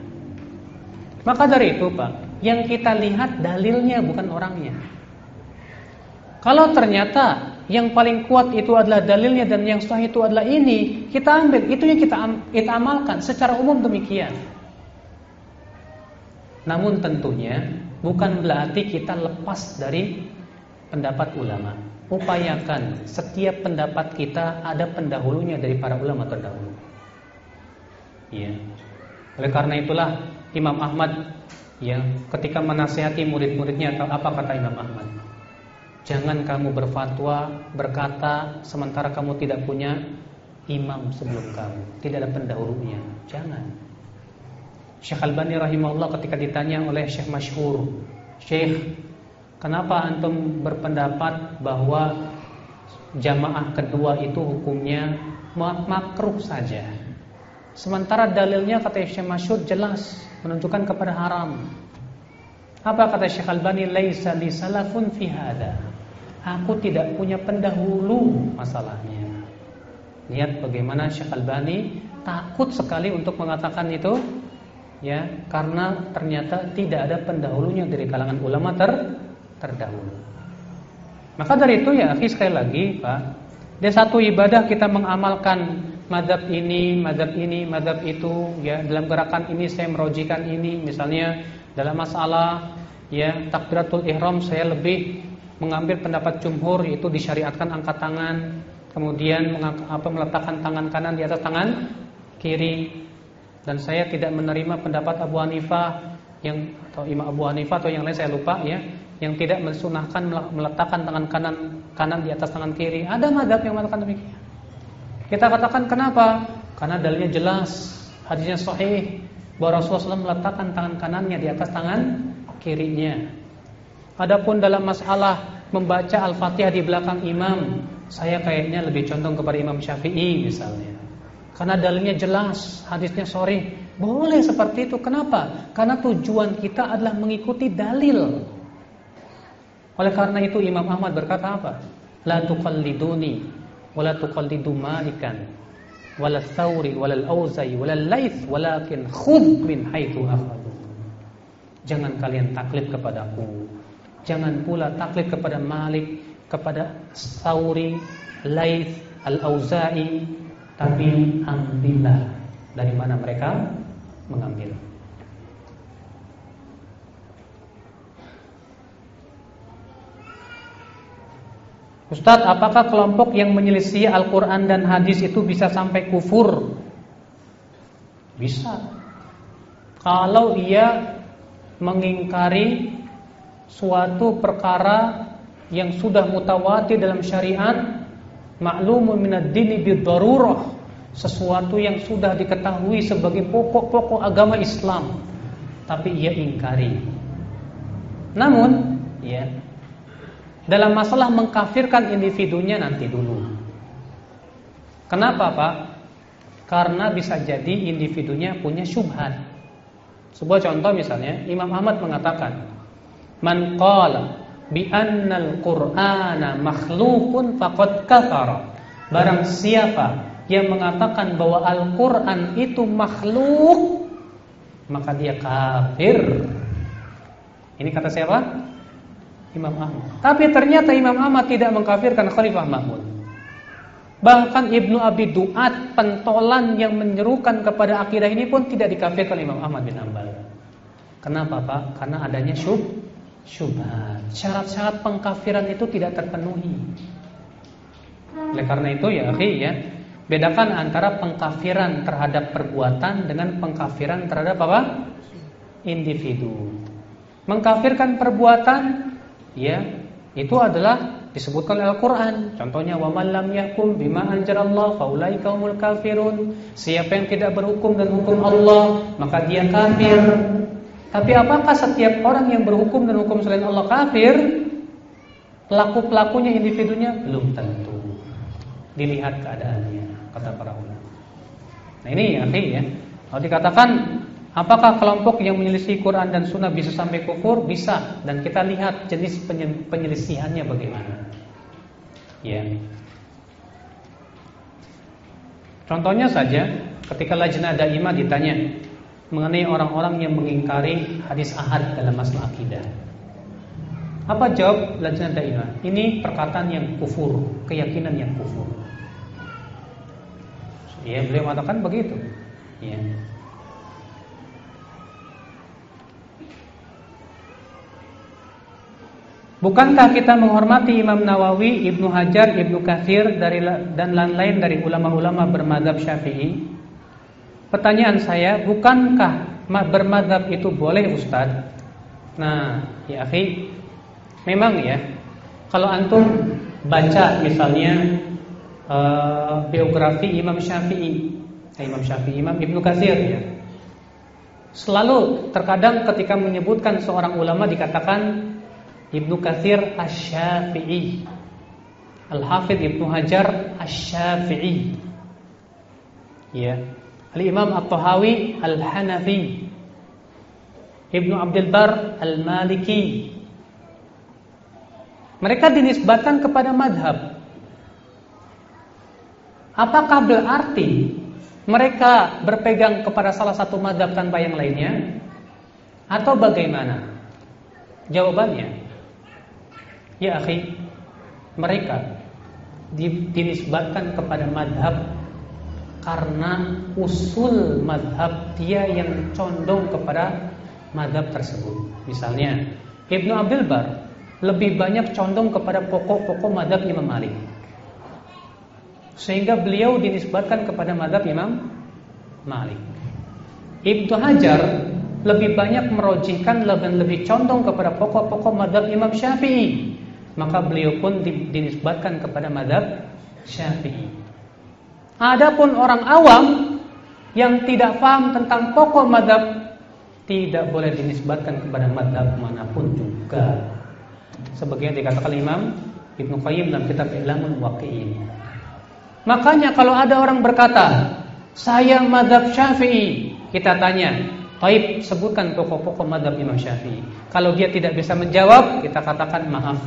Maka dari itu, Pak, yang kita lihat dalilnya bukan orangnya. Kalau ternyata yang paling kuat itu adalah dalilnya dan yang sahih itu adalah ini, kita ambil, itu yang kita, kita amalkan secara umum demikian. Namun tentunya bukan berarti kita lepas dari pendapat ulama. Upayakan setiap pendapat kita ada pendahulunya dari para ulama terdahulu. Ya. Oleh karena itulah Imam Ahmad ya ketika menasihati murid-muridnya apa kata Imam Ahmad? Jangan kamu berfatwa berkata sementara kamu tidak punya imam sebelum kamu, tidak ada pendahulunya. Jangan. Syekh Albani rahimahullah ketika ditanya oleh Syekh Masyhur, "Syekh, kenapa antum berpendapat bahwa jamaah kedua itu hukumnya makruh saja?" Sementara dalilnya kata Syekh Masyhur jelas menunjukkan kepada haram. Apa kata Syekh Albani? Laisa li salafun fi hada. Aku tidak punya pendahulu masalahnya. Lihat bagaimana Syekh Albani takut sekali untuk mengatakan itu ya karena ternyata tidak ada pendahulunya dari kalangan ulama ter terdahulu. Maka dari itu ya akhi sekali lagi Pak, dia satu ibadah kita mengamalkan madhab ini, madhab ini, madhab itu ya dalam gerakan ini saya merojikan ini misalnya dalam masalah ya takbiratul ihram saya lebih mengambil pendapat jumhur itu disyariatkan angkat tangan, kemudian apa meletakkan tangan kanan di atas tangan kiri. Dan saya tidak menerima pendapat Abu Hanifah yang atau Imam Abu Hanifah atau yang lain saya lupa ya, yang tidak mensunahkan meletakkan tangan kanan kanan di atas tangan kiri. Ada madhab yang mengatakan demikian. Kita katakan kenapa? Karena dalilnya jelas, hadisnya sahih bahwa Rasulullah SAW meletakkan tangan kanannya di atas tangan kirinya. Adapun dalam masalah membaca Al-Fatihah di belakang imam, saya kayaknya lebih condong kepada Imam Syafi'i misalnya. Karena dalilnya jelas, hadisnya sorry. Boleh seperti itu. Kenapa? Karena tujuan kita adalah mengikuti dalil. Oleh karena itu Imam Ahmad berkata apa? La tuqalliduni wa la tuqallidu wala thawri wala al-auzai wala al-laith walakin khudh min haitsu akhadhu. Jangan kalian taklid kepadaku Jangan pula taklid kepada Malik, kepada Sauri, Laith, Al-Auza'i, tapi ambillah dari mana mereka mengambil. Ustadz, apakah kelompok yang menyelisih Al-Quran dan hadis itu bisa sampai kufur? Bisa. Kalau ia mengingkari suatu perkara yang sudah mutawatir dalam syariat maklumun minad dini bidarurah sesuatu yang sudah diketahui sebagai pokok-pokok agama Islam tapi ia ingkari namun ya dalam masalah mengkafirkan individunya nanti dulu kenapa Pak karena bisa jadi individunya punya syubhat sebuah contoh misalnya Imam Ahmad mengatakan Man qala bi annal Qur'ana makhluqun faqad kafara. Barang siapa yang mengatakan bahwa Al-Qur'an itu makhluk maka dia kafir. Ini kata siapa? Imam Ahmad. Tapi ternyata Imam Ahmad tidak mengkafirkan Khalifah Mahmud. Bahkan Ibnu Abi Duat pentolan yang menyerukan kepada akidah ini pun tidak dikafirkan Imam Ahmad bin Ambal. Kenapa Pak? Karena adanya syub syubhat. Syarat-syarat pengkafiran itu tidak terpenuhi. Oleh karena itu ya, akhi ya, bedakan antara pengkafiran terhadap perbuatan dengan pengkafiran terhadap apa? individu. Mengkafirkan perbuatan ya, itu adalah disebutkan oleh Al-Qur'an. Contohnya wa man lam yahkum bima anzalallah faulaika humul kafirun. Siapa yang tidak berhukum dan hukum Allah, maka dia kafir. Tapi apakah setiap orang yang berhukum dan hukum selain Allah kafir? Pelaku-pelakunya individunya belum tentu. Dilihat keadaannya, kata para ulama. Nah ini artinya ya. Kalau dikatakan Apakah kelompok yang menyelisih Quran dan Sunnah bisa sampai kufur? Bisa. Dan kita lihat jenis penyelisihannya bagaimana. Ya. Contohnya saja, ketika lajnah daimah ditanya mengenai orang-orang yang mengingkari hadis ahad dalam masalah akidah. Apa jawab lajnah daimah? Ini perkataan yang kufur, keyakinan yang kufur. Ya, beliau mengatakan begitu. Ya. Bukankah kita menghormati Imam Nawawi, Ibnu Hajar, Ibnu Katsir dari dan lain-lain dari ulama-ulama bermadhab Syafi'i? Pertanyaan saya, bukankah bermadhab itu boleh Ustaz? Nah, ya akhi, memang ya, kalau antum baca misalnya uh, biografi Imam Syafi'i, eh, Imam Syafi'i, Imam Ibnu Katsir ya. Selalu terkadang ketika menyebutkan seorang ulama dikatakan Ibnu Katsir Asy-Syafi'i. Al-Hafidz Ibnu Hajar Asy-Syafi'i. Ya. Al-Imam At-Tahawi Al-Hanafi. Ibnu Abdul Bar Al-Maliki. Mereka dinisbatkan kepada madhab. Apakah berarti mereka berpegang kepada salah satu madhab tanpa yang lainnya? Atau bagaimana? Jawabannya Ya akhi, mereka dinisbatkan kepada madhab karena usul madhab dia yang condong kepada madhab tersebut. Misalnya, Ibnu Abdul Bar lebih banyak condong kepada pokok-pokok madhab Imam Malik. Sehingga beliau dinisbatkan kepada madhab Imam Malik. Ibnu Hajar lebih banyak merojihkan dan lebih condong kepada pokok-pokok madhab Imam Syafi'i maka beliau pun dinisbatkan kepada madhab Syafi'i. Adapun orang awam yang tidak paham tentang pokok madhab tidak boleh dinisbatkan kepada madhab mana pun juga. Sebagaimana dikatakan Imam Ibnu Qayyim dalam kitab Ilamul Waqi'in. Makanya kalau ada orang berkata, saya madhab Syafi'i, kita tanya, Taib sebutkan pokok-pokok madhab Imam Syafi'i. Kalau dia tidak bisa menjawab, kita katakan maaf,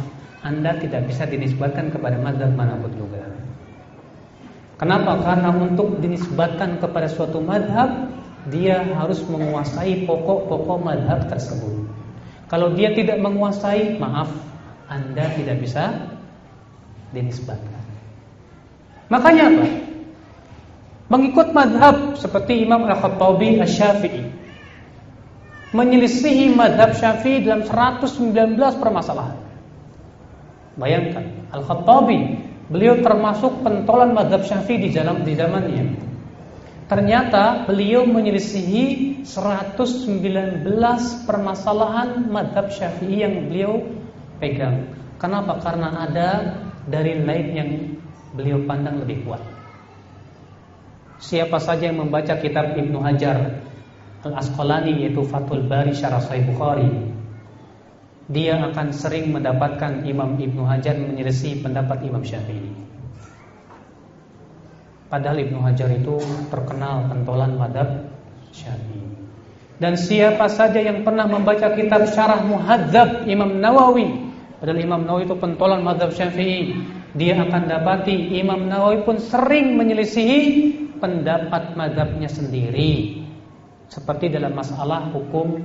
anda tidak bisa dinisbatkan kepada madhab mana pun juga. Kenapa? Karena untuk dinisbatkan kepada suatu madhab, dia harus menguasai pokok-pokok madhab tersebut. Kalau dia tidak menguasai, maaf, Anda tidak bisa dinisbatkan. Makanya apa? Mengikut madhab seperti Imam Al-Khattabi Al-Syafi'i Menyelisihi madhab Syafi'i dalam 119 permasalahan Bayangkan, Al-Khattabi, beliau termasuk pentolan madhab syafi'i di, dalam, di zamannya. Ternyata beliau menyelisihi 119 permasalahan madhab syafi'i yang beliau pegang. Kenapa? Karena ada dari lain yang beliau pandang lebih kuat. Siapa saja yang membaca kitab Ibnu Hajar Al-Asqalani yaitu Fathul Bari Syarah Bukhari dia akan sering mendapatkan Imam Ibnu Hajar menyelesaikan pendapat Imam Syafi'i. Padahal Ibnu Hajar itu terkenal pentolan madhab Syafi'i. Dan siapa saja yang pernah membaca kitab Syarah Muhadzab Imam Nawawi, padahal Imam Nawawi itu pentolan madhab Syafi'i, dia akan dapati Imam Nawawi pun sering menyelisihi pendapat madhabnya sendiri. Seperti dalam masalah hukum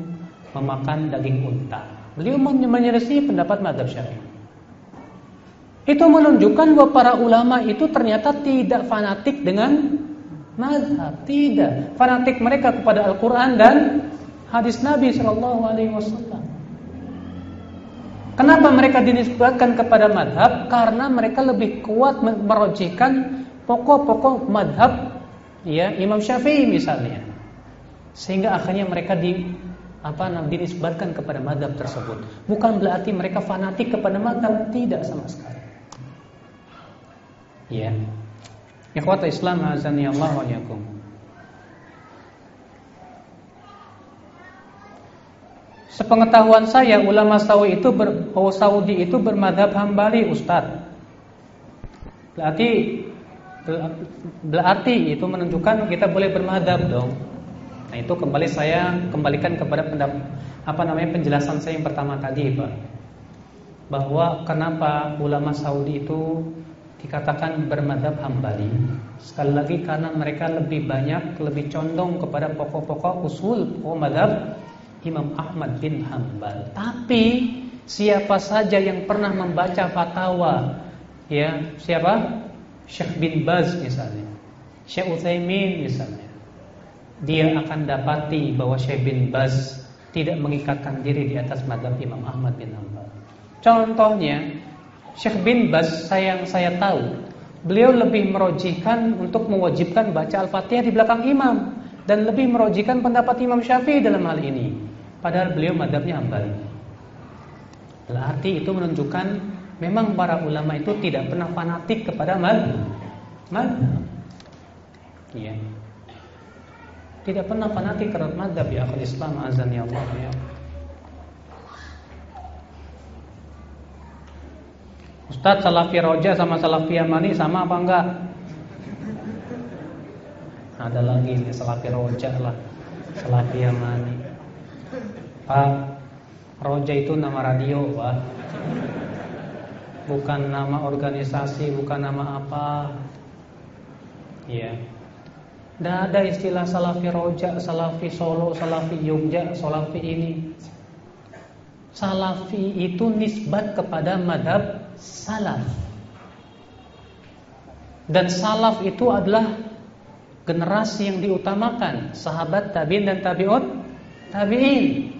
memakan daging unta. Beliau menyelesaikan pendapat madhab syafi'i. Itu menunjukkan bahwa para ulama itu ternyata tidak fanatik dengan madhab. Tidak. Fanatik mereka kepada Al-Quran dan hadis Nabi Shallallahu Alaihi Wasallam. Kenapa mereka dinisbatkan kepada madhab? Karena mereka lebih kuat merojihkan pokok-pokok madhab ya Imam Syafi'i misalnya. Sehingga akhirnya mereka di apa namanya dinisbatkan kepada madhab tersebut. Bukan berarti mereka fanatik kepada madhab, tidak sama sekali. Ya. Ikhwata Islam azani Allah wa yakum. Sepengetahuan saya ulama Saudi itu ber, oh, Saudi itu bermadhab Hambali Ustaz. Berarti berarti itu menunjukkan kita boleh bermadhab dong. Nah itu kembali saya kembalikan kepada apa namanya penjelasan saya yang pertama tadi Pak. Bahwa kenapa ulama Saudi itu dikatakan bermadhab hambali? Sekali lagi karena mereka lebih banyak lebih condong kepada pokok-pokok usul pokok madhab Imam Ahmad bin Hambal tapi siapa saja yang pernah membaca fatwa ya siapa? Syekh bin Baz misalnya Syekh Utsaimin misalnya dia akan dapati bahwa Syekh bin Baz tidak mengikatkan diri di atas madhab Imam Ahmad bin Hambal contohnya Syekh bin Baz saya yang saya tahu beliau lebih merojihkan untuk mewajibkan baca Al-Fatihah di belakang imam dan lebih merojihkan pendapat Imam Syafi'i dalam hal ini padahal beliau madhabnya Hambali Berarti itu menunjukkan memang para ulama itu tidak pernah fanatik kepada madhab. Madhab. Iya. Tidak pernah fanatik terhadap madhab ya akal Islam azan ya Allah ya. Ustaz Salafi Roja sama Salafi Yamani sama apa enggak? Ada lagi nih Salafi Roja lah Salafi Yamani Pak Roja itu nama radio, Pak. Bukan nama organisasi, bukan nama apa. Iya. Tidak ada istilah Salafi Roja, Salafi Solo, Salafi Yogyakarta, Salafi ini. Salafi itu nisbat kepada madhab salaf. Dan salaf itu adalah generasi yang diutamakan, sahabat tabi'in dan tabi'ut tabi'in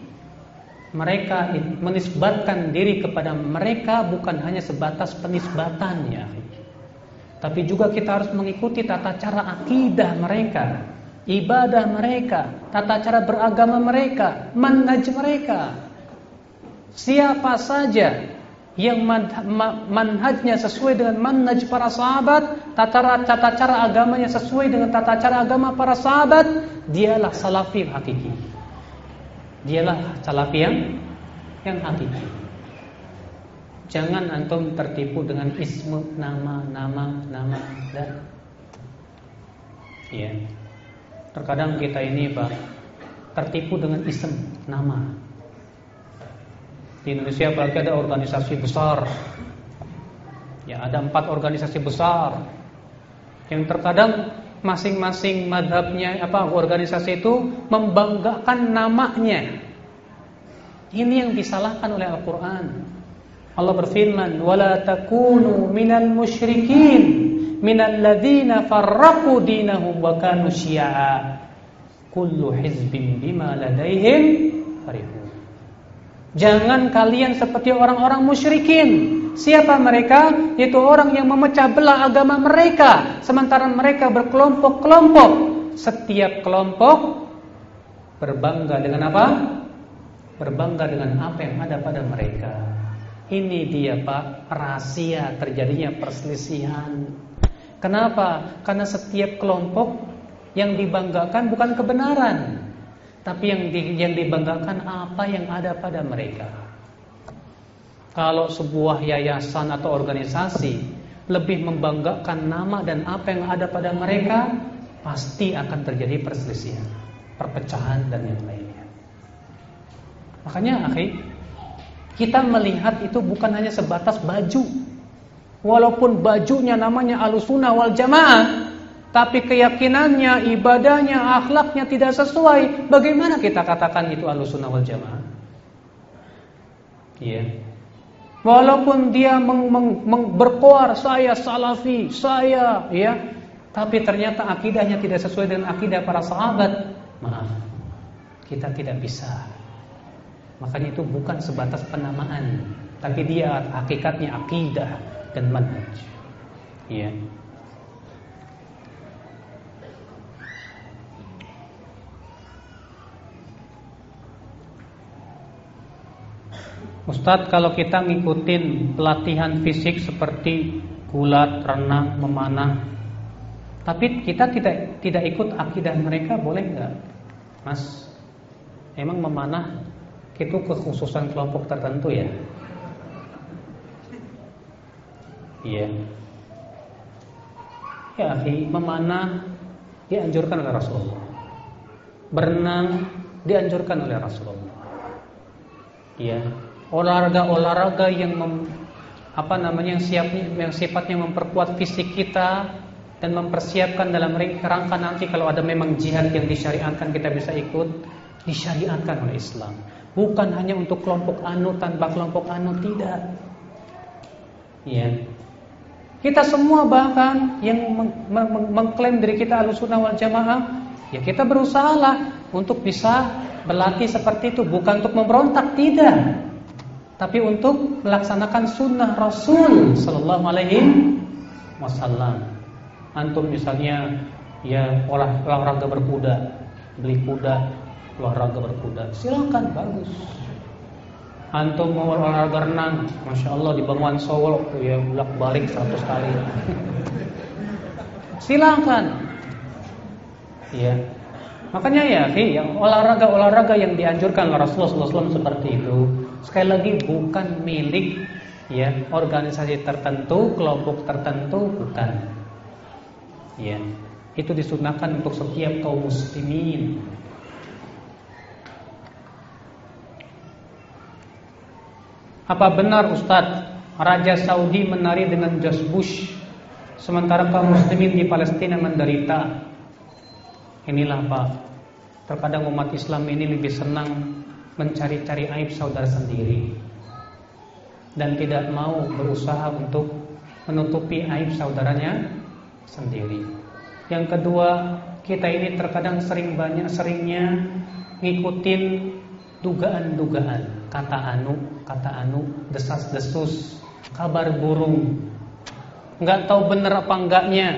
mereka menisbatkan diri kepada mereka bukan hanya sebatas penisbatannya tapi juga kita harus mengikuti tata cara akidah mereka ibadah mereka tata cara beragama mereka manhaj mereka siapa saja yang manhajnya sesuai dengan manhaj para sahabat tata, tata cara agamanya sesuai dengan tata cara agama para sahabat dialah salafi hakiki Dialah salafi yang yang hakiki. Jangan antum tertipu dengan ismu nama nama nama dan ya. Terkadang kita ini Pak tertipu dengan ism nama. Di Indonesia apalagi ada organisasi besar. Ya, ada empat organisasi besar yang terkadang masing-masing madhabnya apa organisasi itu membanggakan namanya. Ini yang disalahkan oleh Al-Quran. Allah berfirman, "Wala takunu minal musyrikin minal ladzina farraqu dinahum wa kanu syi'a." Kullu hizbin bima ladaihim. Jangan kalian seperti orang-orang musyrikin Siapa mereka? Yaitu orang yang memecah belah agama mereka Sementara mereka berkelompok-kelompok Setiap kelompok Berbangga dengan apa? Berbangga dengan apa yang ada pada mereka Ini dia Pak Rahasia terjadinya perselisihan Kenapa? Karena setiap kelompok Yang dibanggakan bukan kebenaran Tapi yang, di, yang dibanggakan apa yang ada pada mereka kalau sebuah yayasan atau organisasi lebih membanggakan nama dan apa yang ada pada mereka, pasti akan terjadi perselisihan, perpecahan dan yang lainnya. Makanya, akhi, kita melihat itu bukan hanya sebatas baju. Walaupun bajunya namanya alusuna wal jamaah, tapi keyakinannya, ibadahnya, akhlaknya tidak sesuai. Bagaimana kita katakan itu alusuna wal jamaah? Iya. Walaupun dia meng, meng, meng, berkoar saya salafi, saya ya, tapi ternyata akidahnya tidak sesuai dengan akidah para sahabat. Maaf, kita tidak bisa. Makanya itu bukan sebatas penamaan, tapi dia hakikatnya akidah dan manhaj. Ya. Ustadz kalau kita ngikutin pelatihan fisik seperti gulat, renang, memanah Tapi kita tidak tidak ikut akidah mereka boleh nggak? Mas, emang memanah itu kekhususan kelompok tertentu ya? Iya Ya, memanah dianjurkan oleh Rasulullah berenang dianjurkan oleh Rasulullah. Ya, olahraga-olahraga yang mem, apa namanya yang siap yang sifatnya memperkuat fisik kita dan mempersiapkan dalam rangka nanti kalau ada memang jihad yang disyariatkan kita bisa ikut disyariatkan oleh Islam. Bukan hanya untuk kelompok anu tanpa kelompok anu tidak. Ya. Kita semua bahkan yang mengklaim diri kita Ahlussunnah wal Jamaah, ya kita berusaha lah untuk bisa berlatih seperti itu, bukan untuk memberontak, tidak. Tapi untuk melaksanakan sunnah Rasul Sallallahu Alaihi Wasallam. Antum misalnya ya olahraga berkuda, beli kuda, olahraga berkuda, silakan bagus. Antum mau olahraga renang, masya Allah di Banguan Solo ya bolak balik 100 kali. Silakan. Ya. Makanya ya, yang olahraga-olahraga yang dianjurkan Rasulullah SAW seperti itu, sekali lagi bukan milik ya organisasi tertentu, kelompok tertentu, bukan. Ya, itu disunahkan untuk setiap kaum muslimin. Apa benar Ustadz Raja Saudi menari dengan George Bush. Sementara kaum muslimin di Palestina menderita. Inilah Pak Terkadang umat Islam ini lebih senang Mencari-cari aib saudara sendiri. Dan tidak mau berusaha untuk Menutupi aib saudaranya Sendiri. Yang kedua Kita ini terkadang sering banyak Seringnya Ngikutin dugaan-dugaan kata anu, kata anu, desas-desus, kabar burung. Enggak tahu benar apa enggaknya.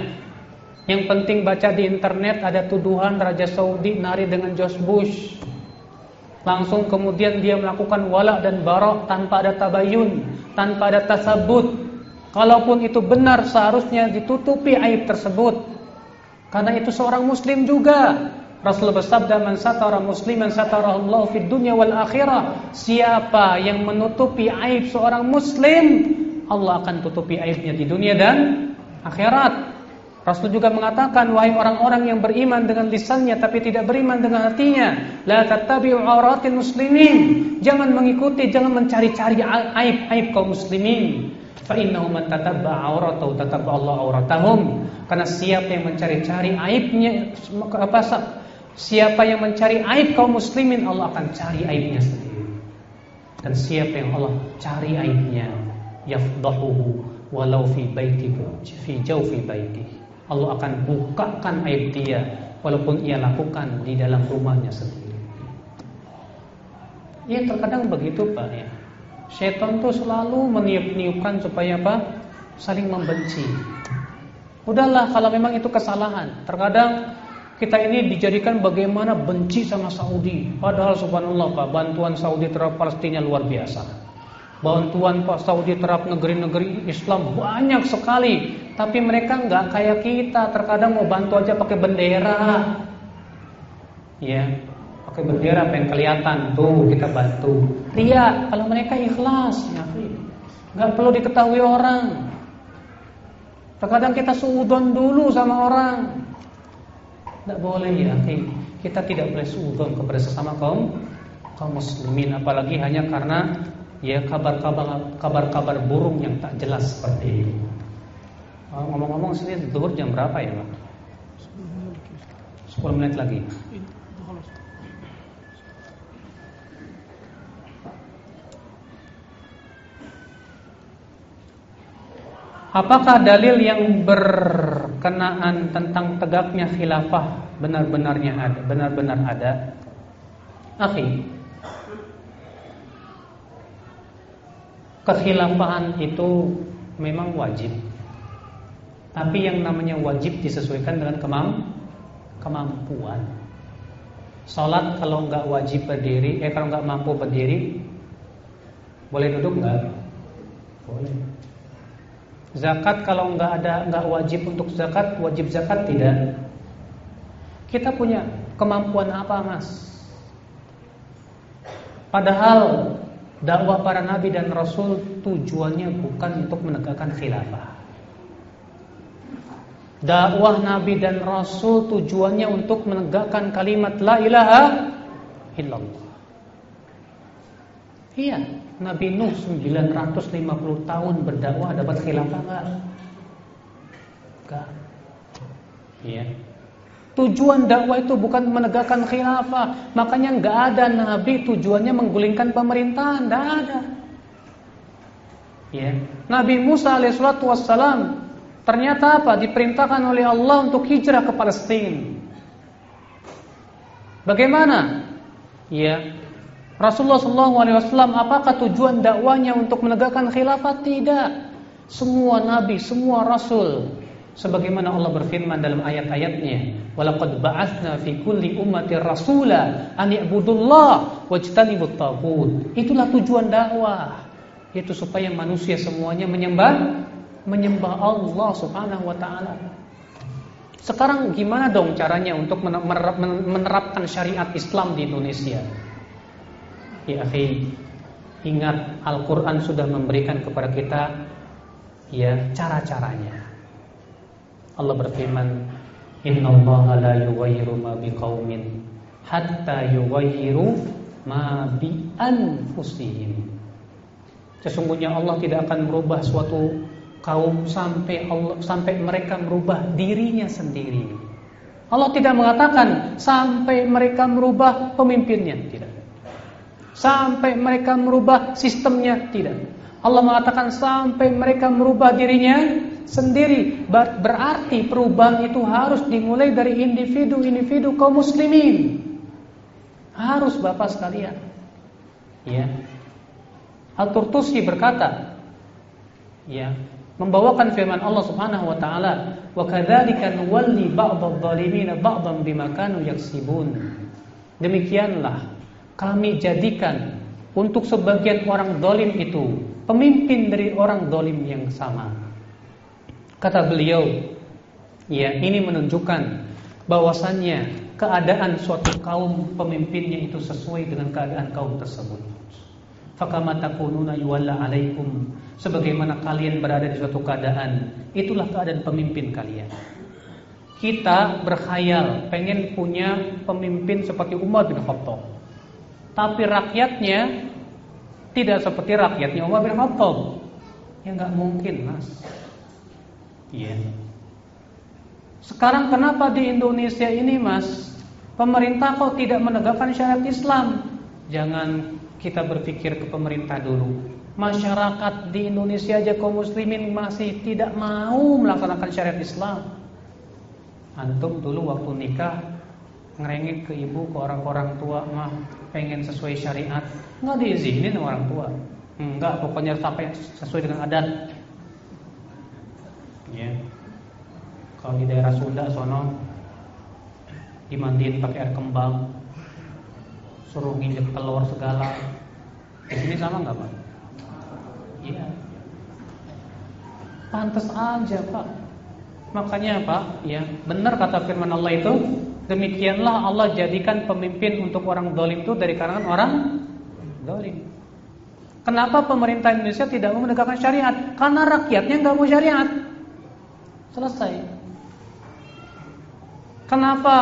Yang penting baca di internet ada tuduhan Raja Saudi nari dengan George Bush. Langsung kemudian dia melakukan walak dan barok tanpa ada tabayun, tanpa ada tasabut. Kalaupun itu benar seharusnya ditutupi aib tersebut. Karena itu seorang muslim juga Rasul bersabda man satara musliman satara Allah fid dunya wal akhirah. Siapa yang menutupi aib seorang muslim, Allah akan tutupi aibnya di dunia dan akhirat. Rasul juga mengatakan wahai orang-orang yang beriman dengan lisannya tapi tidak beriman dengan hatinya, la tattabi'u auratil muslimin. Jangan mengikuti, jangan mencari-cari aib-aib kaum muslimin. Fa innahu man tatabba auratahu tatabba Allah auratahum. Karena siapa yang mencari-cari aibnya apa Siapa yang mencari aib kaum muslimin Allah akan cari aibnya sendiri. Dan siapa yang Allah cari aibnya yafdahuhu walau fi baiti fi jawfi baiti. Allah akan bukakan aib dia walaupun ia lakukan di dalam rumahnya sendiri. Ya terkadang begitu Pak ya. Setan tuh selalu meniup-niupkan supaya apa? Saling membenci. Udahlah kalau memang itu kesalahan. Terkadang kita ini dijadikan bagaimana benci sama Saudi. Padahal subhanallah Pak, bantuan Saudi terhadap Palestina luar biasa. Bantuan Pak Saudi terhadap negeri-negeri Islam banyak sekali. Tapi mereka nggak kayak kita. Terkadang mau bantu aja pakai bendera. Ya, pakai bendera pengen kelihatan tuh kita bantu. Ria, kalau mereka ikhlas, ya, nggak perlu diketahui orang. Terkadang kita suudon dulu sama orang. Tidak boleh ya, kita tidak boleh suudon kepada sesama kaum kaum muslimin apalagi hanya karena ya kabar-kabar kabar-kabar burung yang tak jelas seperti ini. Oh, ngomong-ngomong sini zuhur jam berapa ya, Pak? 10 menit lagi. Apakah dalil yang berkenaan tentang tegaknya khilafah benar-benarnya ada, benar-benar ada? Akhi, kekhilafahan itu memang wajib. Tapi yang namanya wajib disesuaikan dengan kemam kemampuan. Salat kalau nggak wajib berdiri, eh kalau nggak mampu berdiri, boleh duduk nggak? Boleh. Zakat kalau nggak ada nggak wajib untuk zakat, wajib zakat tidak. Kita punya kemampuan apa, Mas? Padahal dakwah para nabi dan rasul tujuannya bukan untuk menegakkan khilafah. Dakwah Nabi dan Rasul tujuannya untuk menegakkan kalimat la ilaha illallah. Iya, Nabi Nuh 950 tahun berdakwah dapat khilafah enggak? Enggak. Iya. Tujuan dakwah itu bukan menegakkan khilafah. Makanya enggak ada nabi tujuannya menggulingkan pemerintahan, enggak ada. Ya. Nabi Musa alaihissalatu wassalam ternyata apa? Diperintahkan oleh Allah untuk hijrah ke Palestina. Bagaimana? Ya. Rasulullah SAW apakah tujuan dakwanya untuk menegakkan khilafah? Tidak. Semua nabi, semua rasul sebagaimana Allah berfirman dalam ayat-ayatnya, "Walaqad ba'atsna fi kulli ummati rasula an i'budullah wajtanibut taghut." Itulah tujuan dakwah yaitu supaya manusia semuanya menyembah menyembah Allah Subhanahu wa taala. Sekarang gimana dong caranya untuk menerapkan syariat Islam di Indonesia? Ya, akhi, ingat Al-Qur'an sudah memberikan kepada kita ya cara-caranya. Allah berfirman, "Innallaha la yughayyiru ma biqaumin hatta yughayyiru ma bi anfusihim." Sesungguhnya Allah tidak akan merubah suatu kaum sampai Allah sampai mereka merubah dirinya sendiri. Allah tidak mengatakan sampai mereka merubah pemimpinnya, tidak. Sampai mereka merubah sistemnya, tidak. Allah mengatakan sampai mereka merubah dirinya sendiri. Berarti perubahan itu harus dimulai dari individu-individu kaum muslimin. Harus Bapak sekalian. Ya. Al-Turtusi berkata, ya, membawakan firman Allah Subhanahu wa taala, "Wa kadzalika nuwalli ba'dadh-dhalimin ba'dhan bima kanu yaksibun." Demikianlah kami jadikan untuk sebagian orang dolim itu pemimpin dari orang dolim yang sama. Kata beliau, ya ini menunjukkan bahwasannya keadaan suatu kaum pemimpinnya itu sesuai dengan keadaan kaum tersebut. Fakama takununa yuwalla alaikum. Sebagaimana kalian berada di suatu keadaan, itulah keadaan pemimpin kalian. Kita berkhayal pengen punya pemimpin seperti Umar bin Khattab. Tapi rakyatnya tidak seperti rakyatnya Umar bin Khattab. Ya nggak mungkin, Mas. Iya. Sekarang kenapa di Indonesia ini, Mas, pemerintah kok tidak menegakkan syariat Islam? Jangan kita berpikir ke pemerintah dulu. Masyarakat di Indonesia aja kaum muslimin masih tidak mau melaksanakan syariat Islam. Antum dulu waktu nikah ngerengek ke ibu ke orang-orang tua mah pengen sesuai syariat nggak diizinin orang tua enggak pokoknya sampai sesuai dengan adat ya kalau di daerah Sunda sono dimandiin pakai air kembang suruh nginjek telur segala. Di sini sama nggak pak? Iya. Pantas aja pak. Makanya pak, ya benar kata firman Allah itu. Demikianlah Allah jadikan pemimpin untuk orang dolim itu dari kalangan orang dolim. Kenapa pemerintah Indonesia tidak mau menegakkan syariat? Karena rakyatnya nggak mau syariat. Selesai. Kenapa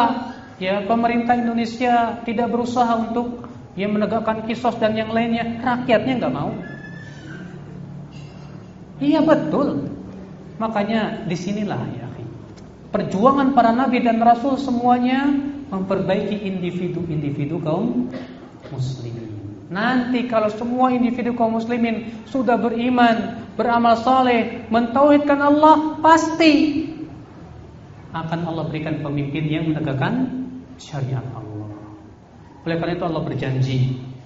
ya pemerintah Indonesia tidak berusaha untuk ya menegakkan kisos dan yang lainnya, rakyatnya nggak mau. Iya betul. Makanya di sinilah ya, perjuangan para nabi dan rasul semuanya memperbaiki individu-individu kaum muslimin. Nanti kalau semua individu kaum muslimin sudah beriman, beramal saleh, mentauhidkan Allah, pasti akan Allah berikan pemimpin yang menegakkan syariat Allah. Oleh karena itu Allah berjanji,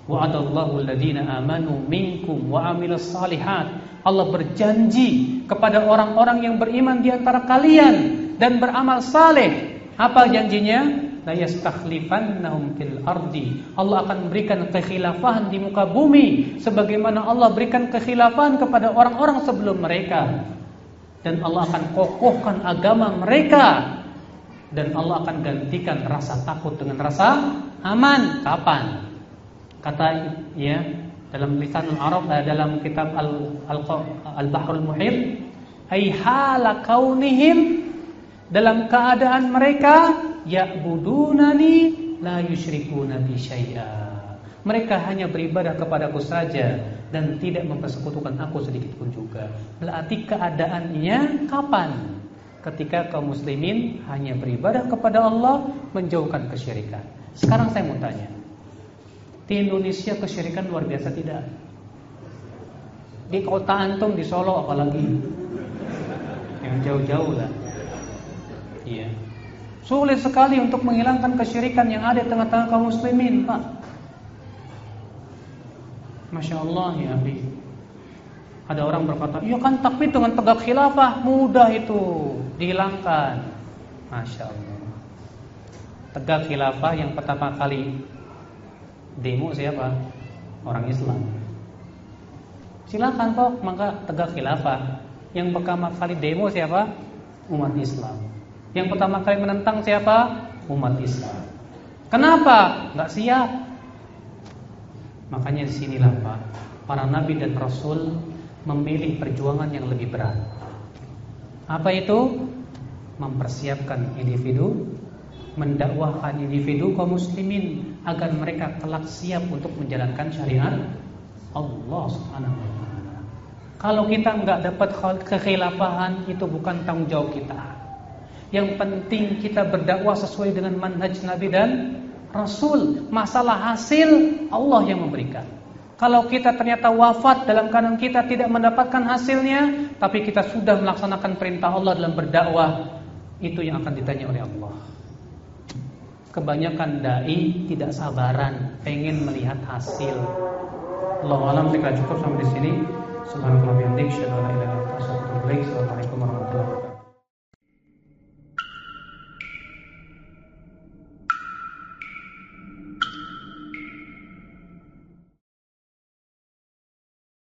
wa'adallahu alladhina amanu minkum wa amilus salihat. Allah berjanji kepada orang-orang yang beriman di antara kalian dan beramal saleh. Apa janjinya? La yastakhlifannahum fil ardi. Allah akan memberikan kekhilafahan di muka bumi sebagaimana Allah berikan kekhilafahan kepada orang-orang sebelum mereka. Dan Allah akan kokohkan agama mereka dan Allah akan gantikan rasa takut dengan rasa aman. Kapan? Kata ya dalam lisan Arab eh, dalam kitab Al Al, Al Bahrul Muhit, ai hala kaunihim dalam keadaan mereka ya'budunani la yusyrikuna bi syai'a. Mereka hanya beribadah kepadaku saja dan tidak mempersekutukan aku sedikit pun juga. Berarti keadaannya kapan? Ketika kaum muslimin hanya beribadah kepada Allah, menjauhkan kesyirikan. Sekarang saya mau tanya. Di Indonesia kesyirikan luar biasa tidak? Di kota antum di Solo apalagi? Yang jauh-jauh lah. Iya. Sulit sekali untuk menghilangkan kesyirikan yang ada di tengah-tengah kaum muslimin, Pak. Masya Allah ya Abi. Ada orang berkata, iya kan takbir dengan tegak khilafah mudah itu dihilangkan. Masya Allah. Tegak khilafah yang pertama kali demo siapa? Orang Islam. Silakan kok, maka tegak khilafah. Yang pertama kali demo siapa? Umat Islam. Yang pertama kali menentang siapa? Umat Islam. Kenapa? Gak siap. Makanya di sinilah Pak, para nabi dan rasul memilih perjuangan yang lebih berat. Apa itu? Mempersiapkan individu, mendakwahkan individu kaum muslimin agar mereka kelak siap untuk menjalankan syariat Allah Subhanahu wa taala. Kalau kita nggak dapat kekhilafahan itu bukan tanggung jawab kita. Yang penting kita berdakwah sesuai dengan manhaj Nabi dan Rasul. Masalah hasil Allah yang memberikan. Kalau kita ternyata wafat dalam keadaan kita tidak mendapatkan hasilnya, tapi kita sudah melaksanakan perintah Allah dalam berdakwah, itu yang akan ditanya oleh Allah. Kebanyakan dai tidak sabaran, pengen melihat hasil. Allah alam kita cukup sampai di sini. Subhanallah an la ilaha